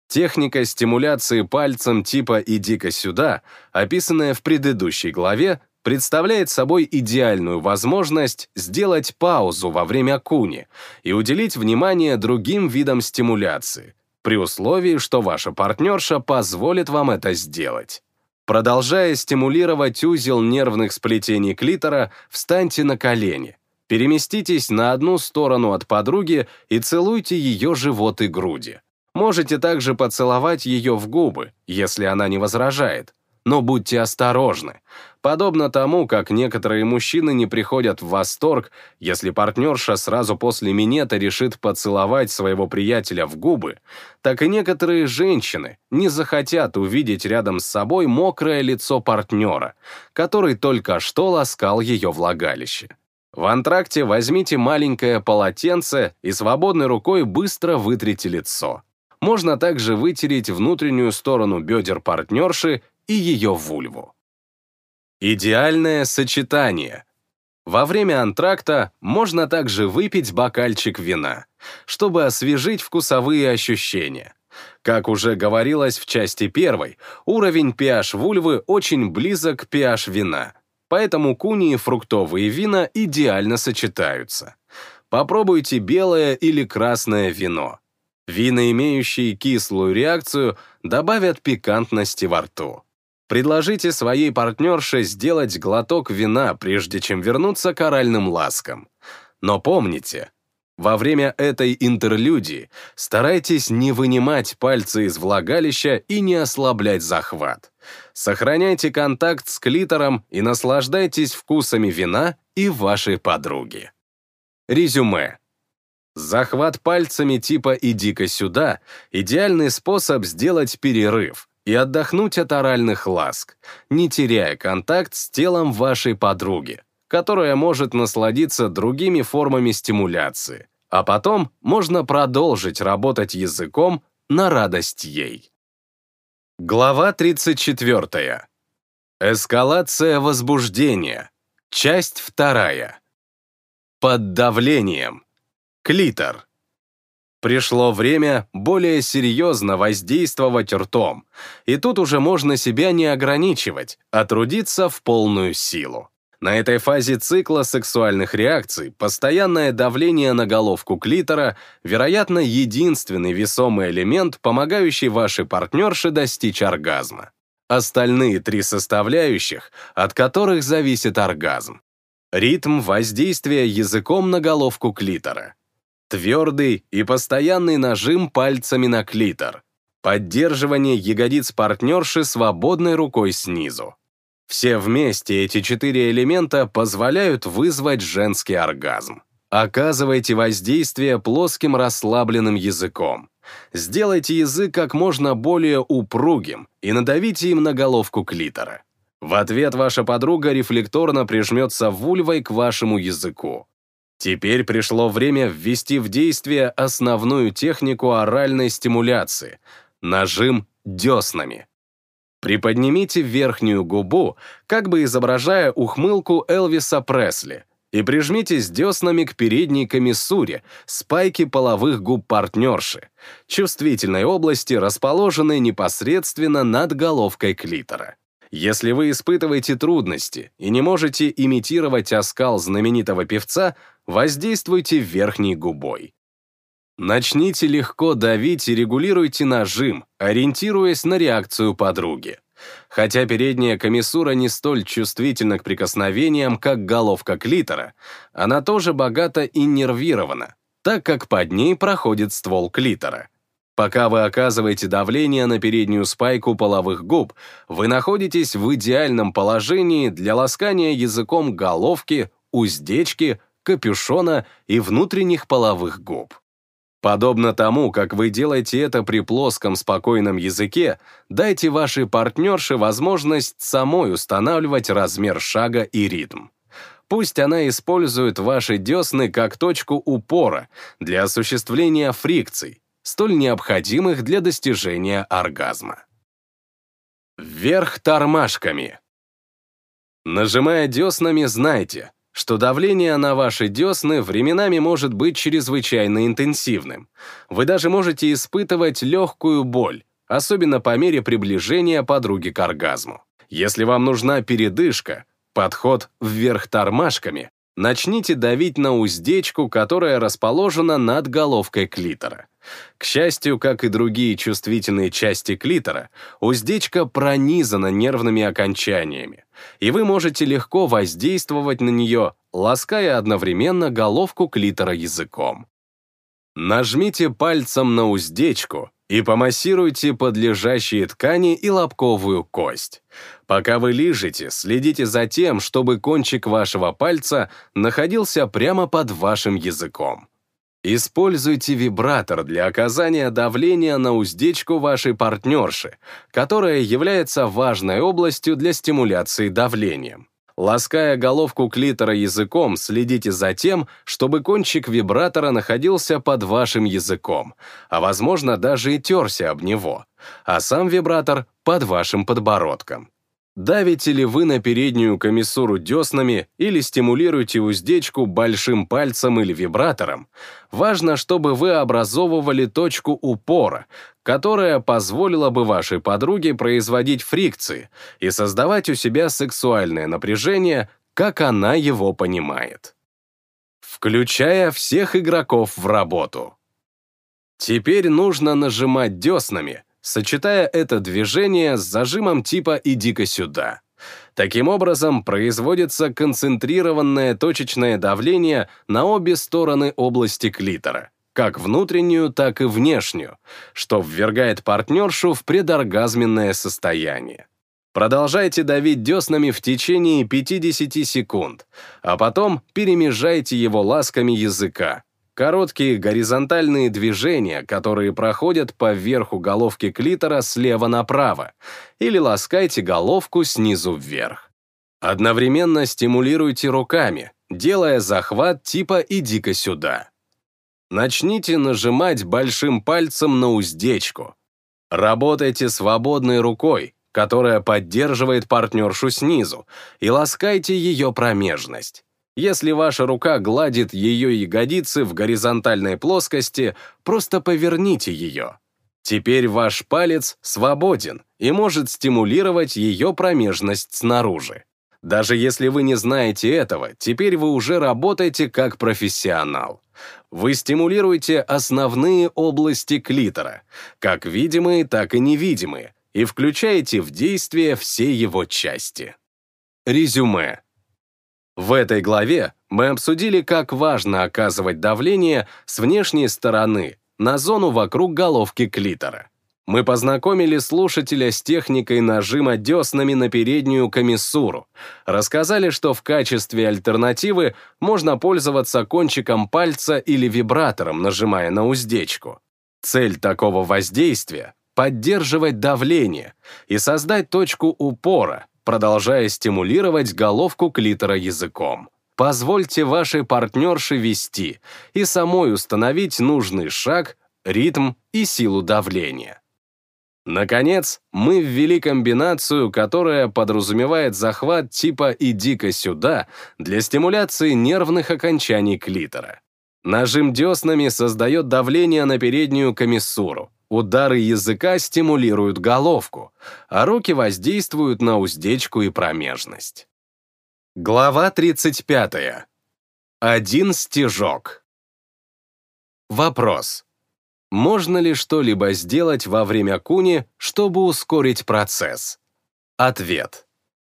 Техника стимуляции пальцем типа «иди-ка сюда», описанная в предыдущей главе, представляет собой идеальную возможность сделать паузу во время куни и уделить внимание другим видам стимуляции, при условии, что ваша партнерша позволит вам это сделать. Продолжая стимулировать узел нервных сплетений клитора, встаньте на колени, переместитесь на одну сторону от подруги и целуйте ее живот и груди. Можете также поцеловать ее в губы, если она не возражает, но будьте осторожны. Подобно тому, как некоторые мужчины не приходят в восторг, если партнерша сразу после минета решит поцеловать своего приятеля в губы, так и некоторые женщины не захотят увидеть рядом с собой мокрое лицо партнера, который только что ласкал ее влагалище. В антракте возьмите маленькое полотенце и свободной рукой быстро вытрите лицо. Можно также вытереть внутреннюю сторону бедер партнерши и ее вульву. Идеальное сочетание. Во время антракта можно также выпить бокальчик вина, чтобы освежить вкусовые ощущения. Как уже говорилось в части первой, уровень pH вульвы очень близок к pH вина, поэтому куни и фруктовые вина идеально сочетаются. попробуйте белое или красное вино. Вина, имеющие кислую реакцию, добавят пикантности во рту. Предложите своей партнерше сделать глоток вина, прежде чем вернуться к оральным ласкам. Но помните, во время этой интерлюдии старайтесь не вынимать пальцы из влагалища и не ослаблять захват. Сохраняйте контакт с клитором и наслаждайтесь вкусами вина и вашей подруги. Резюме. Захват пальцами типа «иди-ка сюда» — идеальный способ сделать перерыв и отдохнуть от оральных ласк, не теряя контакт с телом вашей подруги, которая может насладиться другими формами стимуляции, а потом можно продолжить работать языком на радость ей. Глава 34. Эскалация возбуждения. Часть вторая. Под давлением. Клитор. Пришло время более серьезно воздействовать ртом, и тут уже можно себя не ограничивать, а трудиться в полную силу. На этой фазе цикла сексуальных реакций постоянное давление на головку клитора, вероятно, единственный весомый элемент, помогающий вашей партнерше достичь оргазма. Остальные три составляющих, от которых зависит оргазм. Ритм воздействия языком на головку клитора. Твердый и постоянный нажим пальцами на клитор. Поддерживание ягодиц партнерши свободной рукой снизу. Все вместе эти четыре элемента позволяют вызвать женский оргазм. Оказывайте воздействие плоским расслабленным языком. Сделайте язык как можно более упругим и надавите им на головку клитора. В ответ ваша подруга рефлекторно прижмется вульвой к вашему языку. Теперь пришло время ввести в действие основную технику оральной стимуляции — нажим деснами. Приподнимите верхнюю губу, как бы изображая ухмылку Элвиса Пресли, и прижмитесь деснами к передней комиссуре, спайке половых губ партнерши, чувствительной области, расположенной непосредственно над головкой клитора. Если вы испытываете трудности и не можете имитировать оскал знаменитого певца, воздействуйте верхней губой. Начните легко давить и регулируйте нажим, ориентируясь на реакцию подруги. Хотя передняя комиссура не столь чувствительна к прикосновениям, как головка клитора, она тоже богата и нервирована, так как под ней проходит ствол клитора. Пока вы оказываете давление на переднюю спайку половых губ, вы находитесь в идеальном положении для ласкания языком головки, уздечки, капюшона и внутренних половых губ. Подобно тому, как вы делаете это при плоском спокойном языке, дайте вашей партнерше возможность самой устанавливать размер шага и ритм. Пусть она использует ваши десны как точку упора для осуществления фрикций, столь необходимых для достижения оргазма. Вверх тормашками. Нажимая деснами, знайте, что давление на ваши десны временами может быть чрезвычайно интенсивным. Вы даже можете испытывать легкую боль, особенно по мере приближения подруги к оргазму. Если вам нужна передышка, подход вверх тормашками, начните давить на уздечку, которая расположена над головкой клитора. К счастью, как и другие чувствительные части клитора, уздечка пронизана нервными окончаниями, и вы можете легко воздействовать на нее, лаская одновременно головку клитора языком. Нажмите пальцем на уздечку и помассируйте подлежащие ткани и лобковую кость. Пока вы лижете, следите за тем, чтобы кончик вашего пальца находился прямо под вашим языком. Используйте вибратор для оказания давления на уздечку вашей партнерши, которая является важной областью для стимуляции давлением. Лаская головку клитора языком, следите за тем, чтобы кончик вибратора находился под вашим языком, а возможно даже и терся об него, а сам вибратор под вашим подбородком. Давите ли вы на переднюю комиссуру деснами или стимулируете уздечку большим пальцем или вибратором, важно, чтобы вы образовывали точку упора, которая позволила бы вашей подруге производить фрикции и создавать у себя сексуальное напряжение, как она его понимает. Включая всех игроков в работу. Теперь нужно нажимать деснами, сочетая это движение с зажимом типа «иди-ка сюда». Таким образом, производится концентрированное точечное давление на обе стороны области клитора, как внутреннюю, так и внешнюю, что ввергает партнершу в предоргазменное состояние. Продолжайте давить деснами в течение 50 секунд, а потом перемежайте его ласками языка. Короткие горизонтальные движения, которые проходят по верху головки клитора слева направо, или ласкайте головку снизу вверх. Одновременно стимулируйте руками, делая захват типа «иди-ка сюда». Начните нажимать большим пальцем на уздечку. Работайте свободной рукой, которая поддерживает партнершу снизу, и ласкайте ее промежность. Если ваша рука гладит ее ягодицы в горизонтальной плоскости, просто поверните ее. Теперь ваш палец свободен и может стимулировать ее промежность снаружи. Даже если вы не знаете этого, теперь вы уже работаете как профессионал. Вы стимулируете основные области клитора, как видимые, так и невидимые, и включаете в действие все его части. Резюме. В этой главе мы обсудили, как важно оказывать давление с внешней стороны на зону вокруг головки клитора. Мы познакомили слушателя с техникой нажима деснами на переднюю комиссуру, рассказали, что в качестве альтернативы можно пользоваться кончиком пальца или вибратором, нажимая на уздечку. Цель такого воздействия поддерживать давление и создать точку упора, продолжая стимулировать головку клитора языком. Позвольте вашей партнерше вести и самой установить нужный шаг, ритм и силу давления. Наконец, мы ввели комбинацию, которая подразумевает захват типа «иди-ка сюда» для стимуляции нервных окончаний клитора. Нажим деснами создает давление на переднюю комиссуру, Удары языка стимулируют головку, а руки воздействуют на уздечку и промежность. Глава 35. Один стежок. Вопрос. Можно ли что-либо сделать во время куни, чтобы ускорить процесс? Ответ.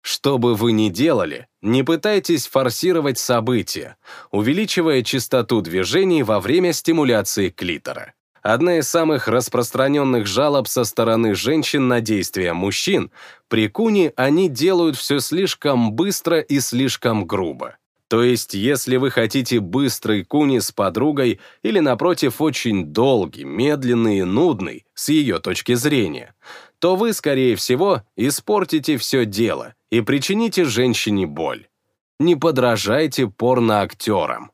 Что бы вы ни делали, не пытайтесь форсировать события, увеличивая частоту движений во время стимуляции клитора. Одна из самых распространенных жалоб со стороны женщин на действия мужчин, при куне они делают все слишком быстро и слишком грубо. То есть, если вы хотите быстрый куни с подругой или, напротив, очень долгий, медленный и нудный, с ее точки зрения, то вы, скорее всего, испортите все дело и причините женщине боль. Не подражайте порноактерам.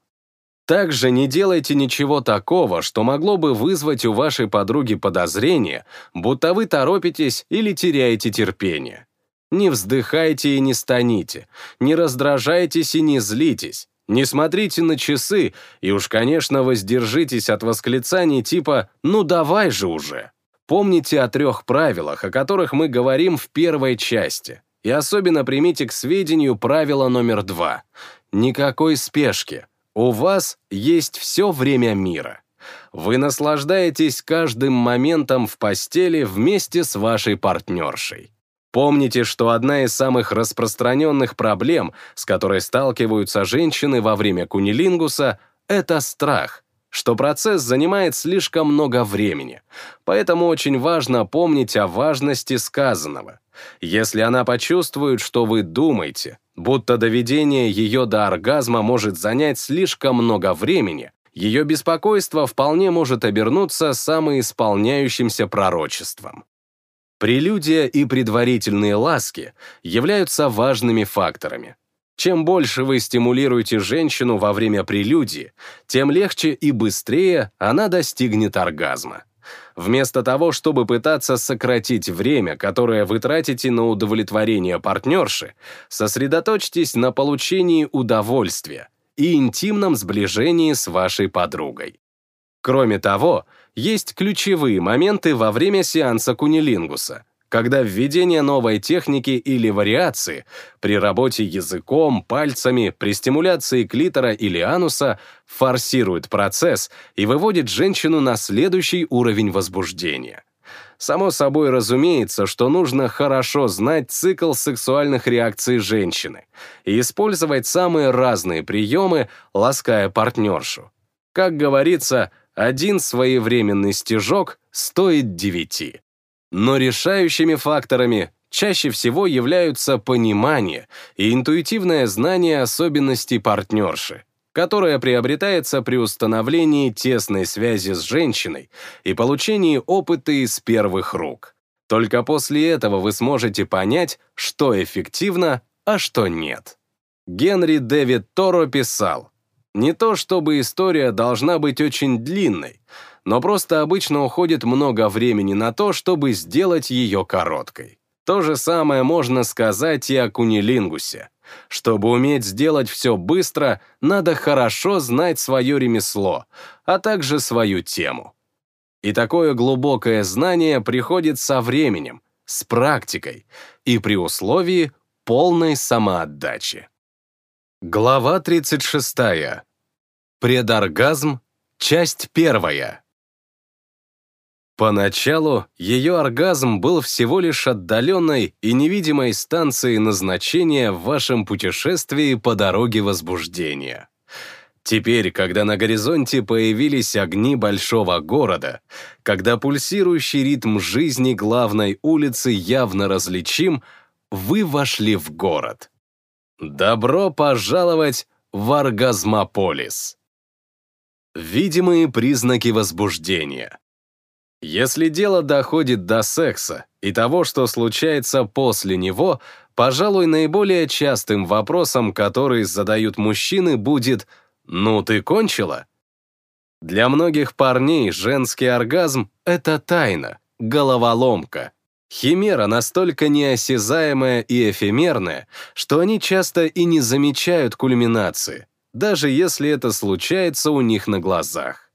Также не делайте ничего такого, что могло бы вызвать у вашей подруги подозрение, будто вы торопитесь или теряете терпение. Не вздыхайте и не станите, не раздражайтесь и не злитесь, не смотрите на часы и уж, конечно, воздержитесь от восклицаний типа «ну давай же уже». Помните о трех правилах, о которых мы говорим в первой части, и особенно примите к сведению правило номер два. Никакой спешки. У вас есть все время мира. Вы наслаждаетесь каждым моментом в постели вместе с вашей партнершей. Помните, что одна из самых распространенных проблем, с которой сталкиваются женщины во время кунилингуса, это страх, что процесс занимает слишком много времени. Поэтому очень важно помнить о важности сказанного. Если она почувствует, что вы думаете, будто доведение ее до оргазма может занять слишком много времени, ее беспокойство вполне может обернуться самоисполняющимся пророчеством. Прелюдия и предварительные ласки являются важными факторами. Чем больше вы стимулируете женщину во время прелюдии, тем легче и быстрее она достигнет оргазма. Вместо того, чтобы пытаться сократить время, которое вы тратите на удовлетворение партнерши, сосредоточьтесь на получении удовольствия и интимном сближении с вашей подругой. Кроме того, есть ключевые моменты во время сеанса кунилингуса, когда введение новой техники или вариации при работе языком, пальцами, при стимуляции клитора или ануса форсирует процесс и выводит женщину на следующий уровень возбуждения. Само собой разумеется, что нужно хорошо знать цикл сексуальных реакций женщины и использовать самые разные приемы, лаская партнершу. Как говорится, один своевременный стежок стоит девяти. Но решающими факторами чаще всего являются понимание и интуитивное знание особенностей партнерши, которое приобретается при установлении тесной связи с женщиной и получении опыта из первых рук. Только после этого вы сможете понять, что эффективно, а что нет. Генри Дэвид Торо писал, «Не то чтобы история должна быть очень длинной, но просто обычно уходит много времени на то, чтобы сделать ее короткой. То же самое можно сказать и о кунилингусе. Чтобы уметь сделать все быстро, надо хорошо знать свое ремесло, а также свою тему. И такое глубокое знание приходит со временем, с практикой и при условии полной самоотдачи. Глава 36. Предоргазм. Часть первая. Поначалу ее оргазм был всего лишь отдаленной и невидимой станцией назначения в вашем путешествии по дороге возбуждения. Теперь, когда на горизонте появились огни большого города, когда пульсирующий ритм жизни главной улицы явно различим, вы вошли в город. Добро пожаловать в Оргазмополис. Видимые признаки возбуждения. Если дело доходит до секса и того, что случается после него, пожалуй, наиболее частым вопросом, который задают мужчины, будет «Ну ты кончила?». Для многих парней женский оргазм — это тайна, головоломка. Химера настолько неосязаемая и эфемерная, что они часто и не замечают кульминации, даже если это случается у них на глазах.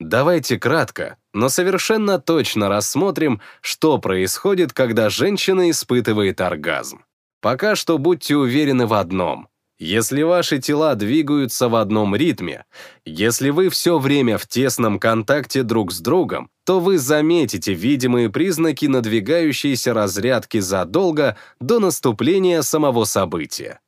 Давайте кратко, но совершенно точно рассмотрим, что происходит, когда женщина испытывает оргазм. Пока что будьте уверены в одном. Если ваши тела двигаются в одном ритме, если вы все время в тесном контакте друг с другом, то вы заметите видимые признаки надвигающейся разрядки задолго до наступления самого события.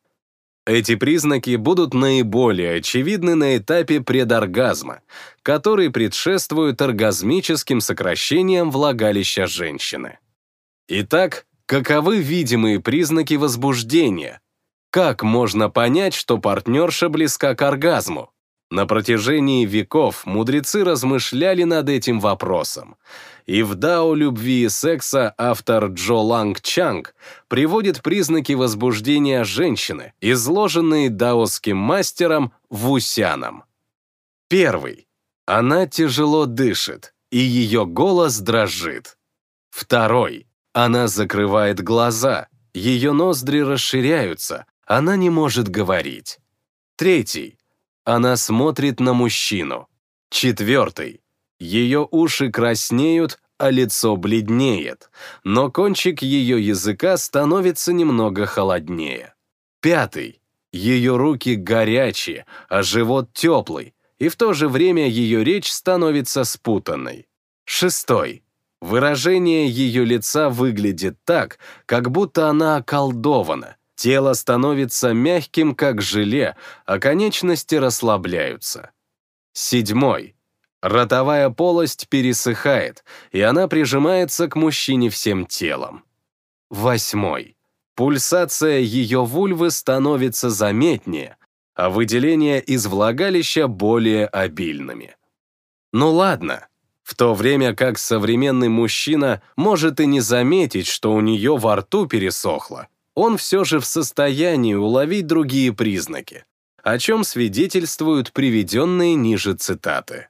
Эти признаки будут наиболее очевидны на этапе предоргазма, который предшествует оргазмическим сокращениям влагалища женщины. Итак, каковы видимые признаки возбуждения? Как можно понять, что партнерша близка к оргазму? На протяжении веков мудрецы размышляли над этим вопросом, и в «Дао любви и секса» автор Джо Ланг Чанг приводит признаки возбуждения женщины, изложенные даосским мастером Вусяном. Первый. Она тяжело дышит, и ее голос дрожит. Второй. Она закрывает глаза, ее ноздри расширяются, она не может говорить. Третий. Она смотрит на мужчину. Четвертый. Ее уши краснеют, а лицо бледнеет, но кончик ее языка становится немного холоднее. Пятый. Ее руки горячие, а живот теплый, и в то же время ее речь становится спутанной. Шестой. Выражение ее лица выглядит так, как будто она околдована. Тело становится мягким, как желе, а конечности расслабляются. Седьмой. Ротовая полость пересыхает, и она прижимается к мужчине всем телом. Восьмой. Пульсация ее вульвы становится заметнее, а выделения из влагалища более обильными. Ну ладно, в то время как современный мужчина может и не заметить, что у нее во рту пересохло, он все же в состоянии уловить другие признаки, о чем свидетельствуют приведенные ниже цитаты.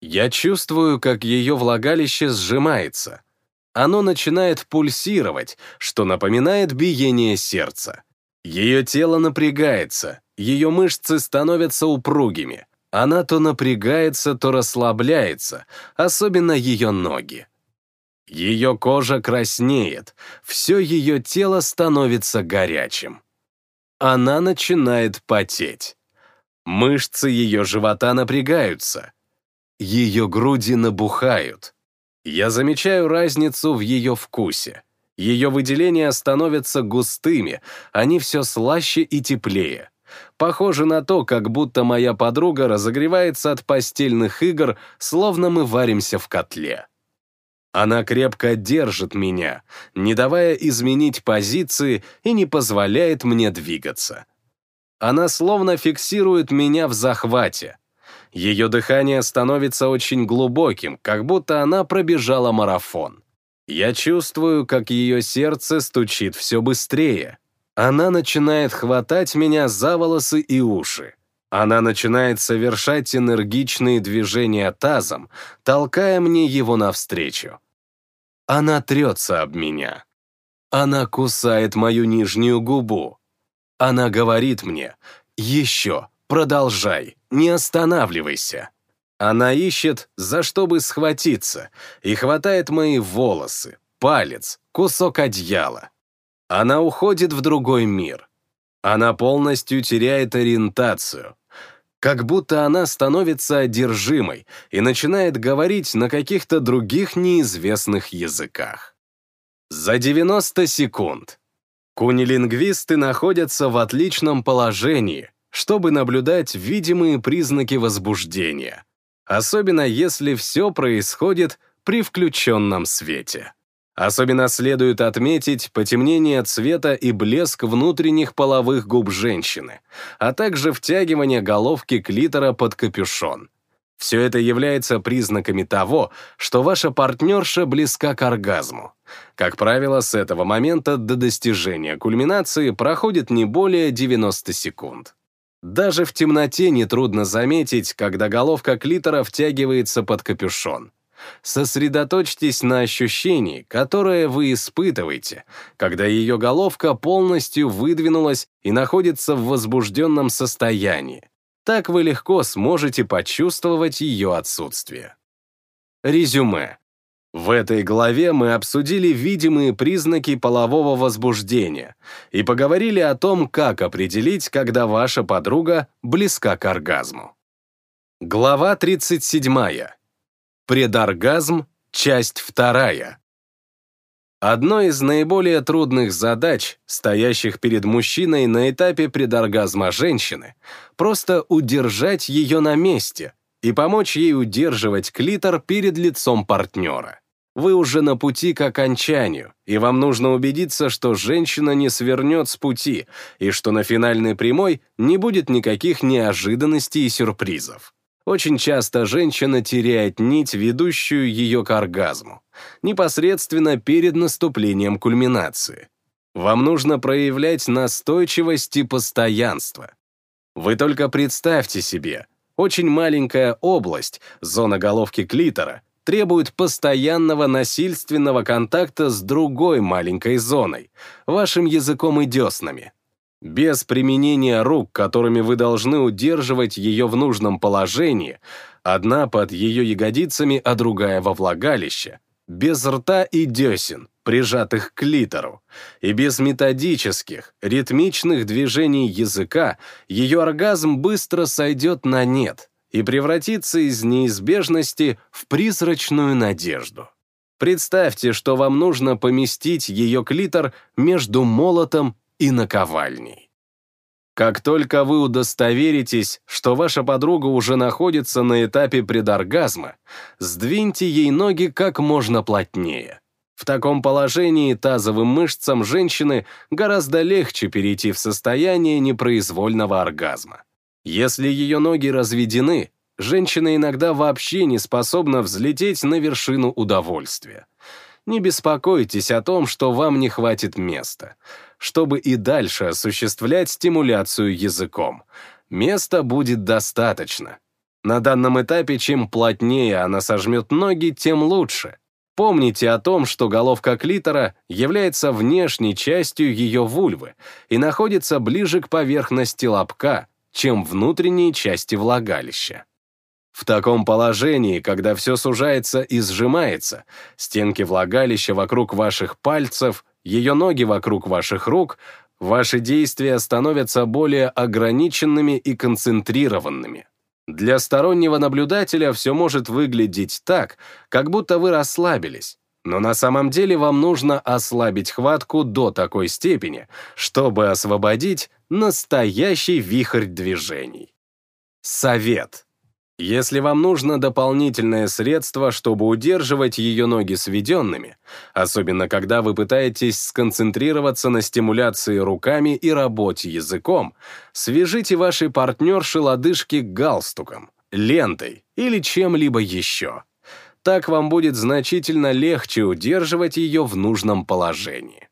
Я чувствую, как ее влагалище сжимается. Оно начинает пульсировать, что напоминает биение сердца. Ее тело напрягается, ее мышцы становятся упругими. Она то напрягается, то расслабляется, особенно ее ноги. Ее кожа краснеет, все ее тело становится горячим. Она начинает потеть. Мышцы ее живота напрягаются. Ее груди набухают. Я замечаю разницу в ее вкусе. Ее выделения становятся густыми, они все слаще и теплее. Похоже на то, как будто моя подруга разогревается от постельных игр, словно мы варимся в котле. Она крепко держит меня, не давая изменить позиции и не позволяет мне двигаться. Она словно фиксирует меня в захвате. Ее дыхание становится очень глубоким, как будто она пробежала марафон. Я чувствую, как ее сердце стучит все быстрее. Она начинает хватать меня за волосы и уши. Она начинает совершать энергичные движения тазом, толкая мне его навстречу. Она трется об меня. Она кусает мою нижнюю губу. Она говорит мне «Еще, продолжай, не останавливайся». Она ищет, за что бы схватиться, и хватает мои волосы, палец, кусок одеяла. Она уходит в другой мир. Она полностью теряет ориентацию. Как будто она становится одержимой и начинает говорить на каких-то других неизвестных языках. За 90 секунд кунилингвисты находятся в отличном положении, чтобы наблюдать видимые признаки возбуждения — особенно если все происходит при включенном свете. Особенно следует отметить потемнение цвета и блеск внутренних половых губ женщины, а также втягивание головки клитора под капюшон. Все это является признаками того, что ваша партнерша близка к оргазму. Как правило, с этого момента до достижения кульминации проходит не более 90 секунд. Даже в темноте нетрудно заметить, когда головка клитора втягивается под капюшон. Сосредоточьтесь на ощущении, которое вы испытываете, когда ее головка полностью выдвинулась и находится в возбужденном состоянии. Так вы легко сможете почувствовать ее отсутствие. Резюме. В этой главе мы обсудили видимые признаки полового возбуждения и поговорили о том, как определить, когда ваша подруга близка к оргазму. Глава 37. Предоргазм, часть 2. Одной из наиболее трудных задач, стоящих перед мужчиной на этапе предоргазма женщины, просто удержать ее на месте и помочь ей удерживать клитор перед лицом партнера. Вы уже на пути к окончанию, и вам нужно убедиться, что женщина не свернет с пути, и что на финальной прямой не будет никаких неожиданностей и сюрпризов. Очень часто женщина теряет нить, ведущую ее к оргазму, непосредственно перед наступлением кульминации. Вам нужно проявлять настойчивость и постоянство. Вы только представьте себе, очень маленькая область, зона головки клитора, требует постоянного насильственного контакта с другой маленькой зоной, вашим языком и деснами. Без применения рук, которыми вы должны удерживать ее в нужном положении, одна под ее ягодицами, а другая во влагалище, без рта и десен, прижатых к литеру, и без методических, ритмичных движений языка, ее оргазм быстро сойдет на нет, и превратиться из неизбежности в призрачную надежду. Представьте, что вам нужно поместить ее клитор между молотом и наковальней. Как только вы удостоверитесь, что ваша подруга уже находится на этапе предоргазма, сдвиньте ей ноги как можно плотнее. В таком положении тазовым мышцам женщины гораздо легче перейти в состояние непроизвольного оргазма. Если ее ноги разведены, женщина иногда вообще не способна взлететь на вершину удовольствия. Не беспокойтесь о том, что вам не хватит места, чтобы и дальше осуществлять стимуляцию языком. Места будет достаточно. На данном этапе чем плотнее она сожмет ноги, тем лучше. Помните о том, что головка клитора является внешней частью ее вульвы и находится ближе к поверхности лобка, чем внутренние части влагалища. В таком положении, когда все сужается и сжимается, стенки влагалища вокруг ваших пальцев, ее ноги вокруг ваших рук, ваши действия становятся более ограниченными и концентрированными. Для стороннего наблюдателя все может выглядеть так, как будто вы расслабились, но на самом деле вам нужно ослабить хватку до такой степени, чтобы освободить настоящий вихрь движений. Совет. Если вам нужно дополнительное средство, чтобы удерживать ее ноги сведенными, особенно когда вы пытаетесь сконцентрироваться на стимуляции руками и работе языком, свяжите ваши партнерши лодыжки галстуком, лентой или чем-либо еще. Так вам будет значительно легче удерживать ее в нужном положении.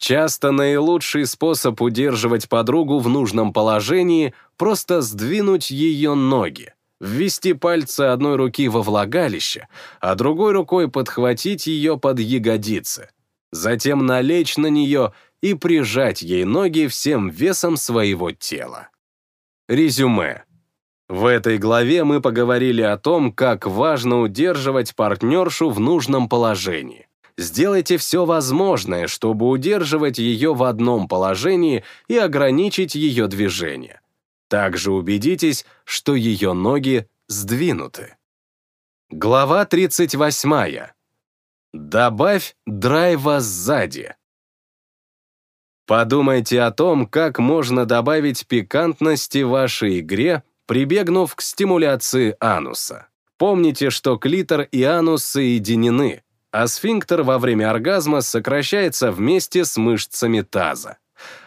Часто наилучший способ удерживать подругу в нужном положении — просто сдвинуть ее ноги, ввести пальцы одной руки во влагалище, а другой рукой подхватить ее под ягодицы, затем налечь на нее и прижать ей ноги всем весом своего тела. Резюме. В этой главе мы поговорили о том, как важно удерживать партнершу в нужном положении. Сделайте все возможное, чтобы удерживать ее в одном положении и ограничить ее движение. Также убедитесь, что ее ноги сдвинуты. Глава 38. Добавь драйва сзади. Подумайте о том, как можно добавить пикантности вашей игре, прибегнув к стимуляции ануса. Помните, что клитор и анус соединены, а сфинктер во время оргазма сокращается вместе с мышцами таза.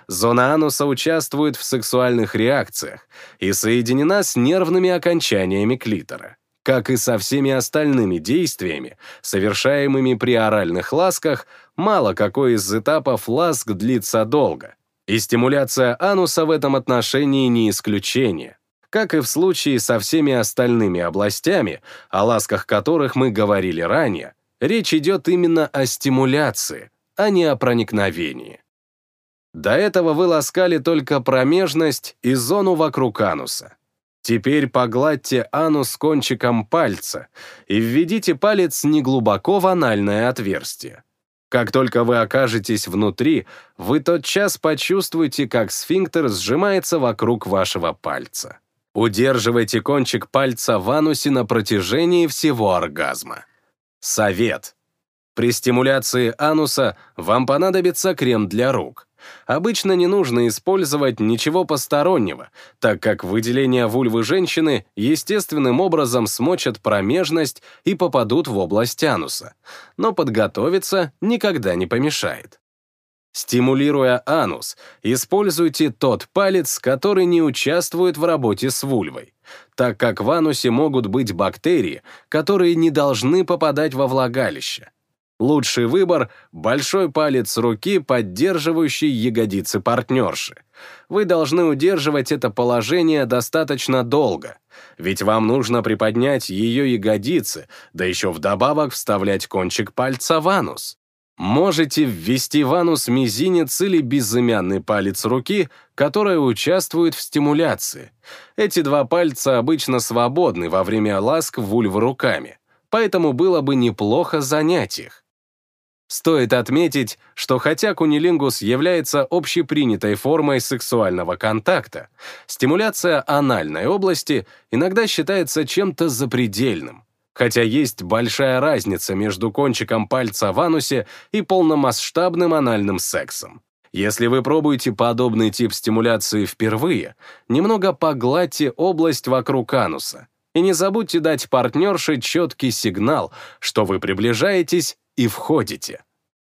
Зона ануса участвует в сексуальных реакциях и соединена с нервными окончаниями клитора, как и со всеми остальными действиями, совершаемыми при оральных ласках, мало какой из этапов ласк длится долго. И стимуляция ануса в этом отношении не исключение. Как и в случае со всеми остальными областями, о ласках которых мы говорили ранее, речь идет именно о стимуляции, а не о проникновении. До этого вы ласкали только промежность и зону вокруг ануса. Теперь погладьте анус кончиком пальца и введите палец неглубоко в анальное отверстие. Как только вы окажетесь внутри, вы тотчас почувствуете, как сфинктер сжимается вокруг вашего пальца. Удерживайте кончик пальца в анусе на протяжении всего оргазма. Совет. При стимуляции ануса вам понадобится крем для рук. Обычно не нужно использовать ничего постороннего, так как выделения вульвы женщины естественным образом смочат промежность и попадут в область ануса. Но подготовиться никогда не помешает. Стимулируя анус, используйте тот палец, который не участвует в работе с вульвой, так как в анусе могут быть бактерии, которые не должны попадать во влагалище. Лучший выбор — большой палец руки, поддерживающий ягодицы партнерши. Вы должны удерживать это положение достаточно долго, ведь вам нужно приподнять ее ягодицы, да еще вдобавок вставлять кончик пальца в анус. Можете ввести в анус мизинец или безымянный палец руки, которая участвует в стимуляции. Эти два пальца обычно свободны во время ласк вульвы руками, поэтому было бы неплохо занять их. Стоит отметить, что хотя кунилингус является общепринятой формой сексуального контакта, стимуляция анальной области иногда считается чем-то запредельным, хотя есть большая разница между кончиком пальца в анусе и полномасштабным анальным сексом. Если вы пробуете подобный тип стимуляции впервые, немного погладьте область вокруг ануса и не забудьте дать партнерше четкий сигнал, что вы приближаетесь и входите.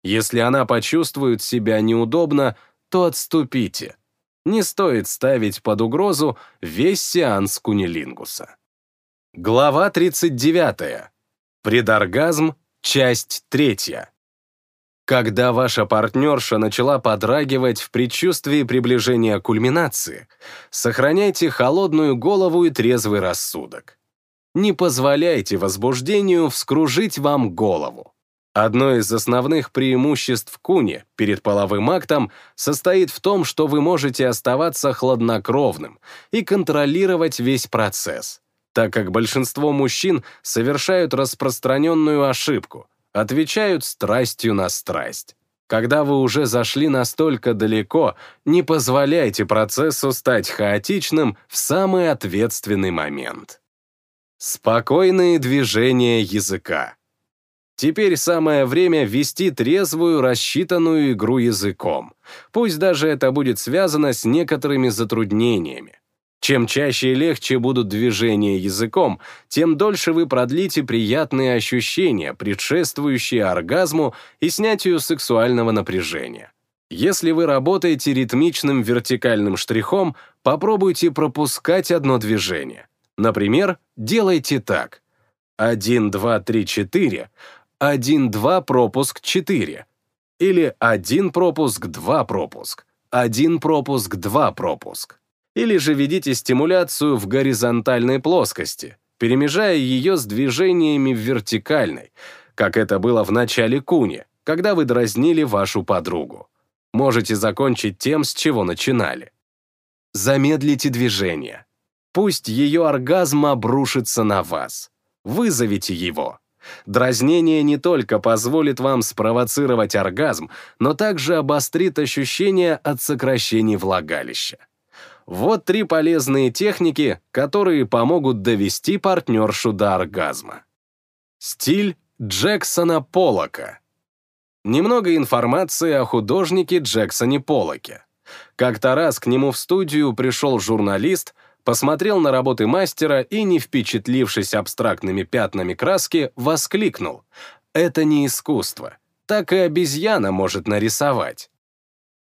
Если она почувствует себя неудобно, то отступите. Не стоит ставить под угрозу весь сеанс кунилингуса. Глава 39. Предоргазм, часть 3. Когда ваша партнерша начала подрагивать в предчувствии приближения кульминации, сохраняйте холодную голову и трезвый рассудок. Не позволяйте возбуждению вскружить вам голову. Одно из основных преимуществ куни перед половым актом состоит в том, что вы можете оставаться хладнокровным и контролировать весь процесс. Так как большинство мужчин совершают распространенную ошибку, отвечают страстью на страсть. Когда вы уже зашли настолько далеко, не позволяйте процессу стать хаотичным в самый ответственный момент. Спокойные движения языка. Теперь самое время вести трезвую, рассчитанную игру языком. Пусть даже это будет связано с некоторыми затруднениями. Чем чаще и легче будут движения языком, тем дольше вы продлите приятные ощущения, предшествующие оргазму и снятию сексуального напряжения. Если вы работаете ритмичным вертикальным штрихом, попробуйте пропускать одно движение. Например, делайте так. 1, 2, 3, 4, 1, 2, пропуск 4. Или 1 пропуск, 2 пропуск, 1 пропуск, 2 пропуск. Или же ведите стимуляцию в горизонтальной плоскости, перемежая ее с движениями в вертикальной, как это было в начале куни, когда вы дразнили вашу подругу. Можете закончить тем, с чего начинали. Замедлите движение. Пусть ее оргазм обрушится на вас. Вызовите его. Дразнение не только позволит вам спровоцировать оргазм, но также обострит ощущение от сокращений влагалища. Вот три полезные техники, которые помогут довести партнершу до оргазма. Стиль Джексона Поллока. Немного информации о художнике Джексоне Поллоке. Как-то раз к нему в студию пришел журналист, посмотрел на работы мастера и, не впечатлившись абстрактными пятнами краски, воскликнул «Это не искусство, так и обезьяна может нарисовать».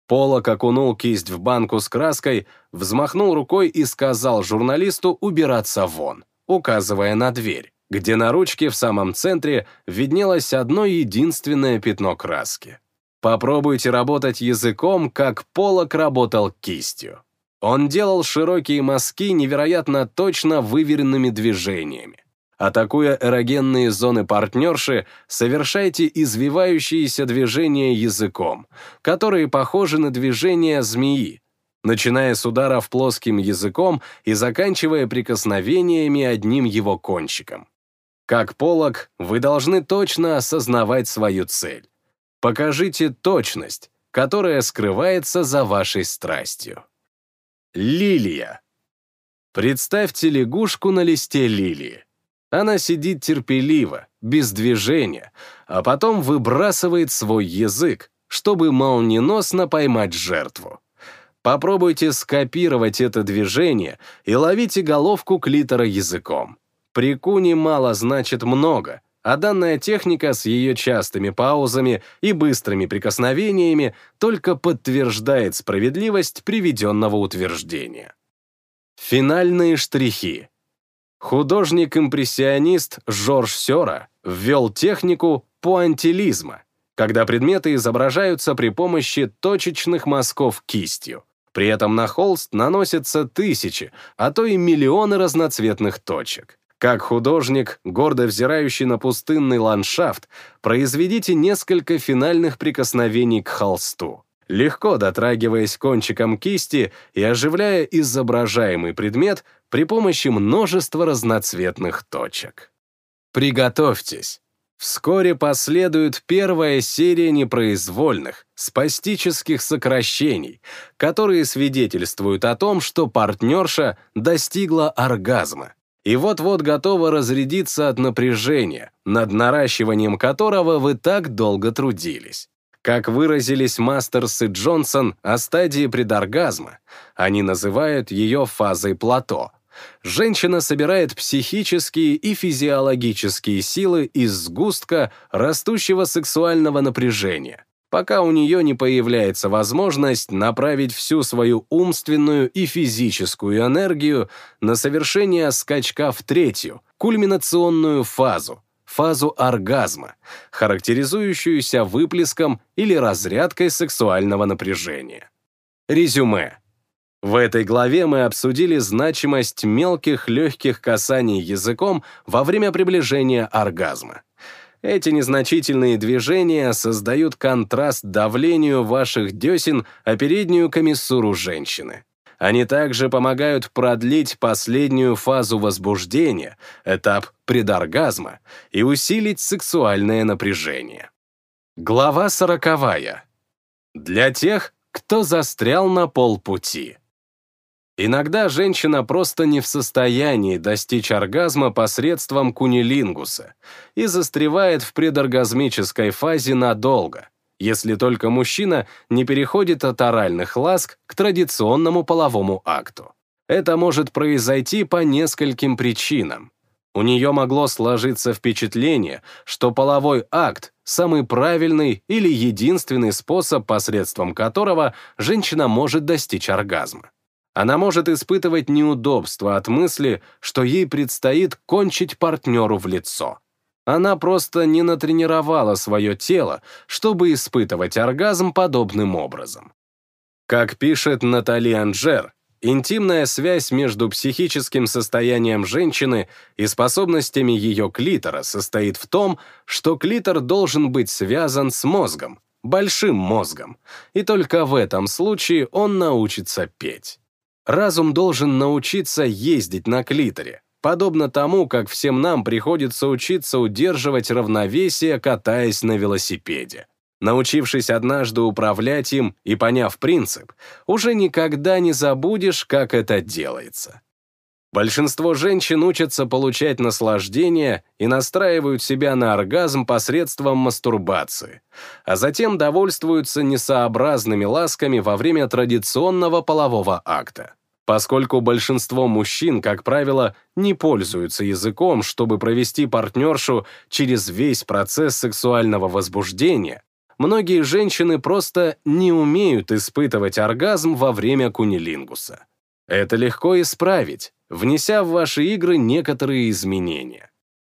Полок окунул кисть в банку с краской, взмахнул рукой и сказал журналисту убираться вон, указывая на дверь, где на ручке в самом центре виднелось одно единственное пятно краски. Попробуйте работать языком, как Полок работал кистью. Он делал широкие мазки невероятно точно выверенными движениями. Атакуя эрогенные зоны партнерши, совершайте извивающиеся движения языком, которые похожи на движения змеи, начиная с ударов плоским языком и заканчивая прикосновениями одним его кончиком. Как полог, вы должны точно осознавать свою цель. Покажите точность, которая скрывается за вашей страстью. Лилия. Представьте лягушку на листе лилии. Она сидит терпеливо, без движения, а потом выбрасывает свой язык, чтобы молниеносно поймать жертву. Попробуйте скопировать это движение и ловите головку клитора языком. При куне мало значит много, а данная техника с ее частыми паузами и быстрыми прикосновениями только подтверждает справедливость приведенного утверждения. Финальные штрихи. Художник-импрессионист Жорж Сера ввел технику пуантилизма, когда предметы изображаются при помощи точечных мазков кистью. При этом на холст наносятся тысячи, а то и миллионы разноцветных точек. Как художник, гордо взирающий на пустынный ландшафт, произведите несколько финальных прикосновений к холсту легко дотрагиваясь кончиком кисти и оживляя изображаемый предмет при помощи множества разноцветных точек. Приготовьтесь. Вскоре последует первая серия непроизвольных, спастических сокращений, которые свидетельствуют о том, что партнерша достигла оргазма и вот-вот готова разрядиться от напряжения, над наращиванием которого вы так долго трудились. Как выразились Мастерс и Джонсон о стадии предоргазма, они называют ее фазой плато. Женщина собирает психические и физиологические силы из сгустка растущего сексуального напряжения, пока у нее не появляется возможность направить всю свою умственную и физическую энергию на совершение скачка в третью, кульминационную фазу, фазу оргазма, характеризующуюся выплеском или разрядкой сексуального напряжения. Резюме. В этой главе мы обсудили значимость мелких легких касаний языком во время приближения оргазма. Эти незначительные движения создают контраст давлению ваших десен о переднюю комиссуру женщины. Они также помогают продлить последнюю фазу возбуждения, этап предоргазма, и усилить сексуальное напряжение. Глава сороковая. Для тех, кто застрял на полпути. Иногда женщина просто не в состоянии достичь оргазма посредством кунилингуса и застревает в предоргазмической фазе надолго, если только мужчина не переходит от оральных ласк к традиционному половому акту. Это может произойти по нескольким причинам. У нее могло сложиться впечатление, что половой акт – самый правильный или единственный способ, посредством которого женщина может достичь оргазма. Она может испытывать неудобство от мысли, что ей предстоит кончить партнеру в лицо. Она просто не натренировала свое тело, чтобы испытывать оргазм подобным образом. Как пишет Натали Анжер, интимная связь между психическим состоянием женщины и способностями ее клитора состоит в том, что клитор должен быть связан с мозгом, большим мозгом, и только в этом случае он научится петь. Разум должен научиться ездить на клиторе, подобно тому, как всем нам приходится учиться удерживать равновесие, катаясь на велосипеде. Научившись однажды управлять им и поняв принцип, уже никогда не забудешь, как это делается. Большинство женщин учатся получать наслаждение и настраивают себя на оргазм посредством мастурбации, а затем довольствуются несообразными ласками во время традиционного полового акта. Поскольку большинство мужчин, как правило, не пользуются языком, чтобы провести партнершу через весь процесс сексуального возбуждения, многие женщины просто не умеют испытывать оргазм во время кунилингуса. Это легко исправить, внеся в ваши игры некоторые изменения.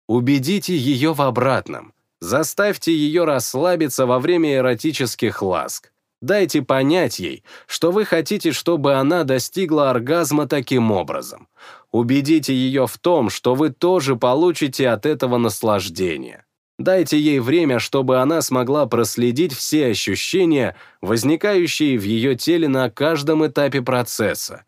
Убедите ее в обратном. Заставьте ее расслабиться во время эротических ласк. Дайте понять ей, что вы хотите, чтобы она достигла оргазма таким образом. Убедите ее в том, что вы тоже получите от этого наслаждение. Дайте ей время, чтобы она смогла проследить все ощущения, возникающие в ее теле на каждом этапе процесса.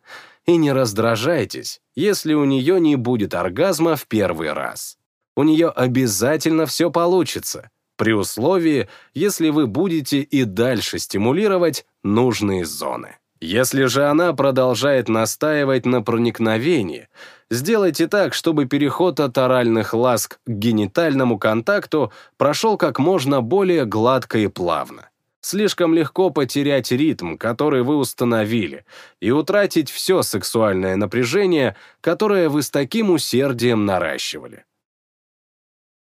И не раздражайтесь, если у нее не будет оргазма в первый раз. У нее обязательно все получится при условии, если вы будете и дальше стимулировать нужные зоны. Если же она продолжает настаивать на проникновении, сделайте так, чтобы переход от оральных ласк к генитальному контакту прошел как можно более гладко и плавно. Слишком легко потерять ритм, который вы установили, и утратить все сексуальное напряжение, которое вы с таким усердием наращивали.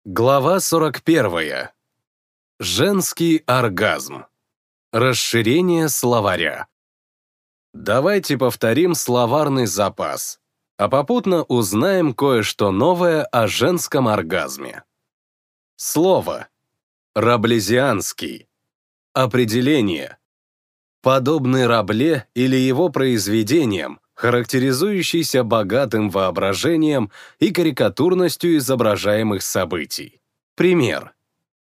Глава 41. Женский оргазм. Расширение словаря. Давайте повторим словарный запас, а попутно узнаем кое-что новое о женском оргазме. Слово. Раблезианский. Определение. Подобный Рабле или его произведениям, характеризующийся богатым воображением и карикатурностью изображаемых событий. Пример.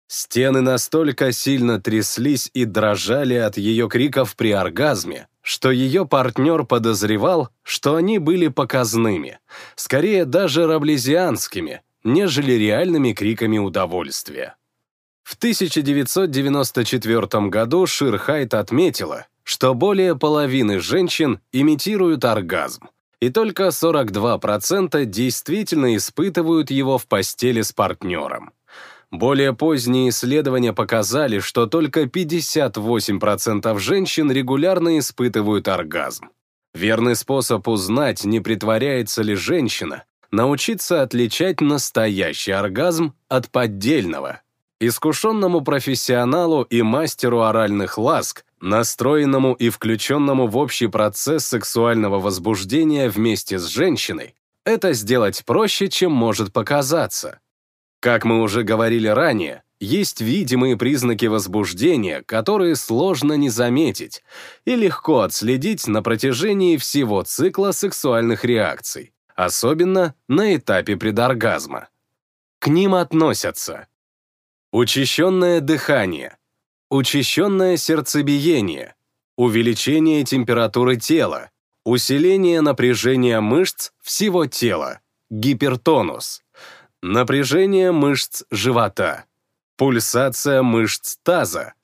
Стены настолько сильно тряслись и дрожали от ее криков при оргазме, что ее партнер подозревал, что они были показными, скорее даже раблезианскими, нежели реальными криками удовольствия. В 1994 году Ширхайт отметила, что более половины женщин имитируют оргазм, и только 42% действительно испытывают его в постели с партнером. Более поздние исследования показали, что только 58% женщин регулярно испытывают оргазм. Верный способ узнать, не притворяется ли женщина, научиться отличать настоящий оргазм от поддельного. Искушенному профессионалу и мастеру оральных ласк, настроенному и включенному в общий процесс сексуального возбуждения вместе с женщиной, это сделать проще, чем может показаться. Как мы уже говорили ранее, есть видимые признаки возбуждения, которые сложно не заметить и легко отследить на протяжении всего цикла сексуальных реакций, особенно на этапе предоргазма. К ним относятся учащенное дыхание, учащенное сердцебиение, увеличение температуры тела, Усиление напряжения мышц всего тела. Гипертонус. Напряжение мышц живота. Пульсация мышц таза.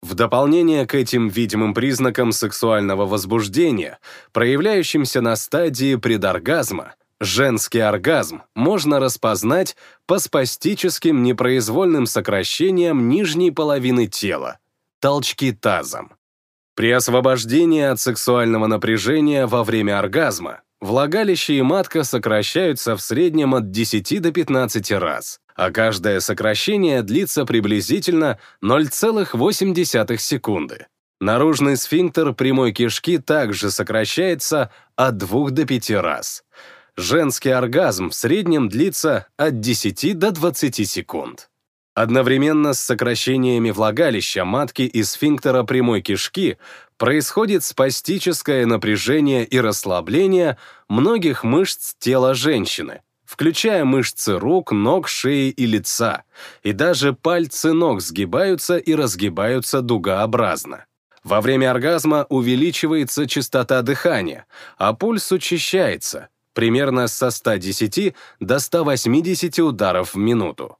В дополнение к этим видимым признакам сексуального возбуждения, проявляющимся на стадии предоргазма, женский оргазм можно распознать по спастическим непроизвольным сокращениям нижней половины тела, толчки тазом. При освобождении от сексуального напряжения во время оргазма влагалище и матка сокращаются в среднем от 10 до 15 раз, а каждое сокращение длится приблизительно 0,8 секунды. Наружный сфинктер прямой кишки также сокращается от 2 до 5 раз. Женский оргазм в среднем длится от 10 до 20 секунд. Одновременно с сокращениями влагалища, матки и сфинктера прямой кишки происходит спастическое напряжение и расслабление многих мышц тела женщины, включая мышцы рук, ног, шеи и лица, и даже пальцы ног сгибаются и разгибаются дугообразно. Во время оргазма увеличивается частота дыхания, а пульс учащается, примерно со 110 до 180 ударов в минуту.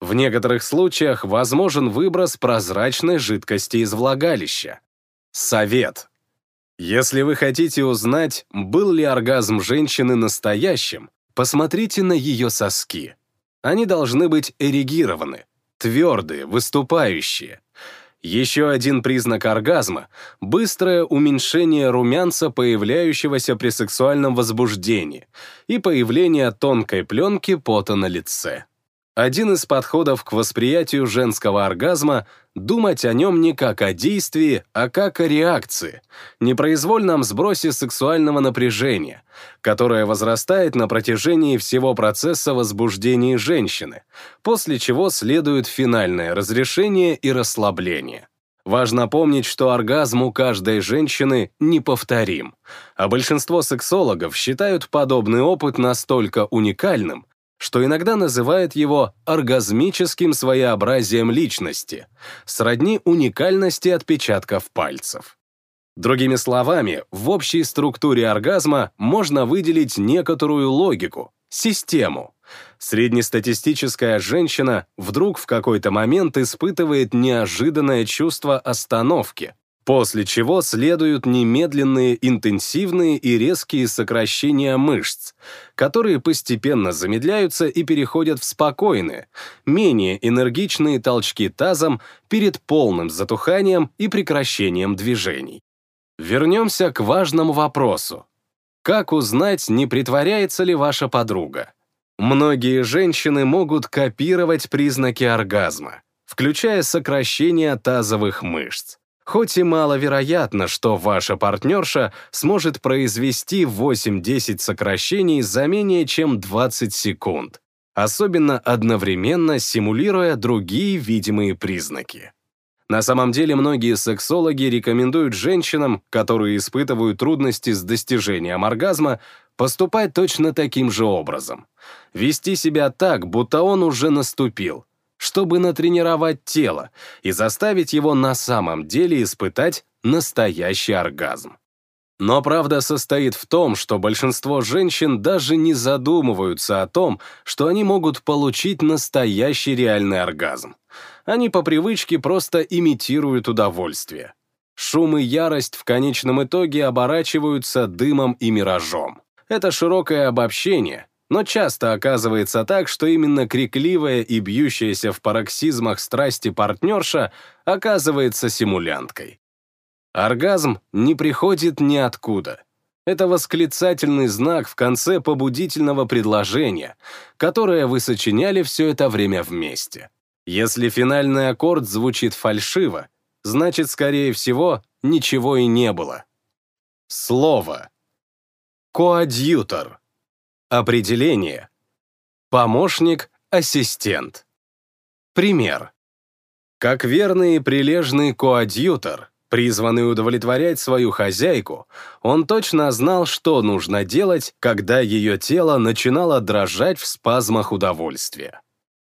В некоторых случаях возможен выброс прозрачной жидкости из влагалища. Совет. Если вы хотите узнать, был ли оргазм женщины настоящим, посмотрите на ее соски. Они должны быть эрегированы, твердые, выступающие. Еще один признак оргазма — быстрое уменьшение румянца, появляющегося при сексуальном возбуждении, и появление тонкой пленки пота на лице. Один из подходов к восприятию женского оргазма — думать о нем не как о действии, а как о реакции, непроизвольном сбросе сексуального напряжения, которое возрастает на протяжении всего процесса возбуждения женщины, после чего следует финальное разрешение и расслабление. Важно помнить, что оргазм у каждой женщины неповторим, а большинство сексологов считают подобный опыт настолько уникальным, что иногда называют его оргазмическим своеобразием личности, сродни уникальности отпечатков пальцев. Другими словами, в общей структуре оргазма можно выделить некоторую логику, систему. Среднестатистическая женщина вдруг в какой-то момент испытывает неожиданное чувство остановки, после чего следуют немедленные интенсивные и резкие сокращения мышц, которые постепенно замедляются и переходят в спокойные, менее энергичные толчки тазом перед полным затуханием и прекращением движений. Вернемся к важному вопросу. Как узнать, не притворяется ли ваша подруга? Многие женщины могут копировать признаки оргазма, включая сокращение тазовых мышц. Хоть и маловероятно, что ваша партнерша сможет произвести 8-10 сокращений за менее чем 20 секунд, особенно одновременно симулируя другие видимые признаки. На самом деле многие сексологи рекомендуют женщинам, которые испытывают трудности с достижением оргазма, поступать точно таким же образом. Вести себя так, будто он уже наступил, чтобы натренировать тело и заставить его на самом деле испытать настоящий оргазм. Но правда состоит в том, что большинство женщин даже не задумываются о том, что они могут получить настоящий реальный оргазм. Они по привычке просто имитируют удовольствие. Шум и ярость в конечном итоге оборачиваются дымом и миражом. Это широкое обобщение, но часто оказывается так, что именно крикливая и бьющаяся в пароксизмах страсти партнерша оказывается симулянткой. Оргазм не приходит ниоткуда. Это восклицательный знак в конце побудительного предложения, которое вы сочиняли все это время вместе. Если финальный аккорд звучит фальшиво, значит, скорее всего, ничего и не было. Слово. Коадьютор. Определение. Помощник, ассистент. Пример. Как верный и прилежный коадьютор, призванный удовлетворять свою хозяйку, он точно знал, что нужно делать, когда ее тело начинало дрожать в спазмах удовольствия.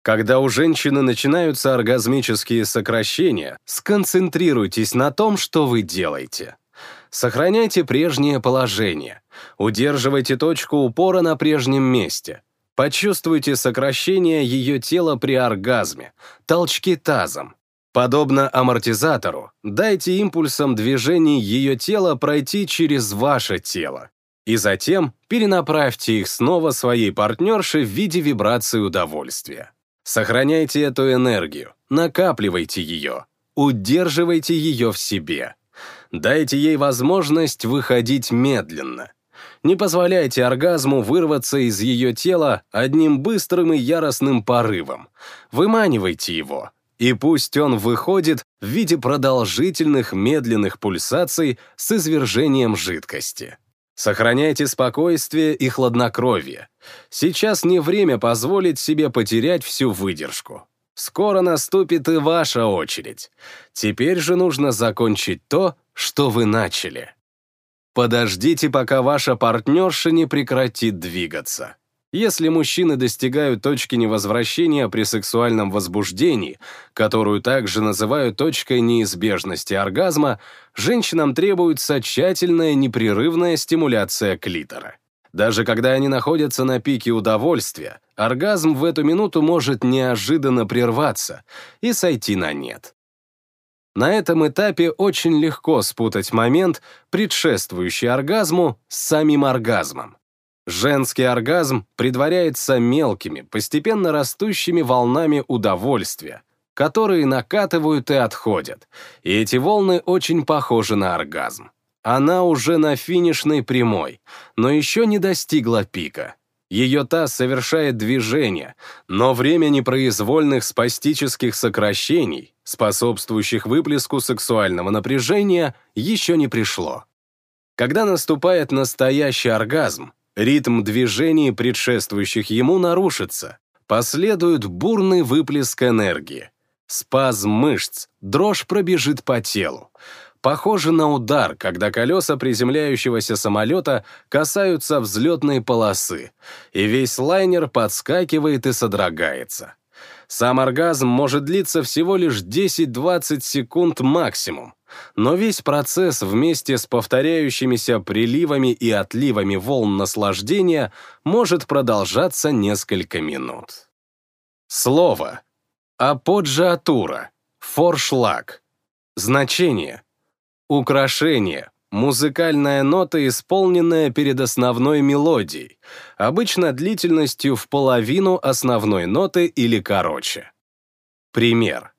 Когда у женщины начинаются оргазмические сокращения, сконцентрируйтесь на том, что вы делаете. Сохраняйте прежнее положение. Удерживайте точку упора на прежнем месте. Почувствуйте сокращение ее тела при оргазме, толчки тазом. Подобно амортизатору, дайте импульсам движений ее тела пройти через ваше тело. И затем перенаправьте их снова своей партнерше в виде вибрации удовольствия. Сохраняйте эту энергию, накапливайте ее, удерживайте ее в себе. Дайте ей возможность выходить медленно. Не позволяйте оргазму вырваться из ее тела одним быстрым и яростным порывом. Выманивайте его, и пусть он выходит в виде продолжительных медленных пульсаций с извержением жидкости. Сохраняйте спокойствие и хладнокровие. Сейчас не время позволить себе потерять всю выдержку. Скоро наступит и ваша очередь. Теперь же нужно закончить то, что вы начали. Подождите, пока ваша партнерша не прекратит двигаться. Если мужчины достигают точки невозвращения при сексуальном возбуждении, которую также называют точкой неизбежности оргазма, женщинам требуется тщательная непрерывная стимуляция клитора. Даже когда они находятся на пике удовольствия, оргазм в эту минуту может неожиданно прерваться и сойти на нет. На этом этапе очень легко спутать момент, предшествующий оргазму, с самим оргазмом. Женский оргазм предваряется мелкими, постепенно растущими волнами удовольствия, которые накатывают и отходят, и эти волны очень похожи на оргазм. Она уже на финишной прямой, но еще не достигла пика. Ее таз совершает движение, но время непроизвольных спастических сокращений, способствующих выплеску сексуального напряжения, еще не пришло. Когда наступает настоящий оргазм, Ритм движений, предшествующих ему, нарушится. Последует бурный выплеск энергии. Спазм мышц, дрожь пробежит по телу. Похоже на удар, когда колеса приземляющегося самолета касаются взлетной полосы, и весь лайнер подскакивает и содрогается. Сам оргазм может длиться всего лишь 10-20 секунд максимум, но весь процесс вместе с повторяющимися приливами и отливами волн наслаждения может продолжаться несколько минут. Слово. Аподжиатура. Форшлаг. Значение. Украшение. Музыкальная нота, исполненная перед основной мелодией, обычно длительностью в половину основной ноты или короче. Пример.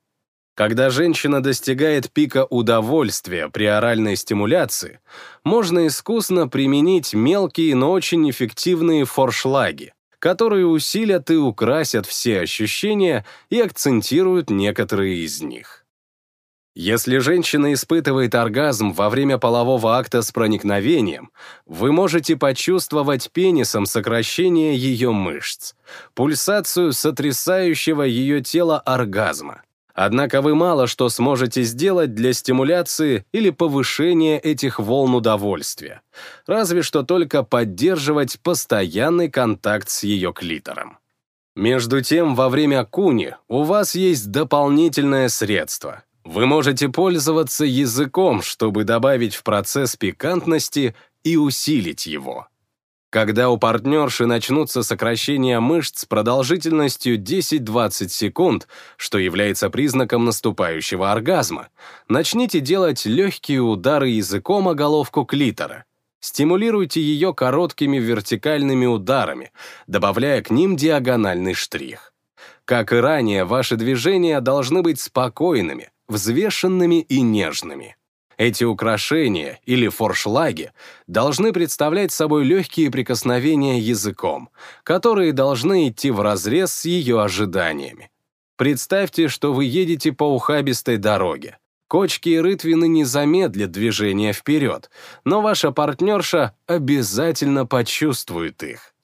Когда женщина достигает пика удовольствия при оральной стимуляции, можно искусно применить мелкие, но очень эффективные форшлаги, которые усилят и украсят все ощущения и акцентируют некоторые из них. Если женщина испытывает оргазм во время полового акта с проникновением, вы можете почувствовать пенисом сокращение ее мышц, пульсацию сотрясающего ее тело оргазма, Однако вы мало что сможете сделать для стимуляции или повышения этих волн удовольствия, разве что только поддерживать постоянный контакт с ее клитором. Между тем, во время куни у вас есть дополнительное средство. Вы можете пользоваться языком, чтобы добавить в процесс пикантности и усилить его. Когда у партнерши начнутся сокращения мышц продолжительностью 10-20 секунд, что является признаком наступающего оргазма, начните делать легкие удары языком о головку клитора. Стимулируйте ее короткими вертикальными ударами, добавляя к ним диагональный штрих. Как и ранее, ваши движения должны быть спокойными, взвешенными и нежными. Эти украшения, или форшлаги, должны представлять собой легкие прикосновения языком, которые должны идти вразрез с ее ожиданиями. Представьте, что вы едете по ухабистой дороге. Кочки и рытвины не замедлят движение вперед, но ваша партнерша обязательно почувствует их.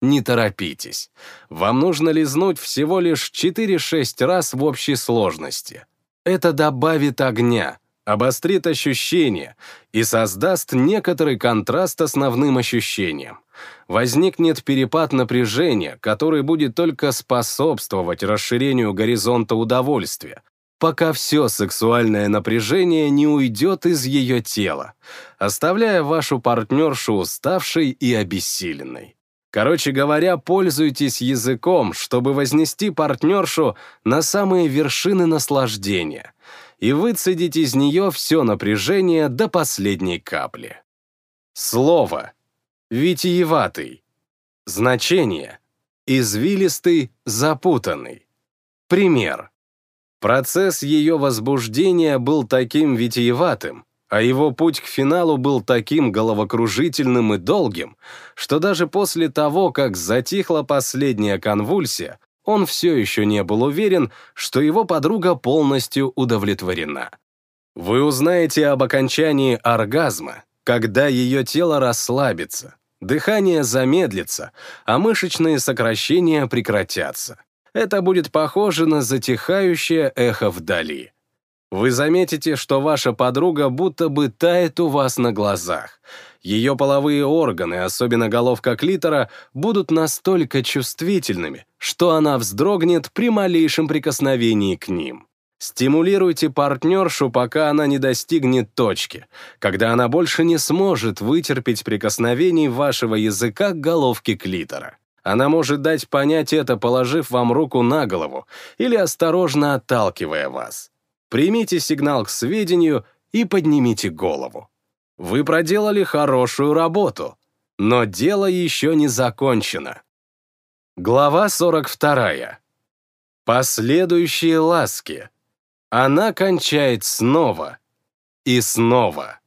Не торопитесь. Вам нужно лизнуть всего лишь 4-6 раз в общей сложности. Это добавит огня, обострит ощущения и создаст некоторый контраст основным ощущениям. Возникнет перепад напряжения, который будет только способствовать расширению горизонта удовольствия, пока все сексуальное напряжение не уйдет из ее тела, оставляя вашу партнершу уставшей и обессиленной. Короче говоря, пользуйтесь языком, чтобы вознести партнершу на самые вершины наслаждения и выцедить из нее все напряжение до последней капли. Слово. Витиеватый. Значение. Извилистый, запутанный. Пример. Процесс ее возбуждения был таким витиеватым, а его путь к финалу был таким головокружительным и долгим, что даже после того, как затихла последняя конвульсия, он все еще не был уверен, что его подруга полностью удовлетворена. Вы узнаете об окончании оргазма, когда ее тело расслабится, дыхание замедлится, а мышечные сокращения прекратятся. Это будет похоже на затихающее эхо вдали. Вы заметите, что ваша подруга будто бы тает у вас на глазах. Ее половые органы, особенно головка клитора, будут настолько чувствительными, что она вздрогнет при малейшем прикосновении к ним. Стимулируйте партнершу, пока она не достигнет точки, когда она больше не сможет вытерпеть прикосновений вашего языка к головке клитора. Она может дать понять это, положив вам руку на голову или осторожно отталкивая вас. Примите сигнал к сведению и поднимите голову. Вы проделали хорошую работу, но дело еще не закончено. Глава 42. Последующие ласки. Она кончает снова и снова.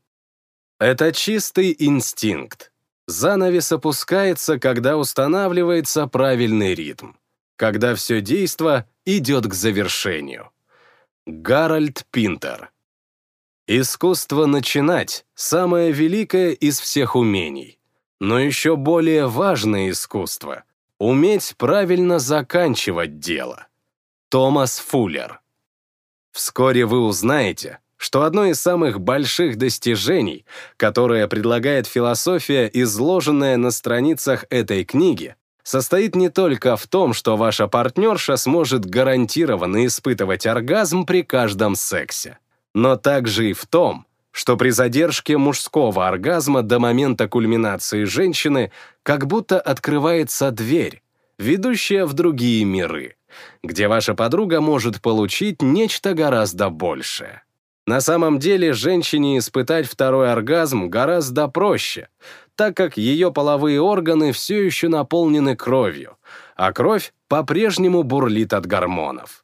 Это чистый инстинкт. Занавес опускается, когда устанавливается правильный ритм, когда все действо идет к завершению. Гарольд Пинтер. Искусство начинать — самое великое из всех умений. Но еще более важное искусство — уметь правильно заканчивать дело. Томас Фуллер. Вскоре вы узнаете, что одно из самых больших достижений, которое предлагает философия, изложенная на страницах этой книги, состоит не только в том, что ваша партнерша сможет гарантированно испытывать оргазм при каждом сексе, но также и в том, что при задержке мужского оргазма до момента кульминации женщины как будто открывается дверь, ведущая в другие миры, где ваша подруга может получить нечто гораздо большее. На самом деле женщине испытать второй оргазм гораздо проще, так как ее половые органы все еще наполнены кровью, а кровь по-прежнему бурлит от гормонов.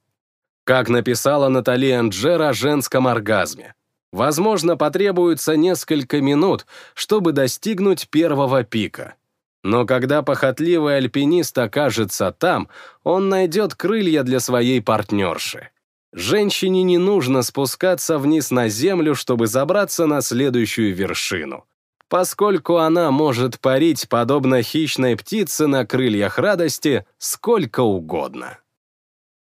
Как написала Натали Анджер о женском оргазме, возможно, потребуется несколько минут, чтобы достигнуть первого пика. Но когда похотливый альпинист окажется там, он найдет крылья для своей партнерши. Женщине не нужно спускаться вниз на землю, чтобы забраться на следующую вершину, поскольку она может парить, подобно хищной птице на крыльях радости, сколько угодно.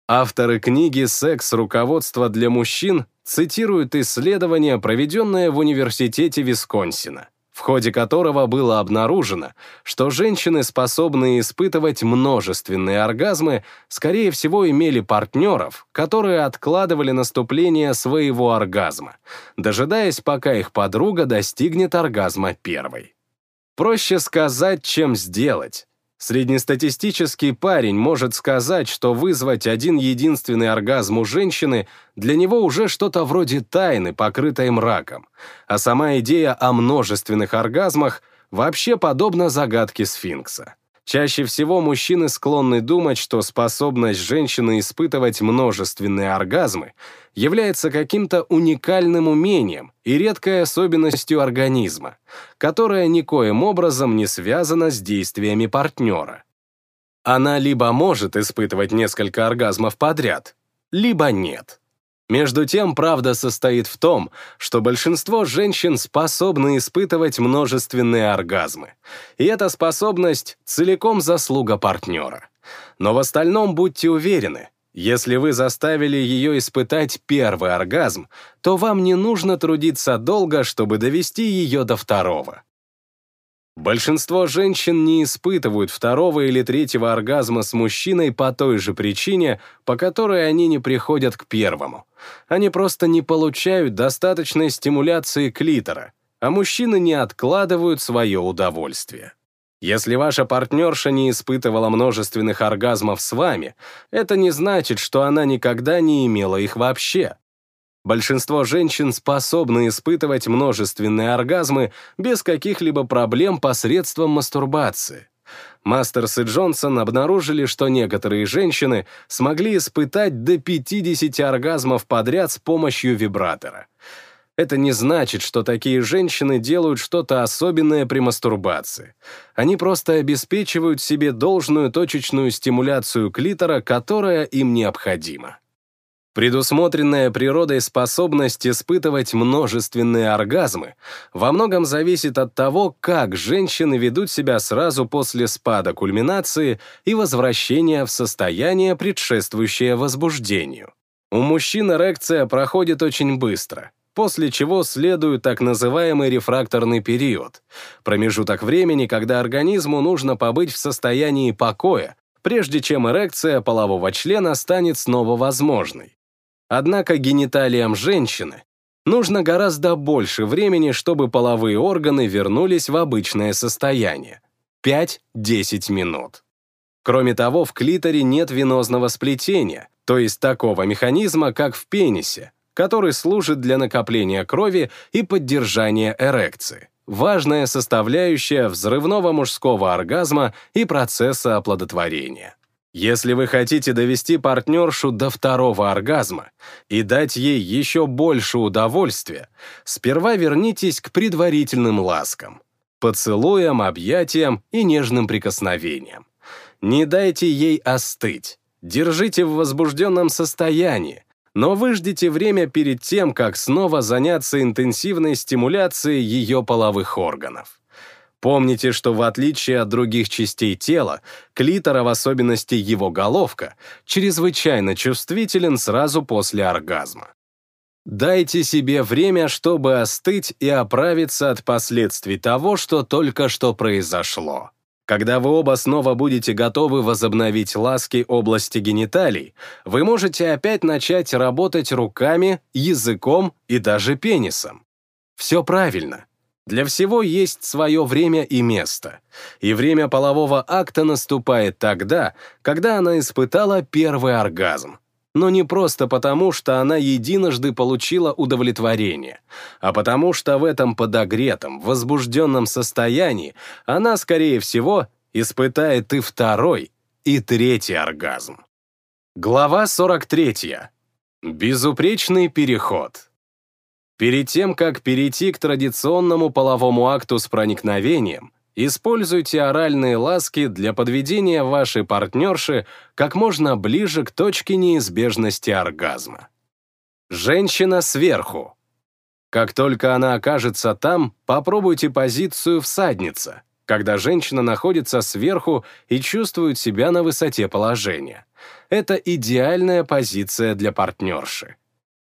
Авторы книги «Секс. Руководство для мужчин» цитируют исследование, проведенное в Университете Висконсина ходе которого было обнаружено, что женщины, способные испытывать множественные оргазмы, скорее всего имели партнеров, которые откладывали наступление своего оргазма, дожидаясь, пока их подруга достигнет оргазма первой. Проще сказать, чем сделать. Среднестатистический парень может сказать, что вызвать один единственный оргазм у женщины для него уже что-то вроде тайны, покрытой мраком, а сама идея о множественных оргазмах вообще подобна загадке сфинкса. Чаще всего мужчины склонны думать, что способность женщины испытывать множественные оргазмы является каким-то уникальным умением и редкой особенностью организма, которая никоим образом не связана с действиями партнера. Она либо может испытывать несколько оргазмов подряд, либо нет. Между тем, правда состоит в том, что большинство женщин способны испытывать множественные оргазмы. И эта способность целиком заслуга партнера. Но в остальном будьте уверены, если вы заставили ее испытать первый оргазм, то вам не нужно трудиться долго, чтобы довести ее до второго. Большинство женщин не испытывают второго или третьего оргазма с мужчиной по той же причине, по которой они не приходят к первому. Они просто не получают достаточной стимуляции клитора, а мужчины не откладывают свое удовольствие. Если ваша партнерша не испытывала множественных оргазмов с вами, это не значит, что она никогда не имела их вообще. Большинство женщин способны испытывать множественные оргазмы без каких-либо проблем посредством мастурбации. Мастерс и Джонсон обнаружили, что некоторые женщины смогли испытать до 50 оргазмов подряд с помощью вибратора. Это не значит, что такие женщины делают что-то особенное при мастурбации. Они просто обеспечивают себе должную точечную стимуляцию клитора, которая им необходима. Предусмотренная природой способность испытывать множественные оргазмы во многом зависит от того, как женщины ведут себя сразу после спада кульминации и возвращения в состояние, предшествующее возбуждению. У мужчин эрекция проходит очень быстро, после чего следует так называемый рефракторный период, промежуток времени, когда организму нужно побыть в состоянии покоя, прежде чем эрекция полового члена станет снова возможной. Однако гениталиям женщины нужно гораздо больше времени, чтобы половые органы вернулись в обычное состояние — 5-10 минут. Кроме того, в клиторе нет венозного сплетения, то есть такого механизма, как в пенисе, который служит для накопления крови и поддержания эрекции. Важная составляющая взрывного мужского оргазма и процесса оплодотворения. Если вы хотите довести партнершу до второго оргазма и дать ей еще больше удовольствия, сперва вернитесь к предварительным ласкам, поцелуям, объятиям и нежным прикосновениям. Не дайте ей остыть, держите в возбужденном состоянии, но выждите время перед тем, как снова заняться интенсивной стимуляцией ее половых органов. Помните, что в отличие от других частей тела, клитор, в особенности его головка, чрезвычайно чувствителен сразу после оргазма. Дайте себе время, чтобы остыть и оправиться от последствий того, что только что произошло. Когда вы оба снова будете готовы возобновить ласки области гениталий, вы можете опять начать работать руками, языком и даже пенисом. Все правильно. Для всего есть свое время и место, и время полового акта наступает тогда, когда она испытала первый оргазм. Но не просто потому, что она единожды получила удовлетворение, а потому что в этом подогретом, возбужденном состоянии она, скорее всего, испытает и второй, и третий оргазм. Глава 43. Безупречный переход. Перед тем, как перейти к традиционному половому акту с проникновением, используйте оральные ласки для подведения вашей партнерши как можно ближе к точке неизбежности оргазма. Женщина сверху. Как только она окажется там, попробуйте позицию всадница, когда женщина находится сверху и чувствует себя на высоте положения. Это идеальная позиция для партнерши.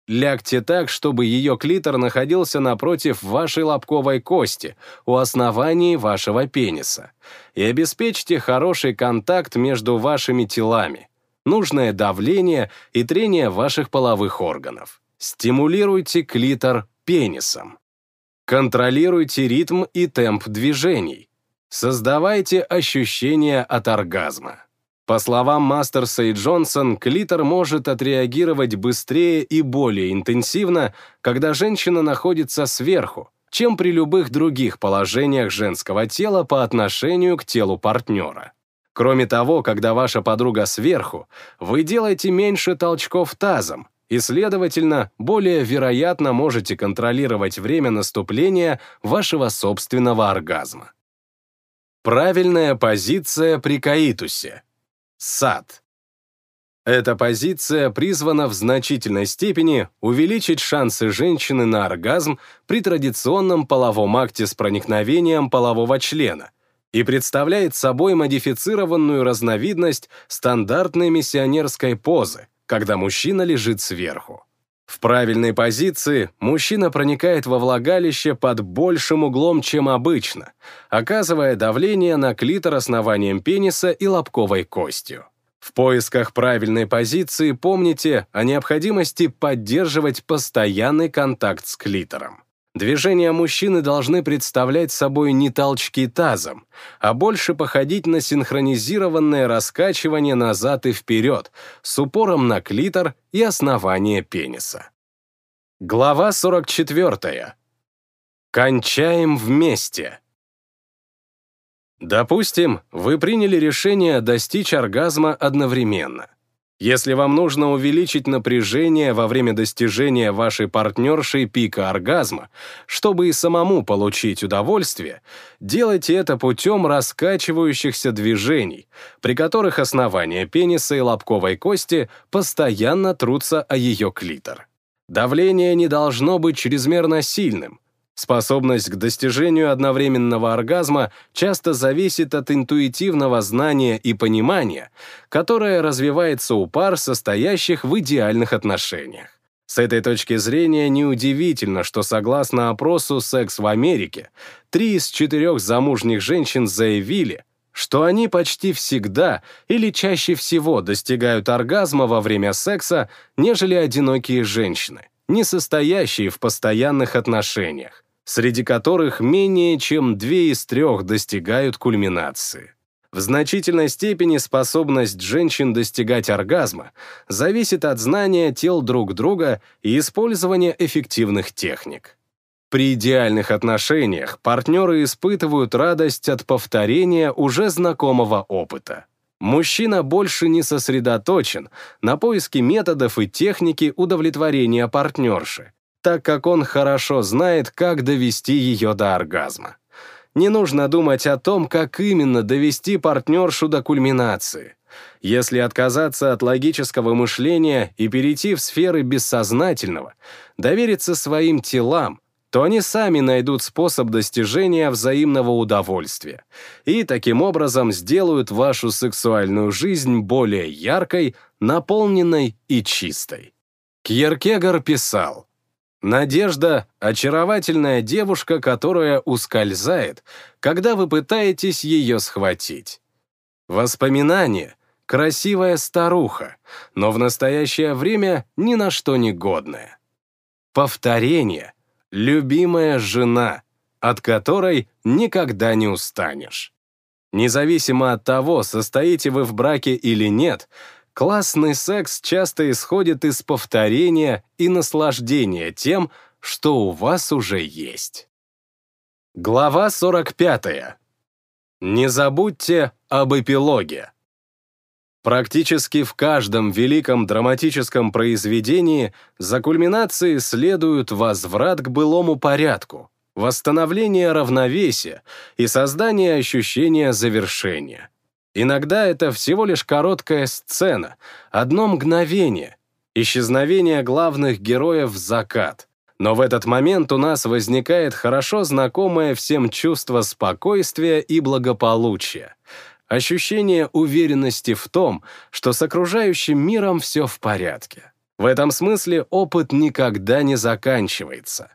Лягте так, чтобы ее клитор находился напротив вашей лобковой кости, у основания вашего пениса, и обеспечьте хороший контакт между вашими телами, нужное давление и трение ваших половых органов. Стимулируйте клитор пенисом. Контролируйте ритм и темп движений. Создавайте ощущение от оргазма. По словам Мастерса и Джонсон, клитор может отреагировать быстрее и более интенсивно, когда женщина находится сверху, чем при любых других положениях женского тела по отношению к телу партнера. Кроме того, когда ваша подруга сверху, вы делаете меньше толчков тазом, и, следовательно, более вероятно можете контролировать время наступления вашего собственного оргазма. Правильная позиция при каитусе. Сад. Эта позиция призвана в значительной степени увеличить шансы женщины на оргазм при традиционном половом акте с проникновением полового члена и представляет собой модифицированную разновидность стандартной миссионерской позы, когда мужчина лежит сверху. В правильной позиции мужчина проникает во влагалище под большим углом, чем обычно, оказывая давление на клитор основанием пениса и лобковой костью. В поисках правильной позиции помните о необходимости поддерживать постоянный контакт с клитором. Движения мужчины должны представлять собой не толчки тазом, а больше походить на синхронизированное раскачивание назад и вперед с упором на клитор и основание пениса. Глава 44. Кончаем вместе. Допустим, вы приняли решение достичь оргазма одновременно. Если вам нужно увеличить напряжение во время достижения вашей партнершей пика оргазма, чтобы и самому получить удовольствие, делайте это путем раскачивающихся движений, при которых основания пениса и лобковой кости постоянно трутся о ее клитор. Давление не должно быть чрезмерно сильным, Способность к достижению одновременного оргазма часто зависит от интуитивного знания и понимания, которое развивается у пар, состоящих в идеальных отношениях. С этой точки зрения неудивительно, что согласно опросу «Секс в Америке» три из четырех замужних женщин заявили, что они почти всегда или чаще всего достигают оргазма во время секса, нежели одинокие женщины, не состоящие в постоянных отношениях среди которых менее чем две из трех достигают кульминации. В значительной степени способность женщин достигать оргазма зависит от знания тел друг друга и использования эффективных техник. При идеальных отношениях партнеры испытывают радость от повторения уже знакомого опыта. Мужчина больше не сосредоточен на поиске методов и техники удовлетворения партнерши, так как он хорошо знает, как довести ее до оргазма. Не нужно думать о том, как именно довести партнершу до кульминации. Если отказаться от логического мышления и перейти в сферы бессознательного, довериться своим телам, то они сами найдут способ достижения взаимного удовольствия и таким образом сделают вашу сексуальную жизнь более яркой, наполненной и чистой. Кьеркегор писал, Надежда — очаровательная девушка, которая ускользает, когда вы пытаетесь ее схватить. Воспоминание — красивая старуха, но в настоящее время ни на что не годная. Повторение — любимая жена, от которой никогда не устанешь. Независимо от того, состоите вы в браке или нет, Классный секс часто исходит из повторения и наслаждения тем, что у вас уже есть. Глава 45. Не забудьте об эпилоге. Практически в каждом великом драматическом произведении за кульминацией следует возврат к былому порядку, восстановление равновесия и создание ощущения завершения. Иногда это всего лишь короткая сцена, одно мгновение, исчезновение главных героев в закат. Но в этот момент у нас возникает хорошо знакомое всем чувство спокойствия и благополучия, ощущение уверенности в том, что с окружающим миром все в порядке. В этом смысле опыт никогда не заканчивается.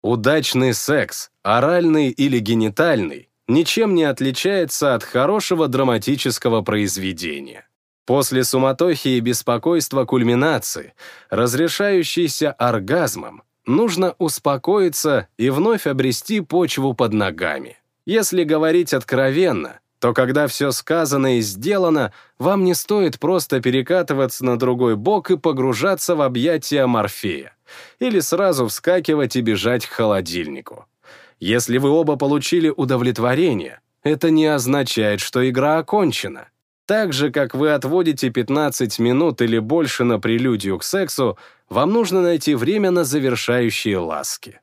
Удачный секс, оральный или генитальный, ничем не отличается от хорошего драматического произведения. После суматохи и беспокойства кульминации, разрешающейся оргазмом, нужно успокоиться и вновь обрести почву под ногами. Если говорить откровенно, то когда все сказано и сделано, вам не стоит просто перекатываться на другой бок и погружаться в объятия Морфея, или сразу вскакивать и бежать к холодильнику. Если вы оба получили удовлетворение, это не означает, что игра окончена. Так же, как вы отводите 15 минут или больше на прелюдию к сексу, вам нужно найти время на завершающие ласки.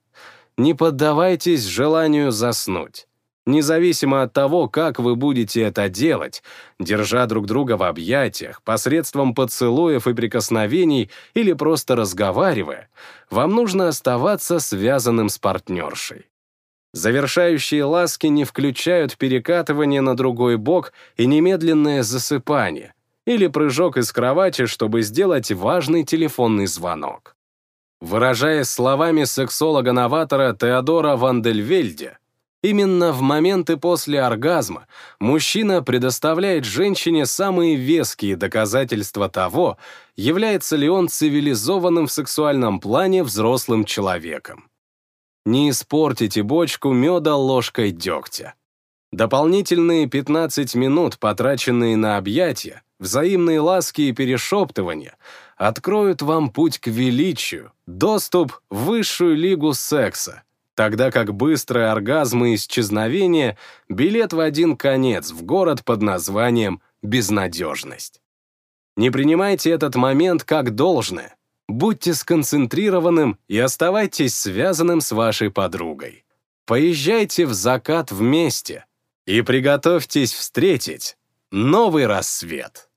Не поддавайтесь желанию заснуть. Независимо от того, как вы будете это делать, держа друг друга в объятиях, посредством поцелуев и прикосновений или просто разговаривая, вам нужно оставаться связанным с партнершей. Завершающие ласки не включают перекатывание на другой бок и немедленное засыпание или прыжок из кровати, чтобы сделать важный телефонный звонок. Выражаясь словами сексолога-новатора Теодора Вандельвельде, именно в моменты после оргазма мужчина предоставляет женщине самые веские доказательства того, является ли он цивилизованным в сексуальном плане взрослым человеком. Не испортите бочку меда ложкой дегтя. Дополнительные 15 минут, потраченные на объятия, взаимные ласки и перешептывания, откроют вам путь к величию, доступ в высшую лигу секса, тогда как быстрые оргазмы и исчезновение — билет в один конец в город под названием «безнадежность». Не принимайте этот момент как должное. Будьте сконцентрированным и оставайтесь связанным с вашей подругой. Поезжайте в закат вместе — и приготовьтесь встретить новый рассвет.